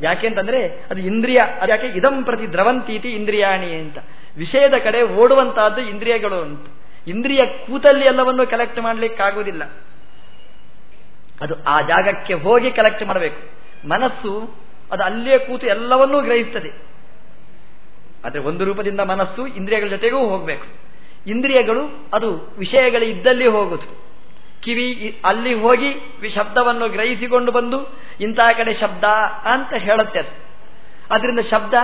ಯಾಕೆಂತಂದ್ರೆ ಅದು ಇಂದ್ರಿಯ ಯಾಕೆ ಇದಂ ಪ್ರತಿ ದ್ರವಂತೀತಿ ಇಂದ್ರಿಯಾಣಿ ಅಂತ. ವಿಷಯದ ಕಡೆ ಓಡುವಂತಹದ್ದು ಇಂದ್ರಿಯಗಳು ಅಂತ. ಇಂದ್ರಿಯ ಕೂತಲ್ಲಿ ಎಲ್ಲವನ್ನೂ ಕಲೆಕ್ಟ್ ಮಾಡಲಿಕ್ಕಾಗುವುದಿಲ್ಲ. ಅದು ಆ ಜಾಗಕ್ಕೆ ಹೋಗಿ ಕಲೆಕ್ಟ್ ಮಾಡಬೇಕು. ಮನಸ್ಸು ಅದು ಅಲ್ಲೇ ಕೂತು ಎಲ್ಲವನ್ನೂ ಗ್ರಹಿಸ್ತದೆ. ಆದರೆ ಒಂದು ರೂಪದಿಂದ ಮನಸ್ಸು ಇಂದ್ರಿಯಗಳ ಜೊತೆಗೂ ಹೋಗಬೇಕು. ಇಂದ್ರಿಯಗಳು ಅದು ವಿಷಯಗಳು ಇದ್ದಲ್ಲಿ ಹೋಗುದು. ಕಿವಿ ಅಲ್ಲಿ ಹೋಗಿ ಶಬ್ದವನ್ನು ಗ್ರಹಿಸಿಕೊಂಡು ಬಂದು ಇಂತಹ ಕಡೆ ಶಬ್ದ ಅಂತ ಹೇಳುತ್ತೆ ಅದು. ಅದರಿಂದ ಶಬ್ದ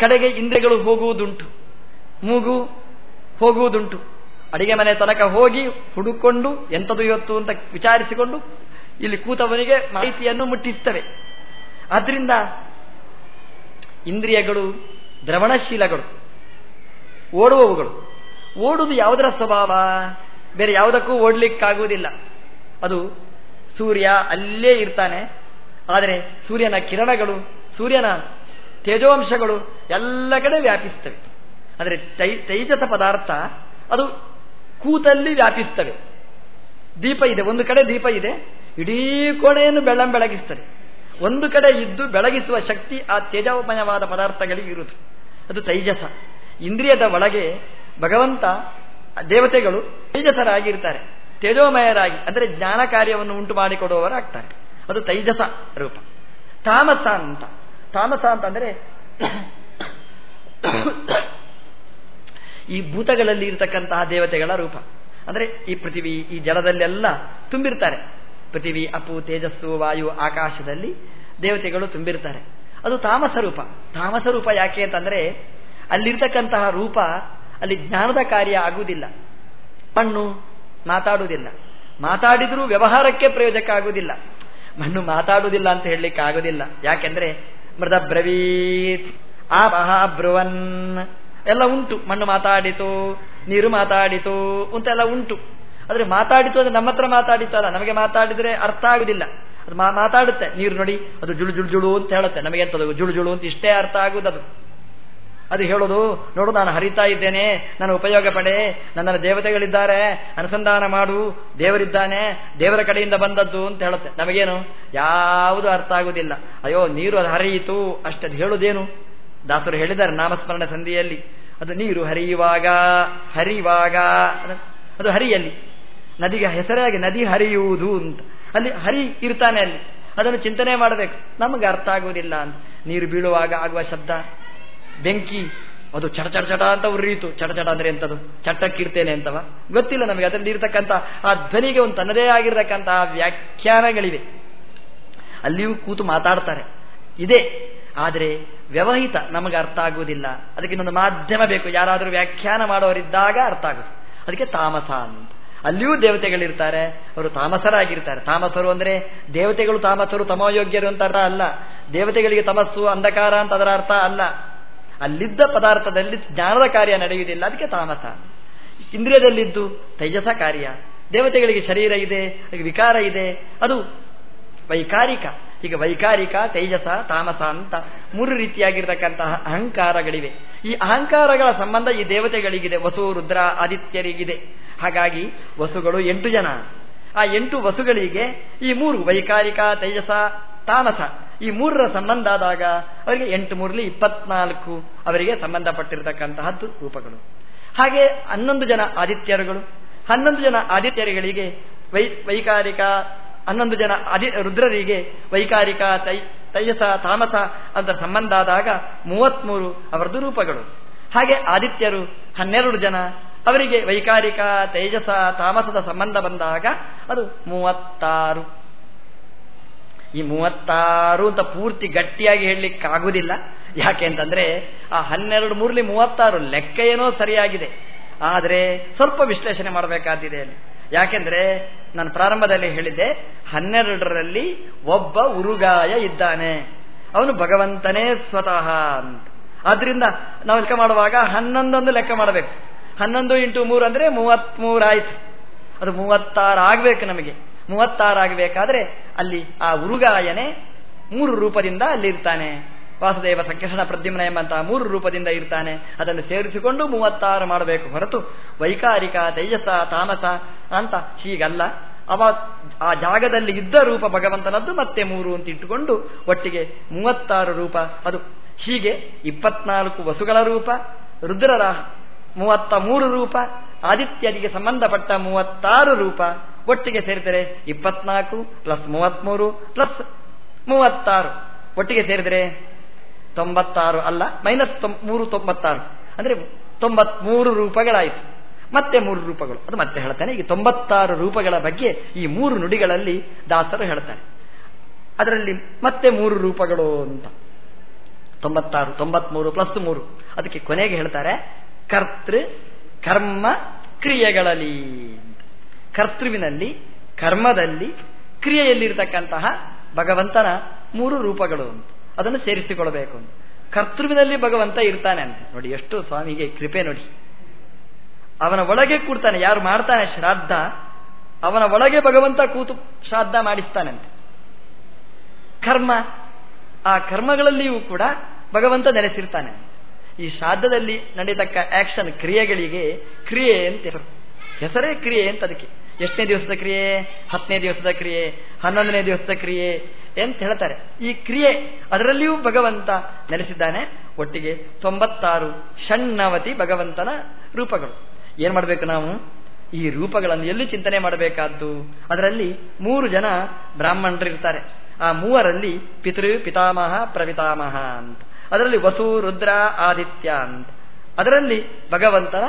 ಕಡೆಗೆ ಇಂದ್ರಿಯಗಳು ಹೋಗುವುದುಂಟು. ಮೂಗು ಹೋಗುವುದುಂಟು. ಅಡಿಗೆ ಮನೆ ತನಕ ಹೋಗಿ ಹುಡುಕೊಂಡು ಎಂಥದು ಇವತ್ತು ಅಂತ ವಿಚಾರಿಸಿಕೊಂಡು ಇಲ್ಲಿ ಕೂತವನಿಗೆ ಮಾಹಿತಿಯನ್ನು ಮುಟ್ಟಿಸ್ತವೆ. ಆದ್ರಿಂದ ಇಂದ್ರಿಯಗಳು, ದ್ರವಣಶೀಲಗಳು, ಓಡುವವುಗಳು. ಓಡುವುದು ಯಾವುದರ ಸ್ವಭಾವ? ಬೇರೆ ಯಾವುದಕ್ಕೂ ಓಡ್ಲಿಕ್ಕಾಗುವುದಿಲ್ಲ. ಅದು ಸೂರ್ಯ ಅಲ್ಲೇ ಇರ್ತಾನೆ. ಆದರೆ ಸೂರ್ಯನ ಕಿರಣಗಳು, ಸೂರ್ಯನ ತೇಜೋಂಶಗಳು ಎಲ್ಲ ಕಡೆ ವ್ಯಾಪಿಸ್ತವೆ. ಆದರೆ ತೈಜಸ ಪದಾರ್ಥ, ಅದು ಕೂತಲ್ಲಿ ವ್ಯಾಪಿಸ್ತವೆ. ದೀಪ ಇದೆ, ಒಂದು ಕಡೆ ದೀಪ ಇದೆ, ಇಡೀ ಕೋಣೆಯನ್ನು ಬೆಳ್ಳಂ ಬೆಳಗಿಸ್ತದೆ. ಒಂದು ಕಡೆ ಇದ್ದು ಬೆಳಗಿಸುವ ಶಕ್ತಿ ಆ ತೇಜೋಮಯವಾದ ಪದಾರ್ಥಗಳಿಗೆ ಇರುವುದು. ಅದು ತೈಜಸ. ಇಂದ್ರಿಯದ ಒಳಗೆ ಭಗವಂತ, ದೇವತೆಗಳು ತೇಜಸರಾಗಿರ್ತಾರೆ. ತೇಜೋಮಯರಾಗಿ, ಅಂದರೆ ಜ್ಞಾನ ಕಾರ್ಯವನ್ನು ಉಂಟು ಮಾಡಿಕೊಡುವವರಾಗ್ತಾರೆ. ಅದು ತೈಜಸ ರೂಪ. ತಾಮಸ ಅಂತ. ತಾಮಸ ಅಂತಂದರೆ ಈ ಭೂತಗಳಲ್ಲಿ ಇರತಕ್ಕಂತಹ ದೇವತೆಗಳ ರೂಪ. ಅಂದರೆ ಈ ಪೃಥಿವಿ, ಈ ಜಲದಲ್ಲೆಲ್ಲ ತುಂಬಿರ್ತಾರೆ. ಪೃಥಿವಿ ಅಪು ತೇಜಸ್ಸು, ವಾಯು, ಆಕಾಶದಲ್ಲಿ ದೇವತೆಗಳು ತುಂಬಿರ್ತಾರೆ. ಅದು ತಾಮಸ ರೂಪ. ತಾಮಸ ರೂಪ ಯಾಕೆ ಅಂತಂದ್ರೆ ಅಲ್ಲಿರ್ತಕ್ಕಂತಹ ರೂಪ ಅಲ್ಲಿ ಜ್ಞಾನದ ಕಾರ್ಯ ಆಗುವುದಿಲ್ಲ. ಮಣ್ಣು ಮಾತಾಡುವುದಿಲ್ಲ. ಮಾತಾಡಿದರೂ ವ್ಯವಹಾರಕ್ಕೆ ಪ್ರಯೋಜಕ ಆಗುವುದಿಲ್ಲ ಮಣ್ಣು ಮಾತಾಡುವುದಿಲ್ಲ ಅಂತ ಹೇಳಲಿಕ್ಕೆ ಆಗೋದಿಲ್ಲ ಯಾಕೆಂದ್ರೆ ಮೃದ ಬ್ರವೀತ್ ಆ ಬ್ರುವನ್ ಎಲ್ಲ ಉಂಟು. ಮಣ್ಣು ಮಾತಾಡಿತು, ನೀರು ಮಾತಾಡಿತು, ಅಂತೆಲ್ಲ ಉಂಟು. ಆದರೆ ಮಾತಾಡಿತು ಅಂದ್ರೆ ನಮ್ಮ ಹತ್ರ ಮಾತಾಡಿತು ಅಲ್ಲ. ನಮಗೆ ಮಾತಾಡಿದ್ರೆ ಅರ್ಥ ಆಗುದಿಲ್ಲ. ಅದು ಮಾತಾಡುತ್ತೆ. ನೀರು ನೋಡಿ, ಅದು ಜುಳು ಜುಳು ಜುಳು ಅಂತ ಹೇಳುತ್ತೆ. ನಮಗೆ ಎಂತದು? ಜುಳು ಜುಳು ಅಂತ ಇಷ್ಟೇ ಅರ್ಥ ಆಗುವುದು ಅದು. ಹೇಳೋದು, ನೋಡು, ನಾನು ಹರಿತಾ ಇದ್ದೇನೆ, ನಾನು ಉಪಯೋಗ ಪಡೆ ನನ್ನ ದೇವತೆಗಳಿದ್ದಾರೆ, ಅನುಸಂಧಾನ ಮಾಡು, ದೇವರಿದ್ದಾನೆ, ದೇವರ ಕಡೆಯಿಂದ ಬಂದದ್ದು ಅಂತ ಹೇಳುತ್ತೆ. ನಮಗೇನು? ಯಾವುದು ಅರ್ಥ ಆಗುವುದಿಲ್ಲ ಅಯ್ಯೋ, ನೀರು ಅದು ಹರಿಯಿತು ಅಷ್ಟದು ಹೇಳುವುದೇನು? ದಾಸರು ಹೇಳಿದ್ದಾರೆ ನಾಮಸ್ಮರಣ ಸಂಧಿಯಲ್ಲಿ. ಅದು ನೀರು ಹರಿಯುವಾಗ, ಹರಿವಾಗ, ಅದು ಹರಿಯಲ್ಲಿ. ನದಿಗೆ ಹೆಸರಾಗಿ ನದಿ ಹರಿಯುವುದು ಅಂತ. ಅಲ್ಲಿ ಹರಿ ಇರ್ತಾನೆ ಅಲ್ಲಿ. ಅದನ್ನು ಚಿಂತನೆ ಮಾಡಬೇಕು. ನಮಗೆ ಅರ್ಥ ಆಗುವುದಿಲ್ಲ ಅಂತ. ನೀರು ಬೀಳುವಾಗ ಆಗುವ ಶಬ್ದ, ಬೆಂಕಿ, ಅದು ಚಟ ಚಟ ಚಟ ಅಂತ ಉರಿಯಿತು. ಚಟ ಚಟ ಅಂದ್ರೆ ಎಂತದು? ಚಟ್ಟಕ್ಕಿರ್ತೇನೆ ಅಂತವ? ಗೊತ್ತಿಲ್ಲ ನಮಗೆ. ಅದರಲ್ಲಿ ಇರತಕ್ಕಂಥ ಆ ಧ್ವನಿಗೆ ಒಂದು ತನ್ನದೇ ಆಗಿರತಕ್ಕಂತಹ ವ್ಯಾಖ್ಯಾನಗಳಿವೆ. ಅಲ್ಲಿಯೂ ಕೂತು ಮಾತಾಡ್ತಾರೆ. ಇದೆ. ಆದರೆ ವ್ಯವಹಿತ ನಮಗೆ ಅರ್ಥ ಆಗುವುದಿಲ್ಲ. ಅದಕ್ಕೆ ಇನ್ನೊಂದು ಮಾಧ್ಯಮ ಬೇಕು. ಯಾರಾದರೂ ವ್ಯಾಖ್ಯಾನ ಮಾಡೋರಿದ್ದಾಗ ಅರ್ಥ ಆಗುತ್ತೆ. ಅದಕ್ಕೆ ತಾಮಸ ಅಂತ. ಅಲ್ಲಿಯೂ ದೇವತೆಗಳಿರ್ತಾರೆ. ಅವರು ತಾಮಸರಾಗಿರ್ತಾರೆ. ತಾಮಸರು ಅಂದರೆ ದೇವತೆಗಳು ತಾಮಸರು ತಮೋಯೋಗ್ಯರು ಅಂತ ಅರ್ಥ ಅಲ್ಲ. ದೇವತೆಗಳಿಗೆ ತಮಸ್ಸು, ಅಂಧಕಾರ ಅಂತ ಅದರ ಅರ್ಥ ಅಲ್ಲ. ಅಲ್ಲಿದ್ದ ಪದಾರ್ಥದಲ್ಲಿ ಜ್ಞಾನದ ಕಾರ್ಯ ನಡೆಯುವುದಿಲ್ಲ. ಅದಕ್ಕೆ ತಾಮಸ. ಇಂದ್ರಿಯದಲ್ಲಿದ್ದು ತೈಜಸ ಕಾರ್ಯ. ದೇವತೆಗಳಿಗೆ ಶರೀರ ಇದೆ, ವಿಕಾರ ಇದೆ. ಅದು ವೈಕಾರಿಕ. ಈಗ ವೈಕಾರಿಕ, ತೇಜಸ, ತಾಮಸ ಅಂತ ಮೂರು ರೀತಿಯಾಗಿರ್ತಕ್ಕಂತಹ ಅಹಂಕಾರಗಳಿವೆ. ಈ ಅಹಂಕಾರಗಳ ಸಂಬಂಧ ಈ ದೇವತೆಗಳಿಗಿದೆ. ವಸು, ರುದ್ರ, ಆದಿತ್ಯರಿಗಿದೆ. ಹಾಗಾಗಿ ವಸುಗಳು ಎಂಟು ಜನ. ಆ ಎಂಟು ವಸುಗಳಿಗೆ ಈ ಮೂರು ವೈಕಾರಿಕ, ತೇಜಸ, ತಾಮಸ ಈ ಮೂರರ ಸಂಬಂಧ ಆದಾಗ ಅವರಿಗೆ ಎಂಟು ಮೂರಲಿ ಇಪ್ಪತ್ನಾಲ್ಕು ಅವರಿಗೆ ಸಂಬಂಧಪಟ್ಟಿರತಕ್ಕಂತಹದ್ದು ರೂಪಗಳು. ಹಾಗೆ ಹನ್ನೊಂದು ಜನ ಆದಿತ್ಯರುಗಳು. ಹನ್ನೊಂದು ಜನ ಆದಿತ್ಯರುಗಳಿಗೆ ವೈ, ವೈಕಾರಿಕ ಹನ್ನೊಂದು ಜನ ಅದಿ ರುದ್ರರಿಗೆ ವೈಕಾರಿಕ, ತೈ, ತೈಯಸ, ತಾಮಸ ಅಂತ ಸಂಬಂಧ ಆದಾಗ ಮೂವತ್ಮೂರು ಅವರದ್ದು ರೂಪಗಳು. ಹಾಗೆ ಆದಿತ್ಯರು ಹನ್ನೆರಡು ಜನ ಅವರಿಗೆ ವೈಕಾರಿಕ ತೇಜಸ ತಾಮಸದ ಸಂಬಂಧ ಬಂದಾಗ ಅದು ಮೂವತ್ತಾರು. ಈ ಮೂವತ್ತಾರು ಅಂತ ಪೂರ್ತಿ ಗಟ್ಟಿಯಾಗಿ ಹೇಳಲಿಕ್ಕೆ ಆಗುವುದಿಲ್ಲ ಯಾಕೆ ಅಂತಂದ್ರೆ ಆ ಹನ್ನೆರಡು ಮೂರ್ಲಿ ಮೂವತ್ತಾರು ಲೆಕ್ಕ ಏನೋ ಸರಿಯಾಗಿದೆ. ಆದರೆ ಸ್ವಲ್ಪ ವಿಶ್ಲೇಷಣೆ ಮಾಡಬೇಕಾದಿದೆ ಅಲ್ಲಿ. ಯಾಕೆಂದ್ರೆ ನಾನು ಪ್ರಾರಂಭದಲ್ಲಿ ಹೇಳಿದ್ದೆ, ಹನ್ನೆರಡರಲ್ಲಿ ಒಬ್ಬ ಉರುಗಾಯ ಇದ್ದಾನೆ. ಅವನು ಭಗವಂತನೇ ಸ್ವತಃ ಅಂತ. ಆದ್ರಿಂದ ನಾವು ಲೆಕ್ಕ ಮಾಡುವಾಗ ಹನ್ನೊಂದೊಂದು ಲೆಕ್ಕ ಮಾಡಬೇಕು. ಹನ್ನೊಂದು ಇಂಟು ಮೂರು ಅಂದ್ರೆ ಮೂವತ್ಮೂರಾಯ್ತು. ಅದು ಮೂವತ್ತಾರು ಆಗ್ಬೇಕು ನಮಗೆ. ಮೂವತ್ತಾರು ಆಗಬೇಕಾದ್ರೆ ಅಲ್ಲಿ ಆ ಉರುಗಾಯನೆ ಮೂರು ರೂಪದಿಂದ ಅಲ್ಲಿರ್ತಾನೆ. ವಾಸುದೇವ ಸಂಕರ್ಷಣ ಪ್ರದ್ಯುಮ್ನ ಎಂಬಂತಹ ಮೂರು ರೂಪದಿಂದ ಇರ್ತಾನೆ. ಅದನ್ನು ಸೇರಿಸಿಕೊಂಡು ಮೂವತ್ತಾರು ಮಾಡಬೇಕು ಹೊರತು ವೈಕಾರಿಕ, ತೇಜಸ, ತಾಮಸ ಅಂತ ಹೀಗಲ್ಲ. ಅವ ಆ ಜಾಗದಲ್ಲಿ ಇದ್ದ ರೂಪ ಭಗವಂತನದ್ದು ಮತ್ತೆ ಮೂರು ಅಂತ ಇಟ್ಟುಕೊಂಡು ಒಟ್ಟಿಗೆ ಮೂವತ್ತಾರು ರೂಪ. ಅದು ಹೀಗೆ ಇಪ್ಪತ್ನಾಲ್ಕು ವಸುಗಳ ರೂಪ, ರುದ್ರರ ಮೂವತ್ತ ಮೂರು ರೂಪ, ಆದಿತ್ಯರಿಗೆ ಸಂಬಂಧಪಟ್ಟ ಮೂವತ್ತಾರು ರೂಪ ಒಟ್ಟಿಗೆ ಸೇರಿದರೆ ಇಪ್ಪತ್ನಾಲ್ಕು, ಪ್ಲಸ್ ಮೂವತ್ಮೂರು ಪ್ಲಸ್ ಮೂವತ್ತಾರು ಒಟ್ಟಿಗೆ ಸೇರಿದರೆ ತೊಂಬತ್ತಾರು ಅಲ್ಲ, ಮೈನಸ್ ಮೂರು ತೊಂಬತ್ತಾರು. ಅಂದ್ರೆ ತೊಂಬತ್ಮೂರು ರೂಪಗಳಾಯಿತು. ಮತ್ತೆ ಮೂರು ರೂಪಗಳು. ಅದು ಮತ್ತೆ ಹೇಳ್ತಾನೆ, ಈಗ ತೊಂಬತ್ತಾರು ರೂಪಗಳ ಬಗ್ಗೆ ಈ ಮೂರು ನುಡಿಗಳಲ್ಲಿ ದಾಸರು ಹೇಳ್ತಾರೆ. ಅದರಲ್ಲಿ ಮತ್ತೆ ಮೂರು ರೂಪಗಳು ಅಂತ. ತೊಂಬತ್ತಾರು, ತೊಂಬತ್ಮೂರು ಪ್ಲಸ್ ಮೂರು. ಅದಕ್ಕೆ ಕೊನೆಗೆ ಹೇಳ್ತಾರೆ, ಕರ್ತೃ, ಕರ್ಮ, ಕ್ರಿಯೆಗಳಲ್ಲಿ ಕರ್ತೃವಿನಲ್ಲಿ, ಕರ್ಮದಲ್ಲಿ, ಕ್ರಿಯೆಯಲ್ಲಿರ್ತಕ್ಕಂತಹ ಭಗವಂತನ ಮೂರು ರೂಪಗಳು ಅಂತ. ಅದನ್ನು ಸೇರಿಸಿಕೊಳ್ಳಬೇಕು ಅಂತ. ಕರ್ತೃವಿನಲ್ಲಿ ಭಗವಂತ ಇರ್ತಾನೆ ಅಂತ. ನೋಡಿ, ಎಷ್ಟು ಸ್ವಾಮಿಗೆ ಕೃಪೆ ನೋಡಿ. ಅವನ ಒಳಗೆ ಕೂಡ್ತಾನೆ, ಯಾರು ಮಾಡ್ತಾನೆ ಶ್ರಾದ್ದ, ಅವನ ಒಳಗೆ ಭಗವಂತ ಕೂತು ಶ್ರಾದ್ದ ಮಾಡಿಸ್ತಾನಂತೆ ಕರ್ಮ, ಆ ಕರ್ಮಗಳಲ್ಲಿಯೂ ಕೂಡ ಭಗವಂತ ನೆಲೆಸಿರ್ತಾನೆ ಈ ಶ್ರಾದ್ದದಲ್ಲಿ ನಡೆಯತಕ್ಕ ಆಕ್ಷನ್ ಕ್ರಿಯೆಗಳಿಗೆ ಕ್ರಿಯೆ ಅಂತ ಹೆಸರೇ ಕ್ರಿಯೆ ಅಂತ ಅದಕ್ಕೆ. ಎಷ್ಟನೇ ದಿವಸದ ಕ್ರಿಯೆ? ಹತ್ತನೇ ದಿವಸದ ಕ್ರಿಯೆ? ಹನ್ನೊಂದನೇ ದಿವಸದ ಕ್ರಿಯೆ? ಅಂತ ಹೇಳ್ತಾರೆ. ಈ ಕ್ರಿಯೆ ಅದರಲ್ಲಿಯೂ ಭಗವಂತ ನೆಲೆಸಿದ್ದಾನೆ. ಒಟ್ಟಿಗೆ ತೊಂಬತ್ತಾರು ಷಣ್ಣವತಿ ಭಗವಂತನ ರೂಪಗಳು. ಏನ್ ಮಾಡಬೇಕು ನಾವು? ಈ ರೂಪಗಳನ್ನು ಎಲ್ಲಿ ಚಿಂತನೆ ಮಾಡಬೇಕಾದ್ದು? ಅದರಲ್ಲಿ ಮೂರು ಜನ ಬ್ರಾಹ್ಮಣರಿರ್ತಾರೆ. ಆ ಮೂವರಲ್ಲಿ ಪಿತೃ, ಪಿತಾಮಹ, ಪ್ರವಿತಾಮಹ ಅಂತ. ಅದರಲ್ಲಿ ವಸು, ರುದ್ರ, ಆದಿತ್ಯ ಅಂತ. ಅದರಲ್ಲಿ ಭಗವಂತನ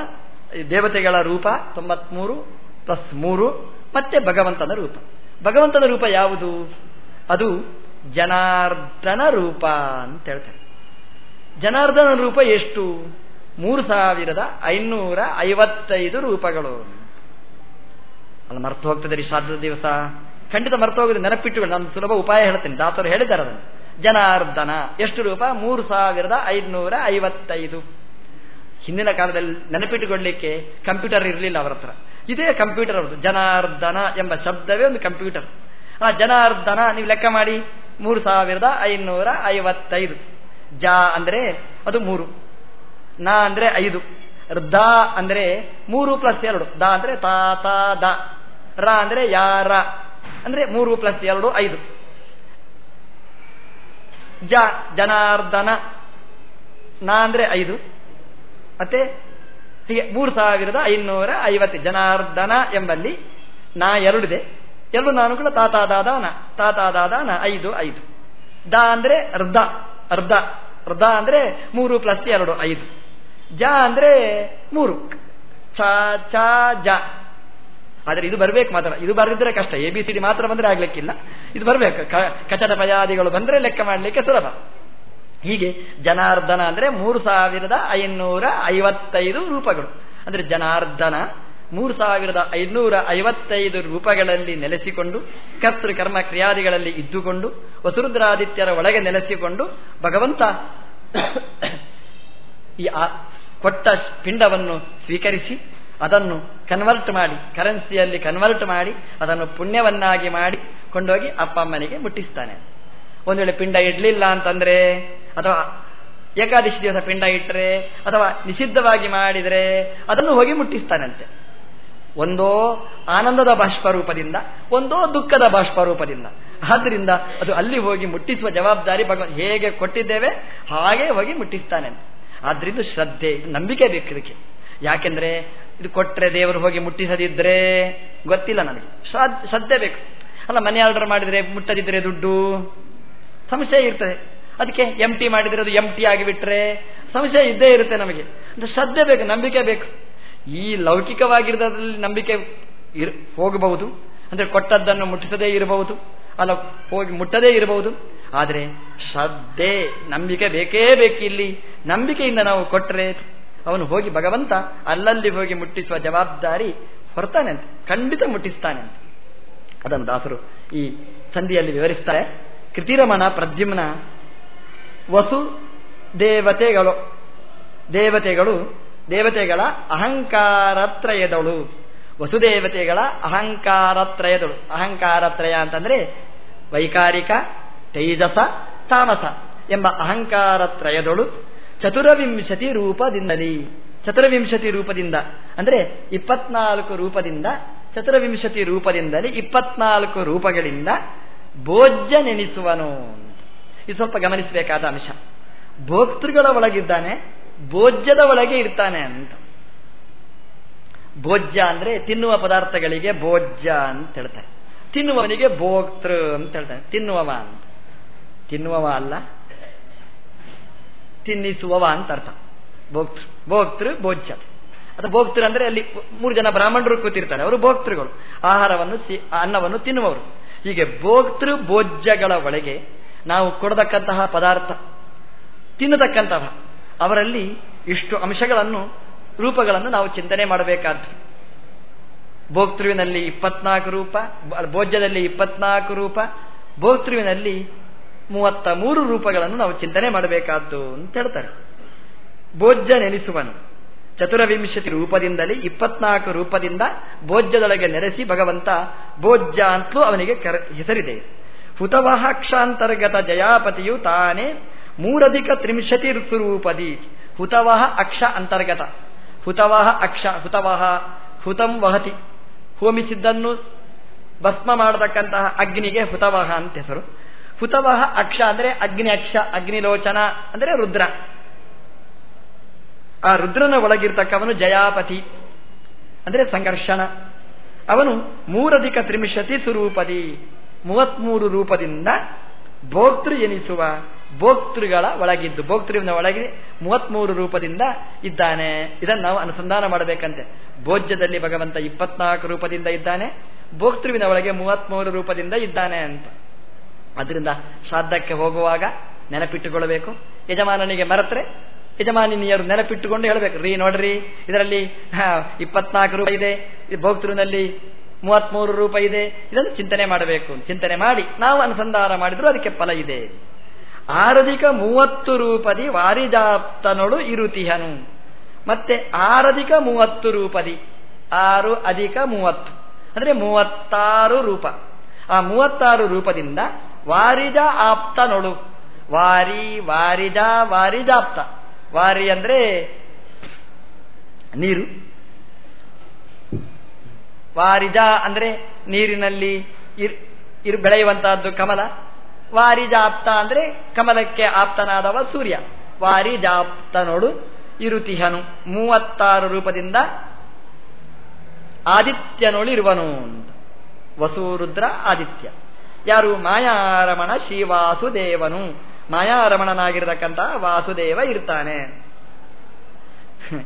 ದೇವತೆಗಳ ರೂಪ ತೊಂಬತ್ಮೂರು ಪ್ಲಸ್ ಮೂರು, ಮತ್ತೆ ಭಗವಂತನ ರೂಪ. ಭಗವಂತನ ರೂಪ ಯಾವುದು? ಅದು ಜನಾರ್ದನ ರೂಪ ಅಂತ ಹೇಳ್ತಾರೆ. ಜನಾರ್ದನ ರೂಪ ಎಷ್ಟು? ಮೂರು ಸಾವಿರದ ಐನೂರ ಐವತ್ತೈದು ರೂಪಗಳು. ಅಲ್ಲಿ, ಮರ್ತು ಹೋಗ್ತದೆ ರೀ ಶ್ರಾದ್ದ ದಿವಸ. ಖಂಡಿತ ಮರ್ತು ಹೋಗುದು ನೆನಪಿಟ್ಟುಗಳು ನಾನು ಸುಲಭ ಉಪಾಯ ಹೇಳ್ತೇನೆ. ದಾತರು ಹೇಳಿದ್ದಾರೆ ಅದನ್ನು. ಜನಾರ್ದನ, ಎಷ್ಟು ರೂಪ? ಮೂರು ಸಾವಿರದ ಐದುನೂರ ಐವತ್ತೈದು. ಹಿಂದಿನ ಕಾಲದಲ್ಲಿ ನೆನಪಿಟ್ಟುಕೊಳ್ಳಲಿಕ್ಕೆ ಕಂಪ್ಯೂಟರ್ ಇರಲಿಲ್ಲ ಅವರ ಹತ್ರ. ಇದೇ ಕಂಪ್ಯೂಟರ್ ಅವರು ಜನಾರ್ದನ ಎಂಬ ಶಬ್ದವೇ ಒಂದು ಕಂಪ್ಯೂಟರ್. ಆ ಜನಾರ್ದನ ನೀವು ಲೆಕ್ಕ ಮಾಡಿ. ಮೂರು ಸಾವಿರದ ಐನೂರ ಐವತ್ತೈದು. ಜ ಅಂದ್ರೆ ಅದು ಮೂರು. ನ ಅಂದ್ರೆ ಐದು. ದ ಅಂದ್ರೆ ಮೂರು ಪ್ಲಸ್ ಎರಡು. ದ ಅಂದ್ರೆ ತಾ ತಾ, ದ. ರ ಅಂದ್ರೆ ಯಾರ. ಅಂದ್ರೆ ಮೂರು ಪ್ಲಸ್ ಎರಡು, ಐದು. ಜ, ಜನಾರ್ದನ. ನ ಅಂದ್ರೆ ಐದು. ಮತ್ತೆ ಹೀಗೆ ಮೂರು ಸಾವಿರದ ಐನೂರ ಐವತ್ತು ಜನಾರ್ದನ ಎಂಬಲ್ಲಿ ನಾ ಎರಡಿದೆ. ಎರಡು ನಾನು ಕೂಡ ತಾತಾದಾದಾನ ತಾತಾದಾದಾನ ಐದು ಐದು. ದ ಅಂದ್ರೆ ಅರ್ಧ ಅರ್ಧ ಅರ್ಧ ಅಂದ್ರೆ ಮೂರು ಪ್ಲಸ್ ಎರಡು, ಐದು. ಜ ಅಂದ್ರೆ ಮೂರು. ಚ ಜ. ಆದರೆ ಇದು ಬರಬೇಕು ಮಾತ್ರ. ಇದು ಬರೆದಿದ್ರೆ ಕಷ್ಟ. ಎ ಬಿ ಸಿ ಡಿ ಮಾತ್ರ ಬಂದರೆ ಆಗ್ಲಿಕ್ಕಿಲ್ಲ. ಇದು ಬರಬೇಕು. ಕಚಟ ಪಯಾದಿಗಳು ಬಂದರೆ ಲೆಕ್ಕ ಮಾಡಲಿಕ್ಕೆ ಸುಲಭ. ಹೀಗೆ ಜನಾರ್ದನ ಅಂದ್ರೆ ಮೂರು ಸಾವಿರದ ಐನೂರ ಐವತ್ತೈದು ರೂಪಗಳು. ಅಂದ್ರೆ ಜನಾರ್ದನ ಮೂರು ಸಾವಿರದ ಐನೂರ ಐವತ್ತೈದು ರೂಪಗಳಲ್ಲಿ ನೆಲೆಸಿಕೊಂಡು, ಕರ್ತೃ ಕರ್ಮ ಕ್ರಿಯಾದಿಗಳಲ್ಲಿ ಇದ್ದುಕೊಂಡು, ವಸುರುದ್ರಾದಿತ್ಯರ ಒಳಗೆ ನೆಲೆಸಿಕೊಂಡು, ಭಗವಂತ ಈ ಕೊಟ್ಟ ಪಿಂಡವನ್ನು ಸ್ವೀಕರಿಸಿ, ಅದನ್ನು ಕನ್ವರ್ಟ್ ಮಾಡಿ ಕರೆನ್ಸಿಯಲ್ಲಿ ಕನ್ವರ್ಟ್ ಮಾಡಿ, ಅದನ್ನು ಪುಣ್ಯವನ್ನಾಗಿ ಮಾಡಿ, ಕೊಂಡೋಗಿ ಅಪ್ಪ ಅಮ್ಮನಿಗೆ ಮುಟ್ಟಿಸ್ತಾನೆ. ಒಂದು ವೇಳೆ ಪಿಂಡ ಇಡ್ಲಿಲ್ಲ ಅಂತಂದ್ರೆ ಅಥವಾ ಏಕಾದಶಿ ದಿವಸ ಪಿಂಡ ಇಟ್ಟರೆ ಅಥವಾ ನಿಷಿದ್ಧವಾಗಿ ಮಾಡಿದರೆ, ಅದನ್ನು ಹೋಗಿ ಮುಟ್ಟಿಸ್ತಾನಂತೆ. ಒಂದೋ ಆನಂದದ ಬಾಷ್ಪರೂಪದಿಂದ, ಒಂದೋ ದುಃಖದ ಬಾಷ್ಪರೂಪದಿಂದ. ಆದ್ದರಿಂದ ಅದು ಅಲ್ಲಿ ಹೋಗಿ ಮುಟ್ಟಿಸುವ ಜವಾಬ್ದಾರಿ ಭಗವಂತ ಹೇಗೆ ಕೊಟ್ಟಿದ್ದೇವೆ, ಹಾಗೆ ಹೋಗಿ ಮುಟ್ಟಿಸ್ತಾನೆ ಆದ್ರಿಂದ ಶ್ರದ್ಧೆ ನಂಬಿಕೆ ಬೇಕು ಇದಕ್ಕೆ. ಯಾಕೆಂದ್ರೆ ಇದು ಕೊಟ್ಟರೆ ದೇವರು ಹೋಗಿ ಮುಟ್ಟಿಸದಿದ್ರೆ ಗೊತ್ತಿಲ್ಲ ನನಗೆ. ಶ್ರದ್ಧೆ ಬೇಕು. ಅಲ್ಲ, ಮನೆ ಆರ್ಡರ್ ಮಾಡಿದ್ರೆ ಮುಟ್ಟದಿದ್ರೆ ದುಡ್ಡು? ಸಮಸ್ಯೆ ಇರ್ತದೆ. ಅದಕ್ಕೆ ಎಂ ಟಿ ಮಾಡಿದ್ರೆ ಅದು ಎಂ ಟಿ ಆಗಿಬಿಟ್ರೆ ಸಂಶಯ ಇದ್ದೇ ಇರುತ್ತೆ ನಮಗೆ. ಅಂದ್ರೆ ಶ್ರದ್ಧೆ ಬೇಕು, ನಂಬಿಕೆ ಬೇಕು. ಈ ಲೌಕಿಕವಾಗಿರೋದ್ರಲ್ಲಿ ನಂಬಿಕೆ ಇರ್, ಹೋಗಬಹುದು. ಅಂದ್ರೆ ಕೊಟ್ಟದ್ದನ್ನು ಮುಟ್ಟಿಸದೇ ಇರಬಹುದು. ಅಲ್ಲ, ಹೋಗಿ ಮುಟ್ಟದೇ ಇರಬಹುದು. ಆದರೆ ಶ್ರದ್ಧೆ, ನಂಬಿಕೆ ಬೇಕೇ ಬೇಕಿಲ್ಲಿ ನಂಬಿಕೆಯಿಂದ ನಾವು ಕೊಟ್ಟರೆ ಅವನು ಹೋಗಿ ಭಗವಂತ ಅಲ್ಲಲ್ಲಿ ಹೋಗಿ ಮುಟ್ಟಿಸುವ ಜವಾಬ್ದಾರಿ ಹೊರತಾನೆ ಅಂತ, ಖಂಡಿತ ಮುಟ್ಟಿಸ್ತಾನೆ ಅಂತ. ಅದನ್ನು ದಾಸರು ಈ ಸಂಧಿಯಲ್ಲಿ ವಿವರಿಸ್ತಾರೆ. ಕೃತಿರಮಣ ಪ್ರದ್ಯುಮ್ನ ವಸು ದೇವತೆಗಳು. ದೇವತೆಗಳು, ದೇವತೆಗಳ ಅಹಂಕಾರತ್ರಯದಳು ವಸುದೇವತೆಗಳ ಅಹಂಕಾರತ್ರಯದಳು ಅಹಂಕಾರತ್ರಯ ಅಂತಂದ್ರೆ ವೈಕಾರಿಕ, ತೈಜಸ, ತಾಮಸ ಎಂಬ ಅಹಂಕಾರತ್ರಯದಳು ಚತುರವಿಂಶತಿ ರೂಪದಿಂದಲೇ. ಚತುರವಿಂಶತಿ ರೂಪದಿಂದ ಅಂದ್ರೆ ಇಪ್ಪತ್ನಾಲ್ಕು ರೂಪದಿಂದ, ಚತುರವಿಂಶತಿ ರೂಪದಿಂದಲೇ ಇಪ್ಪತ್ನಾಲ್ಕು ರೂಪಗಳಿಂದ ಭೋಜ್ಯ ನೆನೆಸುವನು ಇದು ಸ್ವಲ್ಪ ಗಮನಿಸಬೇಕಾದ ಅಂಶ. ಭೋಕ್ತೃಗಳ ಒಳಗಿದ್ದಾನೆ, ಭೋಜ್ಯದ ಒಳಗೆ ಇರ್ತಾನೆ ಅಂತ. ಭೋಜ್ಯ ಅಂದ್ರೆ ತಿನ್ನುವ ಪದಾರ್ಥಗಳಿಗೆ ಭೋಜ್ಯ ಅಂತ ಹೇಳ್ತಾರೆ. ತಿನ್ನುವವನಿಗೆ ಭೋಕ್ತೃ ಅಂತ ಹೇಳ್ತಾನೆ ತಿನ್ನುವವ ಅಂತ. ತಿನ್ನುವವ ಅಲ್ಲ, ತಿನ್ನಿಸುವವ ಅಂತ ಅರ್ಥ. ಭೋಕ್ತೃ ಭೋಕ್ತೃ, ಭೋಜ್ಯ. ಅದು ಭೋಕ್ತೃ ಅಂದ್ರೆ ಅಲ್ಲಿ ಮೂರು ಜನ ಬ್ರಾಹ್ಮಣರು ಕೂತಿರ್ತಾರೆ. ಅವರು ಭೋಕ್ತೃಗಳು. ಆಹಾರವನ್ನು ಅನ್ನವನ್ನು ತಿನ್ನುವವರು. ಹೀಗೆ ಭೋಕ್ತೃ ಭೋಜ್ಯಗಳ ಒಳಗೆ ನಾವು ಕೊಡತಕ್ಕಂತಹ ಪದಾರ್ಥ ತಿನ್ನತಕ್ಕಂತಹ ಅವರಲ್ಲಿ ಇಷ್ಟು ಅಂಶಗಳನ್ನು, ರೂಪಗಳನ್ನು ನಾವು ಚಿಂತನೆ ಮಾಡಬೇಕಾದ್ದು. ಭೋಕ್ತೃವಿನಲ್ಲಿ ಇಪ್ಪತ್ನಾಲ್ಕು ರೂಪ, ಭೋಜ್ಯದಲ್ಲಿ ಇಪ್ಪತ್ನಾಲ್ಕು ರೂಪ, ಭೋಕ್ತೃವಿನಲ್ಲಿ ಮೂವತ್ತ ಮೂರು ರೂಪಗಳನ್ನು ನಾವು ಚಿಂತನೆ ಮಾಡಬೇಕಾದ್ದು ಅಂತ ಹೇಳ್ತಾರೆ. ಭೋಜ್ಯ ನೆನೆಸುವನು ಚತುರವಿಂಶತಿ ರೂಪದಿಂದಲೇ ಇಪ್ಪತ್ನಾಲ್ಕು ರೂಪದಿಂದ ಭೋಜ್ಯದೊಳಗೆ ನೆಲೆಸಿ ಭಗವಂತ ಭೋಜ್ಯ ಅಂತಲೂ ಅವನಿಗೆ ಹೆಸರಿದೆ. ಅಕ್ಷಾಂತರ್ಗತ ಜಯಾಪತಿಯು ತಾನೇ ಮೂರಧಿಕ ತ್ರಿಂಶತಿ ಋತುರೂಪದಿ. ಹುತವಹ ಅಕ್ಷ ಅಂತರ್ಗತ. ಹುತವಹ ಅಕ್ಷ, ಹುತವಹ, ಹುತಂ ವಹತಿ. ಹೋಮಿಸಿದ್ದನ್ನು ಭಸ್ಮ ಮಾಡತಕ್ಕಂತಹ ಅಗ್ನಿಗೆ ಹುತವಹ ಅಂತ ಹೆಸರು. ಹುತವಹ ಅಕ್ಷ ಅಂದರೆ ಅಗ್ನಿ ಅಕ್ಷ ಅಗ್ನಿಲೋಚನ ಅಂದರೆ ರುದ್ರ. ಆ ರುದ್ರನ ಒಳಗಿರ್ತಕ್ಕವನು ಜಯಾಪತಿ ಅಂದರೆ ಸಂಘರ್ಷಣ. ಅವನು ಮೂರಧಿಕ ತ್ರಿಮಿಷತಿ ಸ್ವರೂಪದಿ. ಮೂವತ್ಮೂರು ರೂಪದಿಂದ ಭೋಕ್ತೃ ಎನಿಸುವ ಭೋಕ್ತೃಗಳ ಒಳಗಿದ್ದು, ಭೋಕ್ತೃವಿನ ಒಳಗೆ ಮೂವತ್ಮೂರು ರೂಪದಿಂದ ಇದ್ದಾನೆ. ಇದನ್ನು ನಾವು ಅನುಸಂಧಾನ ಮಾಡಬೇಕಂತೆ. ಭೋಜ್ಯದಲ್ಲಿ ಭಗವಂತ ಇಪ್ಪತ್ನಾಲ್ಕು ರೂಪದಿಂದ ಇದ್ದಾನೆ, ಭೋಕ್ತೃವಿನ ಒಳಗೆ ಮೂವತ್ಮೂರು ರೂಪದಿಂದ ಇದ್ದಾನೆ ಅಂತ. ಅದರಿಂದ ಶ್ರಾದ್ದಕ್ಕೆ ಹೋಗುವಾಗ ನೆನಪಿಟ್ಟುಕೊಳ್ಳಬೇಕು. ಯಜಮಾನನಿಗೆ ಮರೆತರೆ ಯಜಮಾನಿನಿಯರು ನೆನಪಿಟ್ಟುಕೊಂಡು ಹೇಳಬೇಕು, ರೀ ನೋಡ್ರಿ, ಇದರಲ್ಲಿ ಇಪ್ಪತ್ನಾಲ್ಕು ರೂಪಾಯಿ ಇದೆ ಭೋಕ್ತೃನಲ್ಲಿ ಮೂವತ್ಮೂರು ರೂಪಾಯಿ ಇದೆ. ಇದನ್ನು ಚಿಂತನೆ ಮಾಡಬೇಕು. ಚಿಂತನೆ ಮಾಡಿ. ನಾವು ಅನುಸಂಧಾನ ಮಾಡಿದ್ರು ಅದಕ್ಕೆ ಫಲ ಇದೆ. ಆರಧಿಕ ಮೂವತ್ತು ರೂಪದಿ ವಾರಿಜಾಪ್ತನೊಳು ಇರುತಿಹನು. ಮತ್ತೆ ಆರಧಿಕ ಮೂವತ್ತು ರೂಪದಿ. ಆರು ಅಧಿಕ ಮೂವತ್ತು. ಅಂದ್ರೆ ಮೂವತ್ತಾರು ರೂಪ. ಆ ಮೂವತ್ತಾರು ರೂಪದಿಂದ ವಾರಿಜ ಆಪ್ತನೊಳು ವಾರಿ, ವಾರಿಜ, ವಾರಿಜಾಪ್ತ. ವಾರಿ ಅಂದ್ರೆ ನೀರು. ವಾರಿಜ ಅಂದ್ರೆ ನೀರಿನಲ್ಲಿ ಇರ್ ಬೆಳೆಯುವಂತಹದ್ದು ಕಮಲ. ವಾರಿಜಾಪ್ತ ಅಂದ್ರೆ ಕಮಲಕ್ಕೆ ಆಪ್ತನಾದವ ಸೂರ್ಯ. ವಾರಿಜಾಪ್ತನೋಡು ಇರುತಿಹನು. ಮೂವತ್ತಾರು ರೂಪದಿಂದ ಆದಿತ್ಯನೋಳು ಇರುವನು ವಸುರುದ್ರ ಆದಿತ್ಯ. ಯಾರು? ಮಾಯಾರಮಣ ಶ್ರೀವಾಸುದೇವನು ಮಾಯಾರಮಣನಾಗಿರತಕ್ಕಂತಹ ವಾಸುದೇವ ಇರ್ತಾನೆ.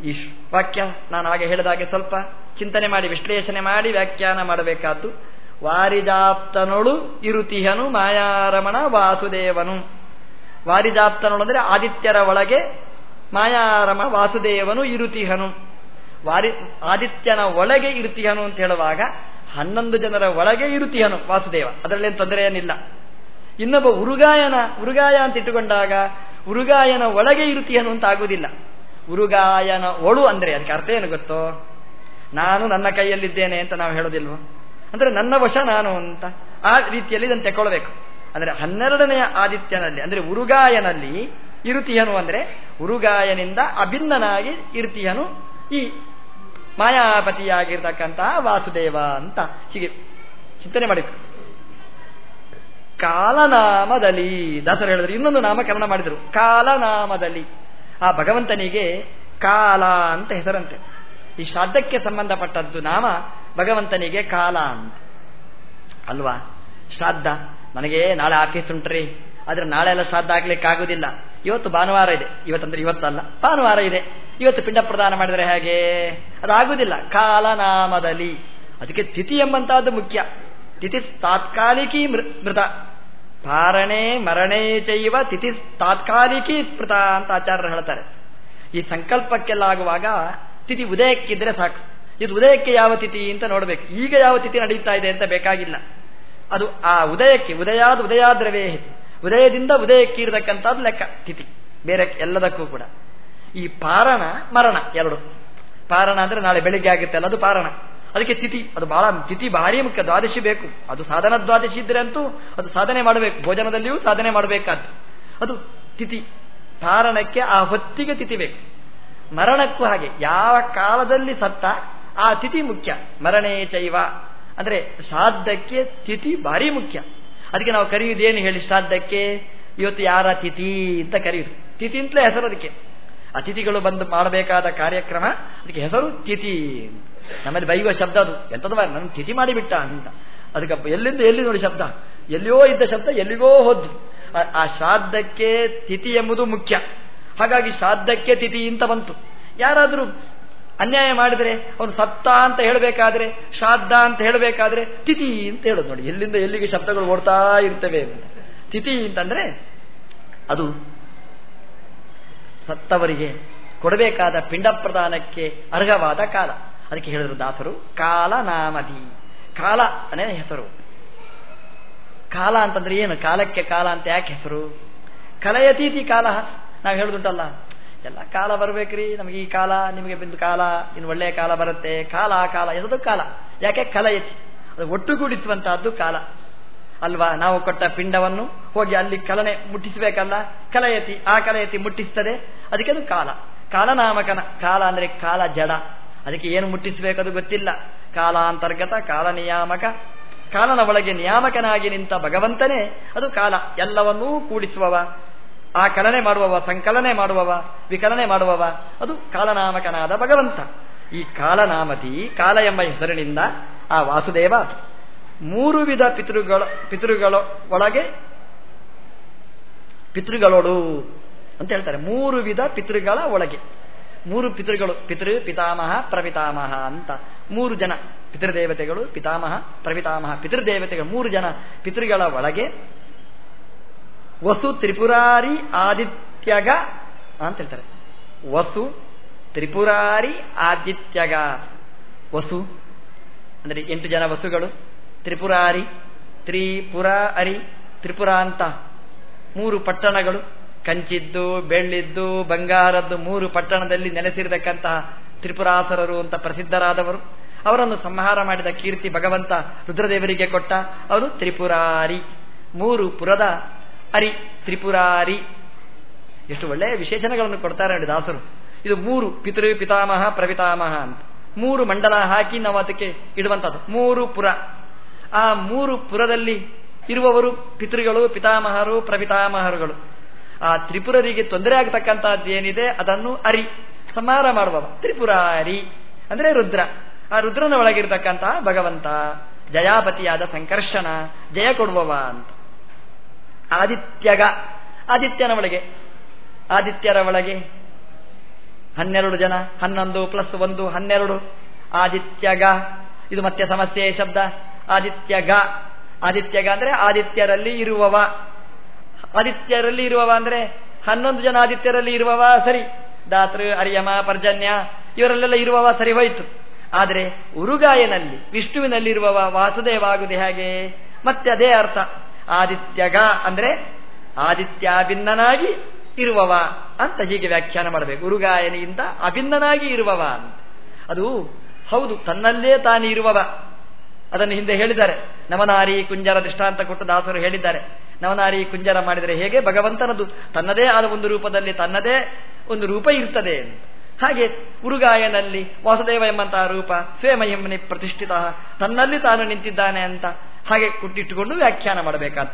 ಈ ವಾಕ್ಯ ನಾನು ಹಾಗೆ ಹೇಳಿದಾಗೆ ಸ್ವಲ್ಪ ಚಿಂತನೆ ಮಾಡಿ, ವಿಶ್ಲೇಷಣೆ ಮಾಡಿ ವ್ಯಾಖ್ಯಾನ ಮಾಡಬೇಕಾದ್ದು, ವಾರಿಜಾಪ್ತನೊಳು ಇರುತಿಹನು ಮಾಯಾರಮಣ ವಾಸುದೇವನು. ವಾರಿಜಾಪ್ತನೊಳು ಅಂದರೆ ಆದಿತ್ಯರ ಒಳಗೆ ಮಾಯಾರಮ ವಾಸುದೇವನು ಇರುತಿಹನು. ವಾರಿ ಆದಿತ್ಯನ ಒಳಗೆ ಇರುತಿಹನು ಅಂತ ಹೇಳುವಾಗ ಹನ್ನೊಂದು ಜನರ ಒಳಗೆ ಇರುತಿಹನು ವಾಸುದೇವ. ಅದರಲ್ಲೇನು ತೊಂದರೆ ಏನಿಲ್ಲ ಇನ್ನೊಬ್ಬ ಉರುಗಾಯನ ಉರುಗಾಯ ಅಂತ ಇಟ್ಟುಕೊಂಡಾಗ ಉರುಗಾಯನ ಒಳಗೆ ಇರುತಿಹನು ಅಂತ ಆಗುವುದಿಲ್ಲ. ಉರುಗಾಯನ ಒಳು ಅಂದ್ರೆ ಅದಕ್ಕೆ ಅರ್ಥ ಏನು ಗೊತ್ತೋ? ನಾನು ನನ್ನ ಕೈಯಲ್ಲಿದ್ದೇನೆ ಅಂತ ನಾವು ಹೇಳೋದಿಲ್ವೋ? ಅಂದ್ರೆ ನನ್ನ ವಶ ನಾನು ಅಂತ ಆ ರೀತಿಯಲ್ಲಿ ಇದನ್ನು ತೆಕ್ಕೊಳ್ಬೇಕು. ಅಂದ್ರೆ ಹನ್ನೆರಡನೆಯ ಆದಿತ್ಯನಲ್ಲಿ, ಅಂದ್ರೆ ಉರುಗಾಯನಲ್ಲಿ ಇರುತಿಯನು ಅಂದ್ರೆ ಉರುಗಾಯನಿಂದ ಅಭಿನ್ನನಾಗಿ ಇರುತಿಯನು ಈ ಮಾಯಾಪತಿಯಾಗಿರ್ತಕ್ಕಂತಹ ವಾಸುದೇವ ಅಂತ ಹೀಗೆ ಚಿಂತನೆ ಮಾಡಿದ್ರು. ಕಾಲನಾಮದಲ್ಲಿ ದಾಸರು ಹೇಳಿದ್ರು, ಇನ್ನೊಂದು ನಾಮಕರಣ ಮಾಡಿದರು, ಕಾಲನಾಮದಲ್ಲಿ. ಆ ಭಗವಂತನಿಗೆ ಕಾಲ ಅಂತ ಹೆಸರಂತೆ. ಈ ಶ್ರಾದ್ದಕ್ಕೆ ಸಂಬಂಧಪಟ್ಟದ್ದು ನಾಮ ಭಗವಂತನಿಗೆ ಕಾಲ ಅಂತ. ಅಲ್ವಾ? ಶ್ರಾದ್ದ. ನನಗೆ ನಾಳೆ ಆಫೀಸ್ ಉಂಟ್ರಿ ಆದ್ರೆ ನಾಳೆ ಎಲ್ಲ ಶ್ರಾದ್ದ ಆಗ್ಲಿಕ್ಕೆ ಆಗುದಿಲ್ಲ. ಇವತ್ತು ಭಾನುವಾರ ಇದೆ. ಇವತ್ತಂದ್ರೆ ಇವತ್ತಲ್ಲ. ಭಾನುವಾರ ಇದೆ. ಇವತ್ತು ಪಿಂಡ ಪ್ರದಾನ ಮಾಡಿದರೆ ಹೇಗೆ? ಅದಾಗುವುದಿಲ್ಲ ಕಾಲನಾಮದಲ್ಲಿ. ಅದಕ್ಕೆ ತಿಥಿ ಎಂಬಂತಹದ್ದು ಮುಖ್ಯ. ತಿಥಿ ತಾತ್ಕಾಲಿಕೀ ಮೃತ. ಪಾರಣೆ ಮರಣೇ ಚೈವ ತಿಥಿ ತಾತ್ಕಾಲಿಕೀಸ್ಮೃತ ಅಂತ ಆಚಾರ್ಯರು ಹೇಳ್ತಾರೆ ಈ ಸಂಕಲ್ಪಕ್ಕೆಲ್ಲ ಆಗುವಾಗ ತಿಥಿ ಉದಯಕ್ಕಿದ್ರೆ ಸಾಕು. ಇದು ಉದಯಕ್ಕೆ ಯಾವ ತಿಥಿ ಅಂತ ನೋಡಬೇಕು. ಈಗ ಯಾವ ತಿಥಿ ನಡೀತಾ ಇದೆ ಅಂತ ಬೇಕಾಗಿಲ್ಲ. ಅದು ಆ ಉದಯಕ್ಕೆ, ಉದಯಾದ ಉದಯಾದ್ರವೇ ಉದಯದಿಂದ ಉದಯಕ್ಕೆ ಇರತಕ್ಕಂಥದ್ದು ಲೆಕ್ಕ, ತಿಥಿ. ಬೇರೆ ಎಲ್ಲದಕ್ಕೂ ಕೂಡ. ಈ ಪಾರಣ ಮರಣ, ಎರಡು. ಪಾರಣ ಅಂದ್ರೆ ನಾಳೆ ಬೆಳಿಗ್ಗೆ ಆಗುತ್ತೆ ಅಲ್ಲ, ಅದು ಪಾರಣ. ಅದಕ್ಕೆ ತಿಥಿ, ಅದು ಬಹಳ ತಿಥಿ ಭಾರಿ ಮುಖ್ಯ ದ್ವಾದಶಿ ಬೇಕು. ಅದು ಸಾಧನ ದ್ವಾದಶಿ ಇದ್ರೆ ಅಂತೂ ಅದು ಸಾಧನೆ ಮಾಡಬೇಕು. ಭೋಜನದಲ್ಲಿಯೂ ಸಾಧನೆ ಮಾಡಬೇಕಾದ್ದು. ಅದು ತಿಥಿ. ಕಾರಣಕ್ಕೆ ಆ ಹೊತ್ತಿಗೆ ತಿಥಿ ಬೇಕು. ಮರಣಕ್ಕೂ ಹಾಗೆ. ಯಾವ ಕಾಲದಲ್ಲಿ ಸತ್ತ ಆ ತಿಥಿ ಮುಖ್ಯ. ಮರಣೇ ಚೈವ. ಅಂದ್ರೆ ಶ್ರಾದ್ದಕ್ಕೆ ತಿಥಿ ಭಾರಿ ಮುಖ್ಯ. ಅದಕ್ಕೆ ನಾವು ಕರೆಯುವುದೇನು ಹೇಳಿ ಶ್ರಾದ್ದಕ್ಕೆ? ಇವತ್ತು ಯಾರ ತಿಥಿ ಅಂತ ಕರೆಯುದು. ತಿಥಿ ಅಂತಲೇ ಹೆಸರು ಅದಕ್ಕೆ. ಅತಿಥಿಗಳು ಬಂದು ಮಾಡಬೇಕಾದ ಕಾರ್ಯಕ್ರಮ ಅದಕ್ಕೆ ಹೆಸರು ತಿಥಿ ನಮ್ಮಲ್ಲಿ ಬೈಯುವ ಶಬ್ದ ಅದು. ಎಂಥದ್ದು ನನ್ನ ತಿಥಿ ಮಾಡಿಬಿಟ್ಟ ಅಂತ. ಅದಕ್ಕೆ ಎಲ್ಲಿಂದ, ಎಲ್ಲಿ ನೋಡಿ ಶಬ್ದ? ಎಲ್ಲಿಯೋ ಇದ್ದ ಶಬ್ದ, ಎಲ್ಲಿಗೋ ಹೋದ್ರು ಆ ಶ್ರಾದ್ದಕ್ಕೆ ತಿಥಿ ಎಂಬುದು ಮುಖ್ಯ. ಹಾಗಾಗಿ ಶ್ರಾದ್ದಕ್ಕೆ ತಿಥಿ ಅಂತ ಬಂತು. ಯಾರಾದರೂ ಅನ್ಯಾಯ ಮಾಡಿದರೆ, ಅವನು ಸತ್ತ ಅಂತ ಹೇಳಬೇಕಾದ್ರೆ, ಶ್ರಾದ್ದ ಅಂತ ಹೇಳಬೇಕಾದ್ರೆ, ತಿಥಿ ಅಂತ ಹೇಳೋದು ನೋಡಿ. ಎಲ್ಲಿಂದ, ಎಲ್ಲಿಗೆ ಶಬ್ದಗಳು ಓಡ್ತಾ ಇರ್ತವೆ ಅಂತ. ತಿಥಿ ಅಂತಂದ್ರೆ, ಅದು ಸತ್ತವರಿಗೆ ಕೊಡಬೇಕಾದ ಪಿಂಡ ಪ್ರದಾನಕ್ಕೆ ಅರ್ಹವಾದ ಕಾಲ. ಅದಕ್ಕೆ ಹೇಳಿದ್ರು ದಾಸರು ಕಾಲ ನಾಮದಿ ಕಾಲ ಅನೇ ಹೆಸರು? ಕಾಲ ಅಂತಂದ್ರೆ ಏನು? ಕಾಲಕ್ಕೆ ಕಾಲ ಅಂತ ಯಾಕೆ ಹೆಸರು? ಕಲಯತೀತಿ ಕಾಲ. ನಾವು ಹೇಳುದುಂಟಲ್ಲ. ಎಲ್ಲ ಕಾಲ ಬರ್ಬೇಕ್ರಿ, ನಮಗೆ ಈ ಕಾಲ, ನಿಮಗೆ ಬಿಂದು ಕಾಲ, ಇನ್ನು ಒಳ್ಳೆಯ ಕಾಲ ಬರುತ್ತೆ. ಕಾಲ ಕಾಲ ಎಸದು ಕಾಲ. ಯಾಕೆ? ಕಲಯತಿ. ಅದು ಒಟ್ಟುಗೂಡಿಸುವಂತಹದ್ದು ಕಾಲ. ಅಲ್ವಾ? ನಾವು ಕೊಟ್ಟ ಪಿಂಡವನ್ನು ಹೋಗಿ ಅಲ್ಲಿ ಕಲನೆ ಮುಟ್ಟಿಸಬೇಕಲ್ಲ. ಕಲಯತಿ. ಆ ಕಲಯತಿ ಮುಟ್ಟಿಸ್ತದೆ. ಅದಕ್ಕೆ ಅದು ಕಾಲ. ಕಾಲನಾಮಕನ. ಕಾಲ ಅಂದ್ರೆ ಕಾಲ ಜಡ. ಅದಕ್ಕೆ ಏನು ಮುಟ್ಟಿಸಬೇಕದು ಗೊತ್ತಿಲ್ಲ. ಕಾಲಾಂತರ್ಗತ ಕಾಲ ನಿಯಾಮಕ ಕಾಲನ ಒಳಗೆ ನಿಯಾಮಕನಾಗಿ ನಿಂತ ಭಗವಂತನೇ ಅದು ಕಾಲ. ಎಲ್ಲವನ್ನೂ ಕೂಡಿಸುವವ ಆ ಕಲನೆ ಮಾಡುವವ, ಸಂಕಲನೆ ಮಾಡುವವ, ವಿಕಲನೆ ಮಾಡುವವ, ಅದು ಕಾಲನಾಮಕನಾದ ಭಗವಂತ. ಈ ಕಾಲನಾಮತಿ ಕಾಲ ಎಂಬ ಹೆಸರಿನಿಂದ ಆ ವಾಸುದೇವ ಮೂರು ವಿಧ ಪಿತೃಗಳ ಪಿತೃಗಳ ಒಳಗೆ ಪಿತೃಗಳೋಡು ಅಂತ ಹೇಳ್ತಾರೆ. ಮೂರು ವಿಧ ಪಿತೃಗಳ ಒಳಗೆ. ಮೂರು ಪಿತೃಗಳು, ಪಿತೃ, ಪಿತಾಮಹ, ಪ್ರಪಿತಾಮಹ ಅಂತ. ಮೂರು ಜನ ಪಿತೃದೇವತೆಗಳು, ಪಿತಾಮಹ, ಪ್ರಪಿತಾಮಹ, ಪಿತೃದೇವತೆಗಳು. ಮೂರು ಜನ ಪಿತೃಗಳ ಒಳಗೆ ವಸು ತ್ರಿಪುರಾರಿ ಆದಿತ್ಯಗ ಅಂತ ಹೇಳ್ತಾರೆ. ವಸು ತ್ರಿಪುರಾರಿ ಆದಿತ್ಯಗ. ವಸು ಅಂದರೆ ಎಂಟು ಜನ ವಸುಗಳು. ತ್ರಿಪುರಾರಿ ತ್ರಿಪುರ ಅರಿ ತ್ರಿಪುರ ಅಂತ ಮೂರು ಪಟ್ಟಣಗಳು. ಕಂಚಿದ್ದು, ಬೆಳ್ಳಿದ್ದು, ಬಂಗಾರದ್ದು ಮೂರು ಪಟ್ಟಣದಲ್ಲಿ ನೆಲೆಸಿರತಕ್ಕಂತಹ ತ್ರಿಪುರಾಸರರು ಅಂತ ಪ್ರಸಿದ್ಧರಾದವರು. ಅವರನ್ನು ಸಂಹಾರ ಮಾಡಿದ ಕೀರ್ತಿ ಭಗವಂತ ರುದ್ರದೇವರಿಗೆ ಕೊಟ್ಟ ಅವರು ತ್ರಿಪುರಾರಿ. ಮೂರು ಪುರದ ಅರಿ ತ್ರಿಪುರಾರಿ. ಎಷ್ಟು ಒಳ್ಳೆಯ ವಿಶೇಷಣಗಳನ್ನು ಕೊಡ್ತಾರೆ ನೋಡಿ ದಾಸರು. ಇದು ಮೂರು ಪಿತೃ ಪಿತಾಮಹ ಪ್ರವಿತಾಮಹ ಅಂತ. ಮೂರು ಮಂಡಲ ಹಾಕಿ ನಾವು ಅದಕ್ಕೆ ಇಡುವಂಥದ್ದು ಮೂರು ಪುರ. ಆ ಮೂರು ಪುರದಲ್ಲಿ ಇರುವವರು ಪಿತೃಗಳು, ಪಿತಾಮಹರು ಪ್ರಪಿತಾಮಹರುಗಳು ಆ ತ್ರಿಪುರರಿಗೆ ತೊಂದರೆ ಆಗತಕ್ಕಂತಹದ್ದು ಏನಿದೆ, ಅದನ್ನು ಅರಿ. ಸಂಹಾರ ಮಾಡುವವ. ತ್ರಿಪುರಾರಿ ಅಂದ್ರೆ ರುದ್ರ. ಆ ರುದ್ರನ ಒಳಗಿರ್ತಕ್ಕಂತಹ ಭಗವಂತ. ಜಯಾಪತಿಯಾದ ಸಂಕರ್ಷಣ. ಜಯ ಕೊಡುವವ ಅಂತ. ಆದಿತ್ಯಗ. ಆದಿತ್ಯನ ಒಳಗೆ. ಆದಿತ್ಯರ ಒಳಗೆ. ಹನ್ನೆರಡು ಜನ. ಹನ್ನೊಂದು ಪ್ಲಸ್ ಒಂದು, ಹನ್ನೆರಡು. ಆದಿತ್ಯಗ. ಇದು ಮತ್ತೆ ಸಮಸ್ಯೆ, ಶಬ್ದ. ಆದಿತ್ಯಗ. ಆದಿತ್ಯಗ ಅಂದ್ರೆ ಆದಿತ್ಯರಲ್ಲಿ ಇರುವವ. ಆದಿತ್ಯರಲ್ಲಿ ಇರುವವ ಅಂದ್ರೆ ಹನ್ನೊಂದು ಜನ ಆದಿತ್ಯರಲ್ಲಿ ಇರುವವ ಸರಿ. ದಾತೃ, ಅರಿಯಮ, ಪರ್ಜನ್ಯ, ಇವರಲ್ಲೆಲ್ಲ ಇರುವವ ಸರಿ ಹೋಯಿತು. ಆದರೆ ಉರುಗಾಯನಲ್ಲಿ, ವಿಷ್ಣುವಿನಲ್ಲಿ ಇರುವವ ವಾಸುದೇವ ಆಗುದು ಹೇಗೆ? ಮತ್ತೆ ಅದೇ ಅರ್ಥ. ಆದಿತ್ಯಗ ಅಂದ್ರೆ ಆದಿತ್ಯ ಅಭಿನ್ನನಾಗಿ ಇರುವವ ಅಂತ ಹೀಗೆ ವ್ಯಾಖ್ಯಾನ ಮಾಡಬೇಕು. ಉರುಗಾಯನಿಯಿಂದ ಅಭಿನ್ನನಾಗಿ ಇರುವವ ಅಂತ. ಅದು ಹೌದು, ತನ್ನಲ್ಲೇ ತಾನು ಇರುವವ. ಅದನ್ನು ಹಿಂದೆ ಹೇಳಿದ್ದಾರೆ. ನಮನಾರಿ ಕುಂಜರ ದೃಷ್ಟಾಂತ ಕೊಟ್ಟು ದಾಸರು ಹೇಳಿದ್ದಾರೆ. ನವನಾರಿ ಕುಂಜರ ಮಾಡಿದರೆ ಹೇಗೆ? ಭಗವಂತನದು. ತನ್ನದೇ ಆದ ಒಂದು ರೂಪದಲ್ಲಿ ತನ್ನದೇ ಒಂದು ರೂಪ ಇರ್ತದೆ. ಹಾಗೆ ಉರುಗಾಯನಲ್ಲಿ ವಾಸುದೇವ ಎಂಬಂತಹ ರೂಪ ಸ್ವೇಮಯಮ್ಮನಿ ಪ್ರತಿಷ್ಠಿತ. ತನ್ನಲ್ಲಿ ತಾನು ನಿಂತಿದ್ದಾನೆ ಅಂತ ಹಾಗೆ ಕುಟ್ಟಿಟ್ಟುಕೊಂಡು ವ್ಯಾಖ್ಯಾನ ಮಾಡಬೇಕಾದ.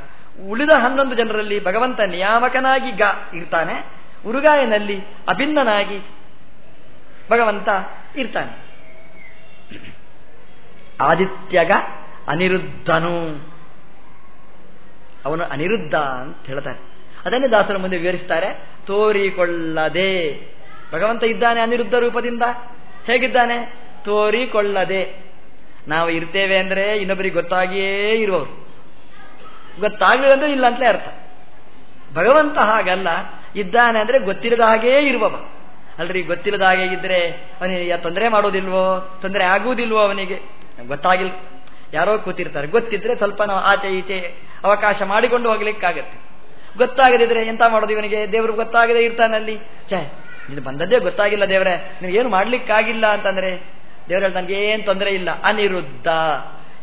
ಉಳಿದ ಹನ್ನೊಂದು ಜನರಲ್ಲಿ ಭಗವಂತ ನಿಯಾಮಕನಾಗಿ ಗ ಇರ್ತಾನೆ. ಉರುಗಾಯನಲ್ಲಿ ಅಭಿನ್ನನಾಗಿ ಭಗವಂತ ಇರ್ತಾನೆ. ಆದಿತ್ಯಗ ಅನಿರುದ್ಧನು. ಅವನು ಅನಿರುದ್ಧ ಅಂತ ಹೇಳ್ತಾರೆ. ಅದನ್ನೇ ದಾಸರ ಮುಂದೆ ವಿವರಿಸ್ತಾರೆ, ತೋರಿಕೊಳ್ಳದೆ. ಭಗವಂತ ಇದ್ದಾನೆ ಅನಿರುದ್ಧ ರೂಪದಿಂದ. ಹೇಗಿದ್ದಾನೆ? ತೋರಿಕೊಳ್ಳದೆ. ನಾವು ಇರ್ತೇವೆ ಅಂದ್ರೆ ಇನ್ನೊಬ್ಬರಿಗೆ ಗೊತ್ತಾಗಿಯೇ ಇರುವವರು. ಗೊತ್ತಾಗಲಿಲ್ಲ ಅಂದ್ರೆ ಇಲ್ಲ ಅಂತಲೇ ಅರ್ಥ. ಭಗವಂತ ಹಾಗಲ್ಲ, ಇದ್ದಾನೆ ಅಂದ್ರೆ ಗೊತ್ತಿರದ ಹಾಗೇ ಇರುವವ. ಅಲ್ರಿ, ಗೊತ್ತಿಲ್ಲದ ಹಾಗೆ ಇದ್ರೆ ಅವನಿಗೆ ತೊಂದರೆ ಮಾಡೋದಿಲ್ವೋ? ತೊಂದರೆ ಆಗುವುದಿಲ್ವೋ ಅವನಿಗೆ? ಗೊತ್ತಾಗಿಲ್ಲ. ಯಾರೋ ಕೂತಿರ್ತಾರೆ. ಗೊತ್ತಿದ್ರೆ ಸ್ವಲ್ಪ ನಾವು ಆಚೆ ಈಚೆ ಅವಕಾಶ ಮಾಡಿಕೊಂಡು ಹೋಗ್ಲಿಕ್ಕಾಗತ್ತೆ. ಗೊತ್ತಾಗದಿದ್ರೆ ಎಂತ ಮಾಡೋದು ಇವನಿಗೆ? ದೇವರು ಗೊತ್ತಾಗದೆ ಇರ್ತಾನಲ್ಲಿ ಛೇ ಇದು ಬಂದದ್ದೇ ಗೊತ್ತಾಗಿಲ್ಲ ದೇವರೇ. ಏನು ಮಾಡ್ಲಿಕ್ಕಾಗಿಲ್ಲ ಅಂತಂದ್ರೆ, ದೇವರ ನನಗೆ ಏನು ತೊಂದರೆ ಇಲ್ಲ. ಅನಿರುದ್ಧ.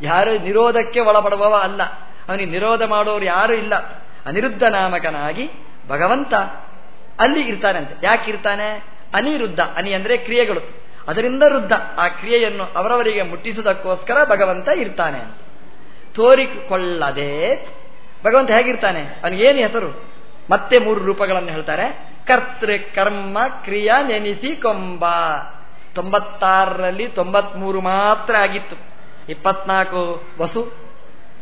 ಯಾರು ನಿರೋಧಕ್ಕೆ ಒಳಪಡುವವ ಅಲ್ಲ. ಅವನಿಗೆ ನಿರೋಧ ಮಾಡೋರು ಯಾರು ಇಲ್ಲ. ಅನಿರುದ್ಧ ನಾಮಕನಾಗಿ ಭಗವಂತ ಅಲ್ಲಿ ಇರ್ತಾನಂತೆ. ಯಾಕೆ ಇರ್ತಾನೆ? ಅನಿರುದ್ಧ. ಅನಿ ಅಂದ್ರೆ ಕ್ರಿಯೆಗಳು. ಅದರಿಂದ ವೃದ್ಧ. ಆ ಕ್ರಿಯೆಯನ್ನು ಅವರವರಿಗೆ ಮುಟ್ಟಿಸುವುದಕ್ಕೋಸ್ಕರ ಭಗವಂತ ಇರ್ತಾನೆ ತೋರಿಕೊಳ್ಳದೆ. ಭಗವಂತ ಹೇಗಿರ್ತಾನೆ? ಏನು ಹೆಸರು? ಮತ್ತೆ ಮೂರು ರೂಪಗಳನ್ನು ಹೇಳ್ತಾರೆ. ಕರ್ತೃ, ಕರ್ಮ, ಕ್ರಿಯಾ, ನೆನೆಸಿ, ಕೊಂಬ. ತೊಂಬತ್ತಾರರಲ್ಲಿ ತೊಂಬತ್ಮೂರು ಮಾತ್ರ ಆಗಿತ್ತು. ಇಪ್ಪತ್ನಾಲ್ಕು ವಸು,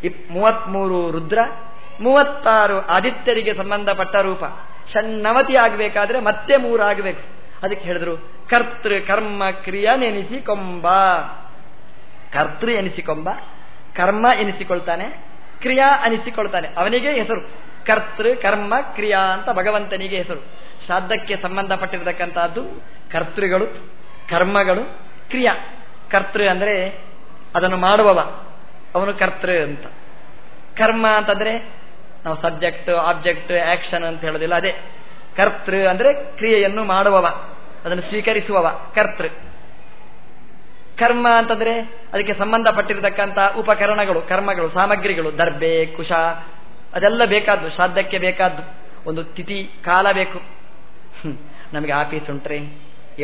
ಇಪ್, ಮೂವತ್ಮೂರು ರುದ್ರ, ಮೂವತ್ತಾರು ಆದಿತ್ಯರಿಗೆ ಸಂಬಂಧಪಟ್ಟ ರೂಪ. ಷಣ್ಣವತಿ ಆಗಬೇಕಾದ್ರೆ ಮತ್ತೆ ಮೂರು ಆಗಬೇಕು. ಅದಕ್ಕೆ ಹೇಳಿದ್ರು, ಕರ್ತೃ, ಕರ್ಮ, ಕ್ರಿಯಾ ನೆನೆಸಿಕೊಂಬ ಕರ್ತೃ ಎನಿಸಿಕೊಂಬ ಕರ್ಮ ಎನಿಸಿಕೊಳ್ತಾನೆ, ಕ್ರಿಯಾ ಅನಿಸಿಕೊಳ್ತಾನೆ. ಅವನಿಗೆ ಹೆಸರು. ಕರ್ತೃ, ಕರ್ಮ, ಕ್ರಿಯಾ ಅಂತ ಭಗವಂತನಿಗೆ ಹೆಸರು. ಶ್ರಾದ್ದಕ್ಕೆ ಸಂಬಂಧಪಟ್ಟಿರತಕ್ಕಂತಹದ್ದು ಕರ್ತೃಗಳು, ಕರ್ಮಗಳು, ಕ್ರಿಯಾ. ಕರ್ತೃ ಅಂದ್ರೆ ಅದನ್ನು ಮಾಡುವವ. ಅವನು ಕರ್ತೃ ಅಂತ. ಕರ್ಮ ಅಂತಂದ್ರೆ ನಾವು ಸಬ್ಜೆಕ್ಟ್, ಆಬ್ಜೆಕ್ಟ್, ಆಕ್ಷನ್ ಅಂತ ಹೇಳೋದಿಲ್ಲ, ಅದೇ. ಕರ್ತೃ ಅಂದ್ರೆ ಕ್ರಿಯೆಯನ್ನು ಮಾಡುವವ. ಅದನ್ನು ಸ್ವೀಕರಿಸುವವ. ಕರ್ತೃ. ಕರ್ಮ ಅಂತಂದ್ರೆ ಅದಕ್ಕೆ ಸಂಬಂಧಪಟ್ಟಿರತಕ್ಕಂಥ ಉಪಕರಣಗಳು, ಕರ್ಮಗಳು, ಸಾಮಗ್ರಿಗಳು, ದರ್ಬೆ, ಕುಶ, ಅದೆಲ್ಲ ಬೇಕಾದ್ದು, ಶ್ರಾದ್ದಕ್ಕೆ ಬೇಕಾದ್ದು, ಒಂದು ತಿಥಿ, ಕಾಲ ಬೇಕು. ನಮಗೆ ಆಫೀಸ್ ಉಂಟ್ರಿ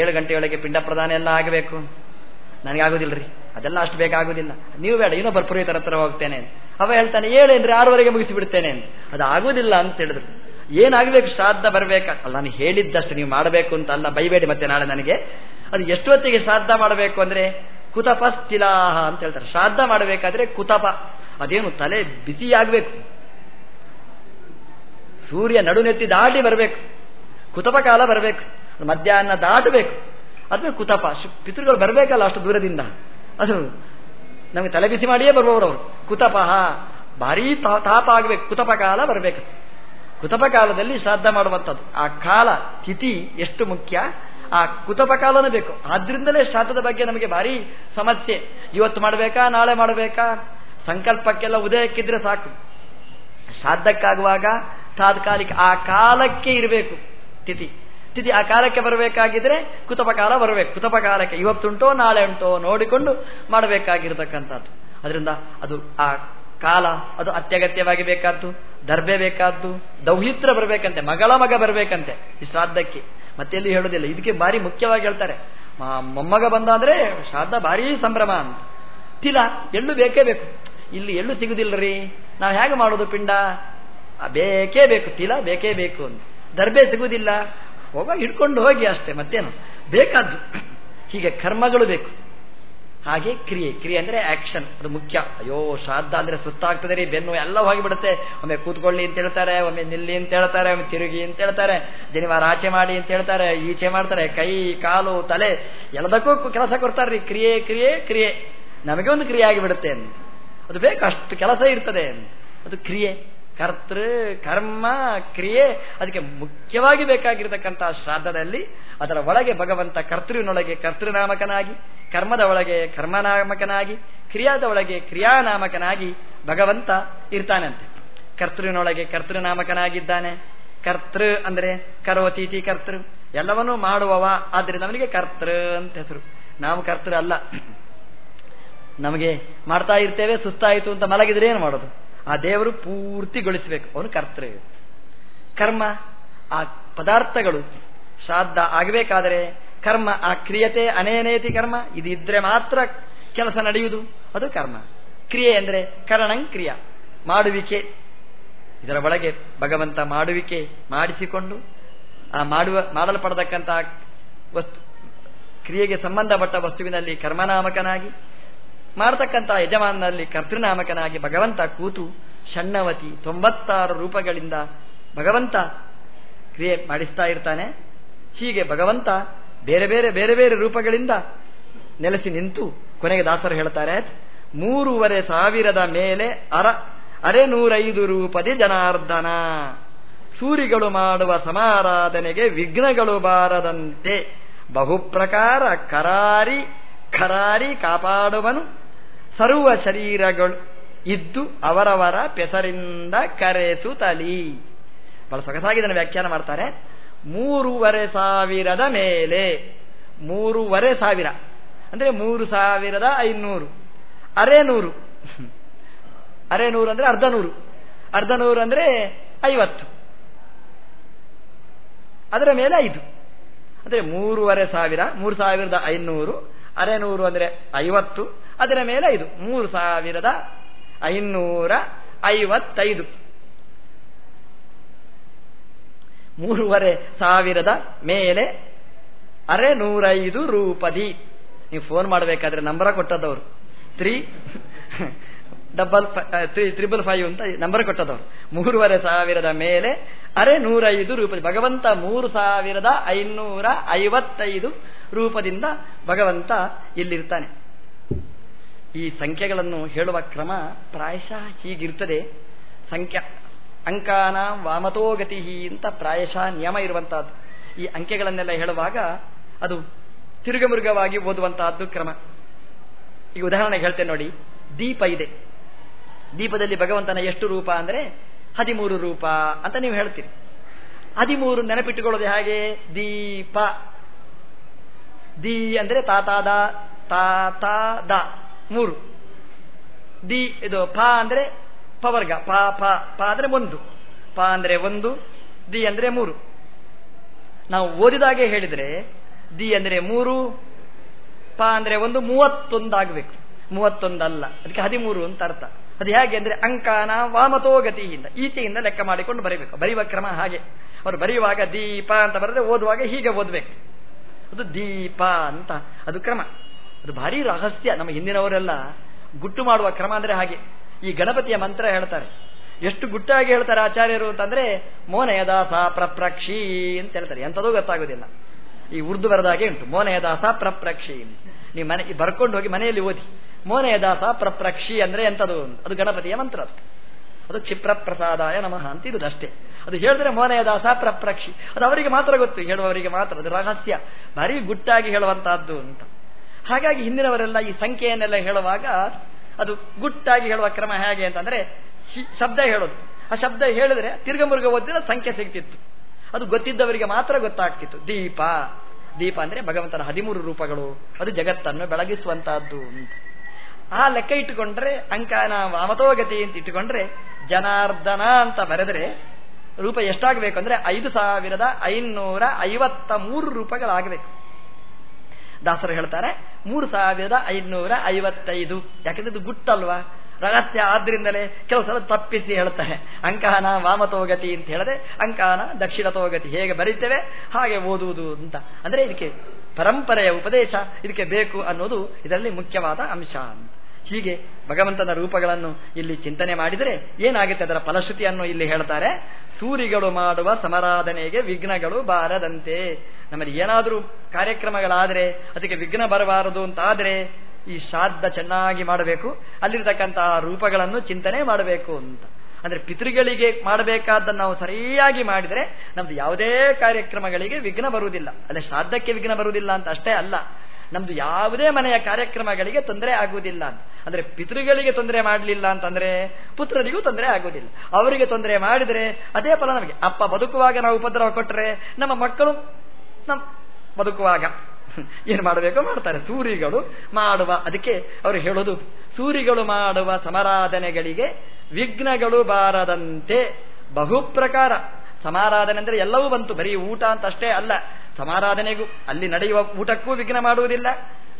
ಏಳು ಗಂಟೆಯೊಳಗೆ ಪಿಂಡ ಪ್ರದಾನ ಎಲ್ಲ ಆಗಬೇಕು. ನನಗಾಗೋದಿಲ್ಲರಿ ಅದೆಲ್ಲ ಅಷ್ಟು ಬೇಕಾಗೋದಿಲ್ಲ ನೀವು ಬೇಡ, ಇನ್ನೊಬ್ಬರು ಪುರೋಹಿತರ ಹತ್ರ ಹೋಗ್ತೇನೆ ಅವ ಹೇಳ್ತಾನೆ ಏಳೇನ್ರಿ ಆರೂವರೆಗೆ ಮುಗಿಸಿ ಬಿಡ್ತೇನೆ ಅಂತ. ಅದು ಆಗೋದಿಲ್ಲ ಅಂತ ಹೇಳಿದ್ರು. ಏನಾಗಬೇಕು, ಶ್ರಾದ್ದ ಬರಬೇಕು? ಅಲ್ಲ, ನಾನು ಹೇಳಿದ್ದಷ್ಟು, ನೀವು ಮಾಡಬೇಕು ಅಂತ ಅಲ್ಲ, ಬೈಬೇಡಿ ಮತ್ತೆ ನಾಳೆ ನನಗೆ. ಅದು ಎಷ್ಟೊತ್ತಿಗೆ ಶ್ರಾದ್ದ ಮಾಡಬೇಕು ಅಂದ್ರೆ ಕುತಪ ಸ್ಥಿಲಾಹ ಅಂತ ಹೇಳ್ತಾರೆ. ಶ್ರಾದ್ದ ಮಾಡಬೇಕಾದ್ರೆ ಕುತಪ. ಅದೇನು ತಲೆ ಬಿಸಿಯಾಗಬೇಕು ಸೂರ್ಯ ನಡುನೆತ್ತಿ ದಾಟಿ ಬರಬೇಕು. ಕುತಪ ಕಾಲ ಬರಬೇಕು. ಮಧ್ಯಾಹ್ನ ದಾಟಬೇಕು. ಅದು ಕುತಪ. ಪಿತೃಗಳು ಬರಬೇಕಲ್ಲ ಅಷ್ಟು ದೂರದಿಂದ. ಅದು ನಮಗೆ ತಲೆ ಬಿಸಿ ಮಾಡಿಯೇ ಬರುವವರು ಅವರು. ಕುತಪಹ ಭಾರೀ ತಾಪ ಆಗಬೇಕು. ಕುತಪ ಕಾಲ ಬರಬೇಕು. ಕುತಪ ಕಾಲದಲ್ಲಿ ಶ್ರಾದ್ದ ಮಾಡುವಂಥದ್ದು. ಆ ಕಾಲ, ತಿಥಿ ಎಷ್ಟು ಮುಖ್ಯ? ಆ ಕುತಪ ಕಾಲನೂ ಬೇಕು. ಆದ್ರಿಂದಲೇ ಶ್ರಾದ್ದದ ಬಗ್ಗೆ ನಮಗೆ ಭಾರಿ ಸಮಸ್ಯೆ. ಇವತ್ತು ಮಾಡಬೇಕಾ, ನಾಳೆ ಮಾಡಬೇಕಾ? ಸಂಕಲ್ಪಕ್ಕೆಲ್ಲ ಉದಯಕ್ಕಿದ್ರೆ ಸಾಕು. ಶ್ರಾದ್ದಕ್ಕಾಗುವಾಗ ತಾತ್ಕಾಲಿಕ ಆ ಕಾಲಕ್ಕೆ ಇರಬೇಕು. ತಿಥಿ. ತಿಥಿ ಆ ಕಾಲಕ್ಕೆ ಬರಬೇಕಾಗಿದ್ರೆ ಕುತಪ ಕಾಲ ಬರಬೇಕು. ಕುತಪ ಕಾಲಕ್ಕೆ ಇವತ್ತುಂಟೋ ನಾಳೆ ಉಂಟೋ ನೋಡಿಕೊಂಡು ಮಾಡಬೇಕಾಗಿರತಕ್ಕಂಥದ್ದು. ಅದರಿಂದ ಅದು ಆ ಕಾಲ, ಅದು ಅತ್ಯಗತ್ಯವಾಗಿ ಬೇಕಾದ್ದು, ದರ್ಬೆ ಬೇಕಾದ್ದು, ದೌಹಿತ್ರ ಬರಬೇಕಂತೆ, ಮಗಳ ಮಗ ಬರಬೇಕಂತೆ, ಈ ಶ್ರಾದ್ದಕ್ಕೆ. ಮತ್ತೆ ಎಲ್ಲಿ ಹೇಳೋದಿಲ್ಲ, ಇದಕ್ಕೆ ಭಾರಿ ಮುಖ್ಯವಾಗಿ ಹೇಳ್ತಾರೆ. ಮೊಮ್ಮಗ ಬಂದ ಅಂದ್ರೆ ಶ್ರಾದ್ದ ಭಾರಿ ಸಂಭ್ರಮ ಅಂತ. ತಿಲ, ಎಳ್ಳು ಬೇಕೇ ಬೇಕು. ಇಲ್ಲಿ ಎಳ್ಳು ಸಿಗುದಿಲ್ಲರಿ, ನಾವು ಹೇಗೆ ಮಾಡೋದು ಪಿಂಡ? ಬೇಕೇ ಬೇಕು, ತಿಲ ಬೇಕೇ ಬೇಕು ಅಂತ. ದರ್ಬೆ ಸಿಗುವುದಿಲ್ಲ ಹೋಗುವಾಗ ಹಿಡ್ಕೊಂಡು ಹೋಗಿ ಅಷ್ಟೇ ಮತ್ತೇನು? ಬೇಕಾದ್ದು. ಹೀಗೆ ಕರ್ಮಗಳು ಬೇಕು. ಹಾಗೆ ಕ್ರಿಯೆ. ಕ್ರಿಯೆ ಅಂದ್ರೆ ಆಕ್ಷನ್ ಅದು ಮುಖ್ಯ. ಅಯ್ಯೋ, ಶ್ರಾದ್ದ ಅಂದ್ರೆ ಸುತ್ತಾಗ್ತದೆ ರೀ. ಬೆನ್ನು ಎಲ್ಲ ಹೋಗಿಬಿಡುತ್ತೆ. ಒಮ್ಮೆ ಕೂತ್ಕೊಳ್ಳಿ ಅಂತ ಹೇಳ್ತಾರೆ, ಒಮ್ಮೆ ನಿಲ್ಲಿ ಅಂತ ಹೇಳ್ತಾರೆ, ಒಮ್ಮೆ ತಿರುಗಿ ಅಂತ ಹೇಳ್ತಾರೆ ಜನಿವಾರ ಆಚೆ ಮಾಡಿ ಅಂತ ಹೇಳ್ತಾರೆ, ಈಚೆ ಮಾಡ್ತಾರೆ, ಕೈ, ಕಾಲು, ತಲೆ ಎಲ್ಲದಕ್ಕೂ ಕೆಲಸ ಕೊಡ್ತಾರೆ ಕ್ರಿಯೆ ಕ್ರಿಯೆ ಕ್ರಿಯೆ. ನಮಗೆ ಒಂದು ಕ್ರಿಯೆ ಆಗಿಬಿಡುತ್ತೆ ಅಂತ. ಅದು ಬೇಕು, ಅಷ್ಟು ಕೆಲಸ ಇರ್ತದೆ ಅದು ಕ್ರಿಯೆ. ಕರ್ತೃ, ಕರ್ಮ, ಕ್ರಿಯೆ, ಅದಕ್ಕೆ ಮುಖ್ಯವಾಗಿ ಬೇಕಾಗಿರತಕ್ಕಂತಹ ಶ್ರಾದ್ದದಲ್ಲಿ ಅದರ ಒಳಗೆ ಭಗವಂತ ಕರ್ತೃವಿನೊಳಗೆ ಕರ್ತೃನಾಮಕನಾಗಿ, ಕರ್ಮದ ಒಳಗೆ ಕರ್ಮನಾಮಕನಾಗಿ, ಕ್ರಿಯಾದ ಒಳಗೆ ಕ್ರಿಯಾನಾಮಕನಾಗಿ ಭಗವಂತ ಇರ್ತಾನಂತೆ. ಕರ್ತೃವಿನೊಳಗೆ ಕರ್ತೃನಾಮಕನಾಗಿದ್ದಾನೆ. ಕರ್ತೃ ಅಂದ್ರೆ ಕರೋತೀತಿ ಕರ್ತೃ. ಎಲ್ಲವನ್ನೂ ಮಾಡುವವ ಆದ್ರಿಂದ ಅವನಿಗೆ ಕರ್ತೃ ಅಂತ ಹೆಸರು. ನಾವು ಕರ್ತೃ ಅಲ್ಲ. ನಮಗೆ ಮಾಡ್ತಾ ಇರ್ತೇವೆ, ಸುಸ್ತಾಯಿತು ಅಂತ ಮಲಗಿದ್ರೆ ಏನು ಮಾಡೋದು? ಆ ದೇವರು ಪೂರ್ತಿಗೊಳಿಸಬೇಕು. ಅವನು ಕರ್ತೃ. ಕರ್ಮ ಆ ಪದಾರ್ಥಗಳು ಶ್ರಾದ್ದ ಆಗಬೇಕಾದರೆ ಕರ್ಮ ಆ ಕ್ರಿಯತೆ ಅನೇನೇತಿ ಕರ್ಮ? ಇದು ಇದ್ರೆ ಮಾತ್ರ ಕೆಲಸ ನಡೆಯುವುದು. ಅದು ಕರ್ಮ. ಕ್ರಿಯೆ ಅಂದರೆ ಕರಣಂಕ್ರಿಯ ಮಾಡುವಿಕೆ. ಇದರ ಒಳಗೆ ಭಗವಂತ ಮಾಡುವಿಕೆ ಮಾಡಿಸಿಕೊಂಡು, ಆ ಮಾಡುವ, ಮಾಡಲ್ಪಡತಕ್ಕಂತಹ ವಸ್ತು, ಕ್ರಿಯೆಗೆ ಸಂಬಂಧಪಟ್ಟ ವಸ್ತುವಿನಲ್ಲಿ ಕರ್ಮನಾಮಕನಾಗಿ ಮಾಡತಕ್ಕಂತಹ ಯಜಮಾನನಲ್ಲಿ ಕರ್ತೃನಾಮಕನಾಗಿ ಭಗವಂತ ಕೂತು ಷಣ್ಣವತಿ ತೊಂಬತ್ತಾರು ರೂಪಗಳಿಂದ ಭಗವಂತ ಕ್ರಿಯೆ ಮಾಡಿಸ್ತಾ ಇರ್ತಾನೆ. ಹೀಗೆ ಭಗವಂತ ಬೇರೆ ಬೇರೆ ಬೇರೆ ಬೇರೆ ರೂಪಗಳಿಂದ ನೆಲೆಸಿ ನಿಂತು ಕೊನೆಗೆ ದಾಸರು ಹೇಳ್ತಾರೆ, ಮೂರುವರೆ ಸಾವಿರದ ಮೇಲೆ ಅರ ಅರೆ ನೂರೈದು ರೂಪದಿ ಜನಾರ್ದನ. ಸೂರಿಗಳು ಮಾಡುವ ಸಮಾರಾಧನೆಗೆ ವಿಘ್ನಗಳು ಬಾರದಂತೆ ಬಹುಪ್ರಕಾರ ಕರಾರಿ ಖರಾರಿ ಕಾಪಾಡುವನು. ಸರ್ವ ಶರೀರಗಳು ಇದ್ದು ಅವರವರ ಪೆಸರಿಂದ ಕರೆಸುತ್ತಲಿ ಬಹಳ ಸೊಗಸಾಗಿ ಇದನ್ನು ವ್ಯಾಖ್ಯಾನ ಮಾಡ್ತಾರೆ. ಮೂರುವರೆ ಸಾವಿರದ ಮೇಲೆ. ಮೂರುವರೆ ಸಾವಿರ. ಅಂದರೆ ಮೂರು ಸಾವಿರದ ಐನೂರು. ಅರೆ ನೂರು ಅರೆ ನೂರು ಅಂದ್ರೆ ಅರ್ಧ ನೂರು. ಅರ್ಧ ನೂರು ಅಂದ್ರೆ ಐವತ್ತು. ಅದರ ಮೇಲೆ ಐದು. ಅಂದರೆ ಮೂರುವರೆ ಸಾವಿರ, ಮೂರು ಸಾವಿರದ ಐನೂರು. ಅರೆ ನೂರು ಅಂದ್ರೆ ಐವತ್ತು. ಅದರ ಮೇಲೆ ಇದು ಮೂರು ಸಾವಿರದ ಐನೂರ ಐವತ್ತೈದು. ಮೂರುವರೆ ಸಾವಿರದ ಮೇಲೆ ಅರೆ ನೂರೈದು ರೂಪದಿ. ನೀವು ಫೋನ್ ಮಾಡಬೇಕಾದ್ರೆ number ಕೊಟ್ಟದವರು three double three, triple five ಅಂತ ನಂಬರ್ ಕೊಟ್ಟದವರು ಮೂರುವರೆ ಸಾವಿರದ ಮೇಲೆ ಅರೆ ನೂರೈದು ರೂಪದಿ. ಭಗವಂತ ಮೂರು ಸಾವಿರದ ಐನೂರ ಐವತ್ತೈದು ರೂಪದಿಂದ ಭಗವಂತ ಇಲ್ಲಿರ್ತಾನೆ. ಈ ಸಂಖ್ಯೆಗಳನ್ನು ಹೇಳುವ ಕ್ರಮ ಪ್ರಾಯಶಃ ಹೀಗಿರ್ತದೆ ಸಂಖ್ಯಾ ಅಂಕಾನ ವಾಮತೋಗತಿ ಅಂತ ಪ್ರಾಯಶಃ ನಿಯಮ ಇರುವಂತಹದ್ದು. ಈ ಅಂಕೆಗಳನ್ನೆಲ್ಲ ಹೇಳುವಾಗ ಅದು ತಿರುಗಮುರುಗವಾಗಿ ಓದುವಂತಹದ್ದು ಕ್ರಮ. ಈಗ ಉದಾಹರಣೆಗೆ ಹೇಳ್ತೇನೆ ನೋಡಿ. ದೀಪ ಇದೆ. ದೀಪದಲ್ಲಿ ಭಗವಂತನ ಎಷ್ಟು ರೂಪ ಅಂದರೆ ಹದಿಮೂರು ರೂಪ ಅಂತ ನೀವು ಹೇಳ್ತೀರಿ. ಹದಿಮೂರು ನೆನಪಿಟ್ಟುಕೊಳ್ಳೋದು ಹಾಗೆ? ದೀಪ. ದಿ ಅಂದ್ರೆ ತಾತಾದ ತಾತಾದ. ಮೂರು. ದಿ, ಇದು ಪ ಅಂದ್ರೆ ಪವರ್ಗ. ಪ ಪ ಪ ಅಂದ್ರೆ ಒಂದು. ಪ ಅಂದ್ರೆ ಒಂದು, ದಿ ಅಂದ್ರೆ ಮೂರು. ನಾವು ಓದಿದಾಗೆ ಹೇಳಿದರೆ ದಿ ಅಂದ್ರೆ ಮೂರು, ಪ ಅಂದ್ರೆ ಒಂದು ಮೂವತ್ತೊಂದು ಆಗಬೇಕು ಮೂವತ್ತೊಂದಲ್ಲ. ಅದಕ್ಕೆ ಹದಿಮೂರು ಅಂತ ಅರ್ಥ. ಅದು ಹೇಗೆ ಅಂದ್ರೆ ಅಂಕಾನ ವಾಮತೋ ಗತಿಯಿಂದ, ಈಚೆಯಿಂದ ಲೆಕ್ಕ ಮಾಡಿಕೊಂಡು ಬರೀಬೇಕು. ಬರೆಯುವ ಕ್ರಮ ಹಾಗೆ. ಅವರು ಬರೆಯುವಾಗ ದೀಪ ಅಂತ ಬರೆದ್ರೆ ಓದುವಾಗ ಹೀಗೆ ಓದ್ಬೇಕು. ಅದು ದೀಪ ಅಂತ. ಅದು ಕ್ರಮ. ಅದು ಭಾರಿ ರಹಸ್ಯ ನಮ್ಮ ಹಿಂದಿನವರೆಲ್ಲ ಗುಟ್ಟು ಮಾಡುವ ಕ್ರಮ ಅಂದ್ರೆ ಹಾಗೆ. ಈ ಗಣಪತಿಯ ಮಂತ್ರ ಹೇಳ್ತಾರೆ. ಎಷ್ಟು ಗುಟ್ಟಾಗಿ ಹೇಳ್ತಾರೆ ಆಚಾರ್ಯರು ಅಂತಂದ್ರೆ ಮೋನಯ ದಾಸ ಪ್ರಪ್ರಕ್ಷಿ ಅಂತ ಹೇಳ್ತಾರೆ. ಎಂಥದೂ ಗೊತ್ತಾಗೋದಿಲ್ಲ. ಈ ಉರ್ದು ಬರದಾಗೆ ಉಂಟು. ಮೋನಯ ದಾಸ ಪ್ರಪ್ರಕ್ಷಿ ನೀವು ಮನೆ, ಬರ್ಕೊಂಡು ಹೋಗಿ ಮನೆಯಲ್ಲಿ ಓದಿ. ಮೋನಯ ದಾಸ ಪ್ರಪ್ರಕ್ಷಿ ಅಂದ್ರೆ ಎಂಥದು? ಅದು ಗಣಪತಿಯ ಮಂತ್ರ ಅದು. ಅದು ಕ್ಷಿಪ್ರ ಪ್ರಸಾದಾಯ ನಮಃ ಅಂತ ಇರುದು ಅಷ್ಟೇ. ಅದು ಹೇಳಿದ್ರೆ ಮೋನಯ ದಾಸ ಪ್ರಪ್ರಕ್ಷಿ. ಅದು ಅವರಿಗೆ ಮಾತ್ರ ಗೊತ್ತು. ಹೇಳುವವರಿಗೆ ಮಾತ್ರ. ಅದು ರಹಸ್ಯ. ಭಾರಿ ಗುಟ್ಟಾಗಿ ಹೇಳುವಂತಹದ್ದು ಅಂತ. ಹಾಗಾಗಿ ಹಿಂದಿನವರೆಲ್ಲ ಈ ಸಂಖ್ಯೆಯನ್ನೆಲ್ಲ ಹೇಳುವಾಗ ಅದು ಗುಟ್ಟಾಗಿ ಹೇಳುವ ಕ್ರಮ ಹೇಗೆ ಅಂತಂದ್ರೆ ಶಬ್ದ ಹೇಳೋದು. ಆ ಶಬ್ದ ಹೇಳಿದ್ರೆ ತಿರ್ಗಮುರ್ಗ ಓದಿದ್ರೆ ಸಂಖ್ಯೆ ಸಿಗ್ತಿತ್ತು. ಅದು ಗೊತ್ತಿದ್ದವರಿಗೆ ಮಾತ್ರ ಗೊತ್ತಾಗ್ತಿತ್ತು. ದೀಪ. ದೀಪ ಅಂದ್ರೆ ಭಗವಂತನ ಹದಿಮೂರು ರೂಪಗಳು. ಅದು ಜಗತ್ತನ್ನು ಬೆಳಗಿಸುವಂತಹದ್ದು ಆ ಲೆಕ್ಕ ಇಟ್ಟುಕೊಂಡ್ರೆ ಅಂಕನ ವಾಮತೋಗತಿ ಅಂತ ಇಟ್ಟುಕೊಂಡ್ರೆ ಜನಾರ್ದನ ಅಂತ ಬರೆದ್ರೆ ರೂಪ ಎಷ್ಟಾಗಬೇಕು ಅಂದ್ರೆ ಐದು ಸಾವಿರದ ಐನೂರ ಐವತ್ತ ಮೂರು ರೂಪಗಳಾಗಬೇಕು. ದಾಸರು ಹೇಳ್ತಾರೆ, ಮೂರು ಸಾವಿರದ ಐನೂರ ಐವತ್ತೈದು. ಯಾಕಂದ್ರೆ ಇದು ಗುಟ್ಟಲ್ವಾ? ರಹಸ್ಯ ಆದ್ರಿಂದಲೇ ಕೆಲವು ಸಲ ತಪ್ಪಿಸಿ ಹೇಳ್ತಾರೆ. ಅಂಕಹನ ವಾಮತೋಗತಿ ಅಂತ ಹೇಳದೆ. ಅಂಕಹನ ದಕ್ಷಿಣತೋಗತಿ ಹೇಗೆ ಬರೀತೇವೆ? ಹಾಗೆ ಓದುವುದು ಅಂತ. ಅಂದ್ರೆ ಇದಕ್ಕೆ ಪರಂಪರೆಯ ಉಪದೇಶ, ಇದಕ್ಕೆ ಬೇಕು ಅನ್ನೋದು ಇದರಲ್ಲಿ ಮುಖ್ಯವಾದ ಅಂಶ ಹೀಗೆ ಭಗವಂತನ ರೂಪಗಳನ್ನು ಇಲ್ಲಿ ಚಿಂತನೆ ಮಾಡಿದರೆ ಏನಾಗುತ್ತೆ ಅದರ ಫಲಶ್ರುತಿಯನ್ನು ಇಲ್ಲಿ ಹೇಳ್ತಾರೆ? ಸೂರಿಗಳು ಮಾಡುವ ಸಮರಾಧನೆಗೆ ವಿಘ್ನಗಳು ಬಾರದಂತೆ. ನಮ್ಮಲ್ಲಿ ಏನಾದರೂ ಕಾರ್ಯಕ್ರಮಗಳಾದರೆ, ಅದಕ್ಕೆ ವಿಘ್ನ ಬರಬಾರದು ಅಂತಾದರೆ, ಈ ಶ್ರಾದ್ದ ಚೆನ್ನಾಗಿ ಮಾಡಬೇಕು ಅಲ್ಲಿರ್ತಕ್ಕಂತಹ ರೂಪಗಳನ್ನು ಚಿಂತನೆ ಮಾಡಬೇಕು ಅಂತ. ಅಂದ್ರೆ ಪಿತೃಗಳಿಗೆ ಮಾಡಬೇಕಾದ್ದನ್ನು ನಾವು ಸರಿಯಾಗಿ ಮಾಡಿದರೆ, ನಮ್ದು ಯಾವುದೇ ಕಾರ್ಯಕ್ರಮಗಳಿಗೆ ವಿಘ್ನ ಬರುವುದಿಲ್ಲ. ಅಂದರೆ ಶ್ರಾದ್ದಕ್ಕೆ ವಿಘ್ನ ಬರುವುದಿಲ್ಲ ಅಂತ ಅಷ್ಟೇ ಅಲ್ಲ. ನಮ್ದು ಯಾವುದೇ ಮನೆಯ ಕಾರ್ಯಕ್ರಮಗಳಿಗೆ ತೊಂದರೆ ಆಗುವುದಿಲ್ಲ ಅಂತ. ಅಂದ್ರೆ ಪಿತೃಗಳಿಗೆ ತೊಂದರೆ ಮಾಡಲಿಲ್ಲ ಅಂತಂದ್ರೆ ಪುತ್ರರಿಗೂ ತೊಂದರೆ ಆಗುವುದಿಲ್ಲ. ಅವರಿಗೆ ತೊಂದರೆ ಮಾಡಿದರೆ, ಅದೇ ಫಲ ನಮಗೆ. ಅಪ್ಪ ಬದುಕುವಾಗ ನಾವು ಉಪದ್ರವ ಕೊಟ್ಟರೆ, ನಮ್ಮ ಮಕ್ಕಳು ನಮ್ ಬದುಕುವಾಗ ಏನು ಮಾಡಬೇಕು? ಮಾಡ್ತಾರೆ. ಸೂರಿಗಳು ಮಾಡುವ. ಅದಕ್ಕೆ ಅವರು ಹೇಳೋದು, ಸೂರಿಗಳು ಮಾಡುವ ಸಮಾರಾಧನೆಗಳಿಗೆ ವಿಘ್ನಗಳು ಬಾರದಂತೆ ಬಹು ಪ್ರಕಾರ ಸಮಾರಾಧನೆ ಅಂದ್ರೆ ಎಲ್ಲವೂ ಬಂತು. ಬರೀ ಊಟ ಅಂತ ಅಷ್ಟೇ ಅಲ್ಲ. ಸಮಾರಾಧನೆಗೂ, ಅಲ್ಲಿ ನಡೆಯುವ ಊಟಕ್ಕೂ ವಿಘ್ನ ಮಾಡುವುದಿಲ್ಲ.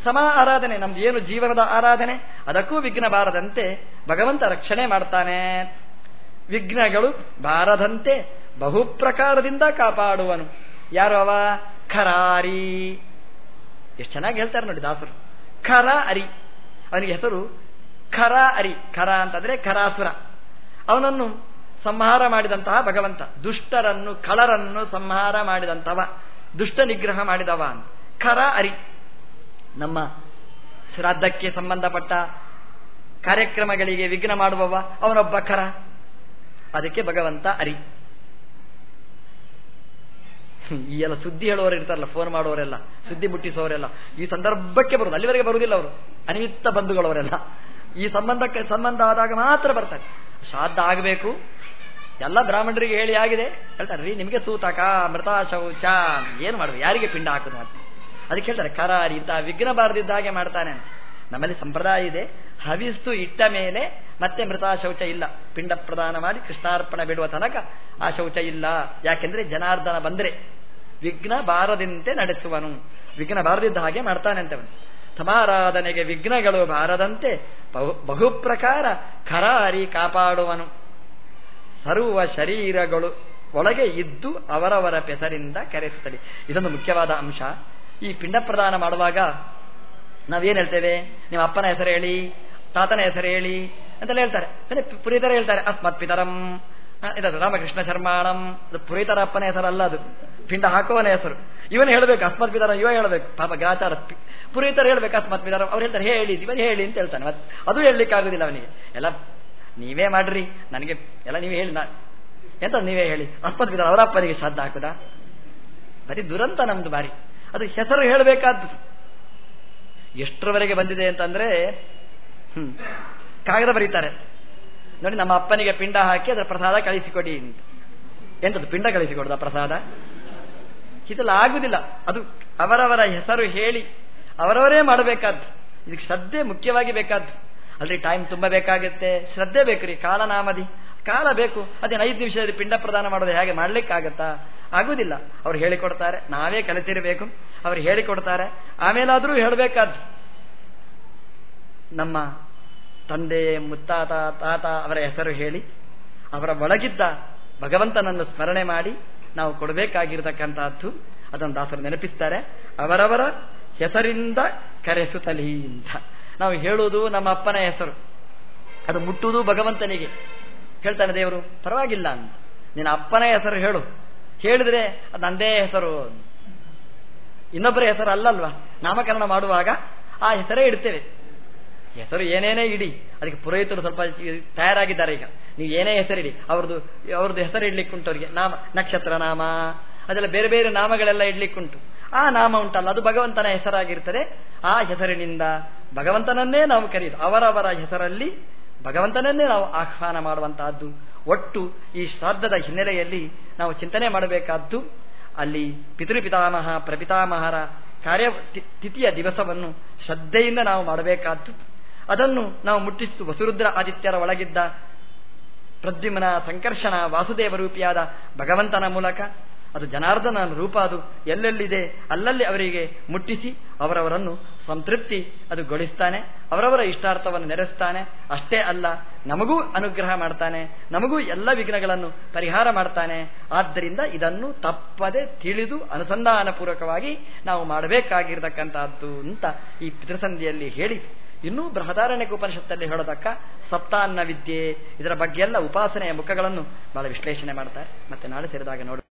ಸಮ ಆರಾಧನೆ ನಮ್ದು ಏನು ಜೀವನದ ಆರಾಧನೆ, ಅದಕ್ಕೂ ವಿಘ್ನ ಬಾರದಂತೆ ಭಗವಂತ ರಕ್ಷಣೆ ಮಾಡ್ತಾನೆ. ವಿಘ್ನಗಳು ಬಾರದಂತೆ ಬಹು ಪ್ರಕಾರದಿಂದ ಕಾಪಾಡುವನು. ಯಾರು ಅವ? ಖರಾರಿ. ಎಷ್ಟು ಚೆನ್ನಾಗಿ ಹೇಳ್ತಾರೆ ನೋಡಿ ದಾಸರು. ಖರ ಅರಿ ಅವನಿಗೆ ಹೆಸರು ಖರ ಅರಿ ಖರ ಅಂತಂದ್ರೆ ಖರಾಸುರ. ಅವನನ್ನು ಸಂಹಾರ ಮಾಡಿದಂತಹ ಭಗವಂತ. ದುಷ್ಟರನ್ನು ಖಳರನ್ನು ಸಂಹಾರ ಮಾಡಿದಂತವ ದುಷ್ಟ ನಿಗ್ರಹ ಮಾಡಿದವ ಖರ ಅರಿ ನಮ್ಮ ಶ್ರಾದ್ದಕ್ಕೆ ಸಂಬಂಧಪಟ್ಟ ಕಾರ್ಯಕ್ರಮಗಳಿಗೆ ವಿಘ್ನ ಮಾಡುವವ ಅವನೊಬ್ಬ ಖರ. ಅದಕ್ಕೆ ಭಗವಂತ ಅರಿ. ಈ ಎಲ್ಲ ಸುದ್ದಿ ಹೇಳುವವರು ಇರ್ತಾರಲ್ಲ ಫೋನ್ ಮಾಡುವವರೆಲ್ಲ, ಸುದ್ದಿ ಮುಟ್ಟಿಸುವವರೆಲ್ಲ, ಈ ಸಂದರ್ಭಕ್ಕೆ ಬರುದು ಅಲ್ಲಿವರೆಗೆ ಬರುವುದಿಲ್ಲ ಅವರು. ಅನಿಮಿತ್ತ ಬಂಧುಗಳವರೆಲ್ಲ. ಈ ಸಂಬಂಧಕ್ಕೆ ಸಂಬಂಧ ಆದಾಗ ಮಾತ್ರ ಬರ್ತಾರೆ. ಶ್ರಾದ್ದ ಆಗಬೇಕು. ಎಲ್ಲ ಬ್ರಾಹ್ಮಣರಿಗೆ ಹೇಳಿ ಆಗಿದೆ. ಹೇಳ್ತಾರೆ, ರೀ, ನಿಮಗೆ ಸೂತಕ, ಮೃತ ಶೌಚ, ಏನು ಮಾಡುದು? ಯಾರಿಗೆ ಪಿಂಡ ಹಾಕುದು ಅಂತ. ಅದಕ್ಕೆ ಹೇಳ್ತಾರೆ ಕರಾರಿ ಇಂತಹ ವಿಘ್ನ ಬಾರದಿದ್ದ ಹಾಗೆ ಮಾಡ್ತಾನೆ ನಮ್ಮಲ್ಲಿ ಸಂಪ್ರದಾಯ ಇದೆ. ಹವಿಸ್ತು ಇಟ್ಟ ಮೇಲೆ ಮತ್ತೆ ಮೃತ ಶೌಚ ಇಲ್ಲ. ಪಿಂಡ ಪ್ರದಾನ ಮಾಡಿ ಕೃಷ್ಣಾರ್ಪಣ ಬಿಡುವ ತನಕ ಆ ಶೌಚ ಇಲ್ಲ. ಯಾಕೆಂದ್ರೆ ಜನಾರ್ದನ ಬಂದ್ರೆ ವಿಘ್ನ ಬಾರದಂತೆ ನಡೆಸುವನು. ವಿಘ್ನ ಬಾರದಿದ್ದ ಹಾಗೆ ಮಾಡ್ತಾನೆ ಅಂತವನು. ಸಮಾರಾಧನೆಗೆ ವಿಘ್ನಗಳು ಬಾರದಂತೆ ಬಹು ಪ್ರಕಾರ ಖರಾರಿ ಕಾಪಾಡುವನು. ಸರ್ವ ಶರೀರಗಳು ಒಳಗೆ ಇದ್ದು ಅವರವರ ಪೆಸರಿಂದ ಕರೆಸುತ್ತದೆ ಇದೊಂದು ಮುಖ್ಯವಾದ ಅಂಶ. ಈ ಪಿಂಡ ಪ್ರದಾನ ಮಾಡುವಾಗ ನಾವೇನ್ ಹೇಳ್ತೇವೆ? ನಿಮ್ಮ ಅಪ್ಪನ ಹೆಸರು ಹೇಳಿ, ತಾತನ ಹೆಸರು ಹೇಳಿ ಅಂತೆಲ್ಲ ಹೇಳ್ತಾರೆ. ಪುರಿತರ ಹೇಳ್ತಾರೆ, ಅಸ್ಮತ್ ಪಿತರಂ ಇದದು ರಾಮಕೃಷ್ಣ ಶರ್ಮಾಣಂ, ಅದು ಪುರಿತರ ಅಪ್ಪನ ಅಲ್ಲ ಅದು. ಪಿಂಡ ಹಾಕುವನ ಹೆಸರು. ಇವನು ಹೇಳಬೇಕು, ಅಸ್ಮತ್ ಪಿತರ, ಇವ ಹೇಳಬೇಕು. ಪಾಪ ಗ್ರಾಚಾರ. ಪುರಿತರ ಹೇಳ್ಬೇಕು, ಅಸ್ಮತ್ ಪಿತರಂ. ಅವ್ರು ಹೇಳ್ತಾರೆ ಹೇಳಿ ಇವನು ಹೇಳಿ ಅಂತ ಹೇಳ್ತಾನೆ. ಮತ್ತೆ ಅದು ಹೇಳಲಿಕ್ಕೆ ಆಗುದಿಲ್ಲ ಅವನಿಗೆ. ಎಲ್ಲ, ನೀವೇ ಮಾಡ್ರಿ. ನನಗೆ, ಎಲ್ಲ ನೀವೇ ಹೇಳಿ. ನಾ, ಎಂತ ನೀವೇ ಹೇಳಿ? ಅಸ್ಮತ್ ಪಿತರ, ಅವರ ಅಪ್ಪನಿಗೆ ಶ್ರದ್ಧ ಹಾಕುದಾ? ಬರೀ ದುರಂತ ನಮ್ದು ಬಾರಿ. ಅದು ಹೆಸರು ಹೇಳಬೇಕಾದ್ದು. ಎಷ್ಟರವರೆಗೆ ಬಂದಿದೆ ಅಂತಂದ್ರೆ, ಹ್ಮ್ ಕಾಗದ ಬರೀತಾರೆ. ನೋಡಿ, ನಮ್ಮ ಅಪ್ಪನಿಗೆ ಪಿಂಡ ಹಾಕಿ ಅದರ ಪ್ರಸಾದ ಕಳಿಸಿಕೊಡಿ ಅಂತ. ಎಂತದ್ದು ಪಿಂಡ ಕಳಿಸಿಕೊಡುದ ಪ್ರಸಾದ? ಇದೆಲ್ಲ ಆಗುದಿಲ್ಲ ಅದು ಅವರವರ ಹೆಸರು ಹೇಳಿ, ಅವರವರೇ ಮಾಡಬೇಕಾದ್ದು. ಇದಕ್ಕೆ ಶ್ರದ್ಧೆ ಮುಖ್ಯವಾಗಿ ಬೇಕಾದ್ದು. ಅಲ್ರಿ ಟೈಮ್ ತುಂಬ ಬೇಕಾಗುತ್ತೆ. ಶ್ರದ್ಧೆ ಬೇಕು ರೀ ಕಾಲನಾಮದಿ ಕಾಲ ಬೇಕು. ಅದೇ ಐದು ನಿಮಿಷದಲ್ಲಿ ಪಿಂಡ ಪ್ರದಾನ ಮಾಡೋದು ಹೇಗೆ ಮಾಡ್ಲಿಕ್ಕಾಗತ್ತಾ? ಆಗುದಿಲ್ಲ. ಅವ್ರು ಹೇಳಿಕೊಡ್ತಾರೆ, ನಾವೇ ಕಲಿತಿರಬೇಕು. ಅವ್ರು ಹೇಳಿಕೊಡ್ತಾರೆ, ಆಮೇಲಾದರೂ ಹೇಳಬೇಕಾದ್ದು. ನಮ್ಮ ತಂದೆ, ಮುತ್ತಾತ, ತಾತ ಅವರ ಹೆಸರು ಹೇಳಿ ಅವರ ಒಳಗಿದ್ದ ಭಗವಂತನನ್ನು ಸ್ಮರಣೆ ಮಾಡಿ ನಾವು ಕೊಡಬೇಕಾಗಿರತಕ್ಕಂತಹದ್ದು ಅದನ್ನು ದಾಸರು ನೆನಪಿಸ್ತಾರೆ. ಅವರವರ ಹೆಸರಿಂದ ಕರೆಸುತ್ತಲೀ ಅಂತ. ನಾವು ಹೇಳುವುದು ನಮ್ಮ ಅಪ್ಪನ ಹೆಸರು. ಅದು ಮುಟ್ಟುವುದು ಭಗವಂತನಿಗೆ. ಹೇಳ್ತಾನೆ ದೇವರು, ಪರವಾಗಿಲ್ಲ ಅಂತ. ನಿನ್ನ ಅಪ್ಪನ ಹೆಸರು ಹೇಳು. ಹೇಳಿದ್ರೆ ಅದು ನಂದೇ ಹೆಸರು ಇನ್ನೊಬ್ಬರ ಹೆಸರು ಅಲ್ಲಲ್ವಾ? ನಾಮಕರಣ ಮಾಡುವಾಗ ಆ ಹೆಸರೇ ಇಡ್ತೇವೆ. ಹೆಸರು ಏನೇನೇ ಇಡಿ, ಅದಕ್ಕೆ ಪುರೋಹಿತರು ಸ್ವಲ್ಪ ತಯಾರಾಗಿದ್ದಾರೆ ಈಗ. ನೀವು ಏನೇ ಹೆಸರಿಡಿ ಅವ್ರದ್ದು ಅವ್ರದ್ದು ಹೆಸರು ಇಡ್ಲಿಕ್ಕುಂಟು ಅವರಿಗೆ. ನಾಮ, ನಕ್ಷತ್ರ ನಾಮ, ಅದೆಲ್ಲ ಬೇರೆ ಬೇರೆ ನಾಮಗಳೆಲ್ಲ ಇಡ್ಲಿಕ್ಕುಂಟು ಆ ನಾಮ ಉಂಟಲ್ಲ, ಅದು ಭಗವಂತನ ಹೆಸರಾಗಿರ್ತದೆ. ಆ ಹೆಸರಿನಿಂದ ಭಗವಂತನನ್ನೇ ನಾವು ಕರೆಯುದು. ಅವರವರ ಹೆಸರಲ್ಲಿ ಭಗವಂತನನ್ನೇ ನಾವು ಆಹ್ವಾನ ಮಾಡುವಂತಹದ್ದು. ಒಟ್ಟು ಈ ಶ್ರಾದ್ದದ ಹಿನ್ನೆಲೆಯಲ್ಲಿ ನಾವು ಚಿಂತನೆ ಮಾಡಬೇಕಾದ್ದು, ಅಲ್ಲಿ ಪಿತೃಪಿತಾಮಹ, ಪ್ರಪಿತಾಮಹರ ಕಾರ್ಯ ತಿಥಿಯ ದಿವಸವನ್ನು ಶ್ರದ್ಧೆಯಿಂದ ನಾವು ಮಾಡಬೇಕಾದ್ದು. ಅದನ್ನು ನಾವು ಮುಟ್ಟಿಸಿತು ವಸುರುದ್ರ ಆದಿತ್ಯರ ಒಳಗಿದ್ದ ಪ್ರದ್ಯುಮ್ನ ಸಂಕರ್ಷಣ ವಾಸುದೇವ ರೂಪಿಯಾದ ಭಗವಂತನ ಮೂಲಕ. ಅದು ಜನಾರ್ದನ ರೂಪ, ಅದು ಎಲ್ಲೆಲ್ಲಿದೆ ಅಲ್ಲಲ್ಲಿ ಅವರಿಗೆ ಮುಟ್ಟಿಸಿ ಅವರವರನ್ನು ಸಂತೃಪ್ತಿ ಅದು ಗೊಳಿಸ್ತಾನೆ. ಅವರವರ ಇಷ್ಟಾರ್ಥವನ್ನು ನೆರೆಸ್ತಾನೆ. ಅಷ್ಟೇ ಅಲ್ಲ, ನಮಗೂ ಅನುಗ್ರಹ ಮಾಡ್ತಾನೆ. ನಮಗೂ ಎಲ್ಲ ವಿಘ್ನಗಳನ್ನು ಪರಿಹಾರ ಮಾಡ್ತಾನೆ. ಆದ್ದರಿಂದ ಇದನ್ನು ತಪ್ಪದೆ ತಿಳಿದು ಅನುಸಂಧಾನಪೂರ್ವಕವಾಗಿ ನಾವು ಮಾಡಬೇಕಾಗಿರತಕ್ಕಂತಹದ್ದು ಅಂತ ಈ ಪಿತೃಸಂಧಿಯಲ್ಲಿ ಹೇಳಿ ಇನ್ನೂ ಬೃಹದಾರಣ್ಯ ಉಪನಿಷತ್ತಲ್ಲಿ ಹೇಳೋದಕ್ಕ ಸಪ್ತಾನ್ನ ವಿದ್ಯೆ ಇದರ ಬಗ್ಗೆ ಎಲ್ಲ ಉಪಾಸನೆಯ ಮುಖಗಳನ್ನು ಬಹಳ ವಿಶ್ಲೇಷಣೆ ಮಾಡ್ತಾರೆ. ಮತ್ತೆ ನಾಳೆ ಸೇರಿದಾಗ ನೋಡಿ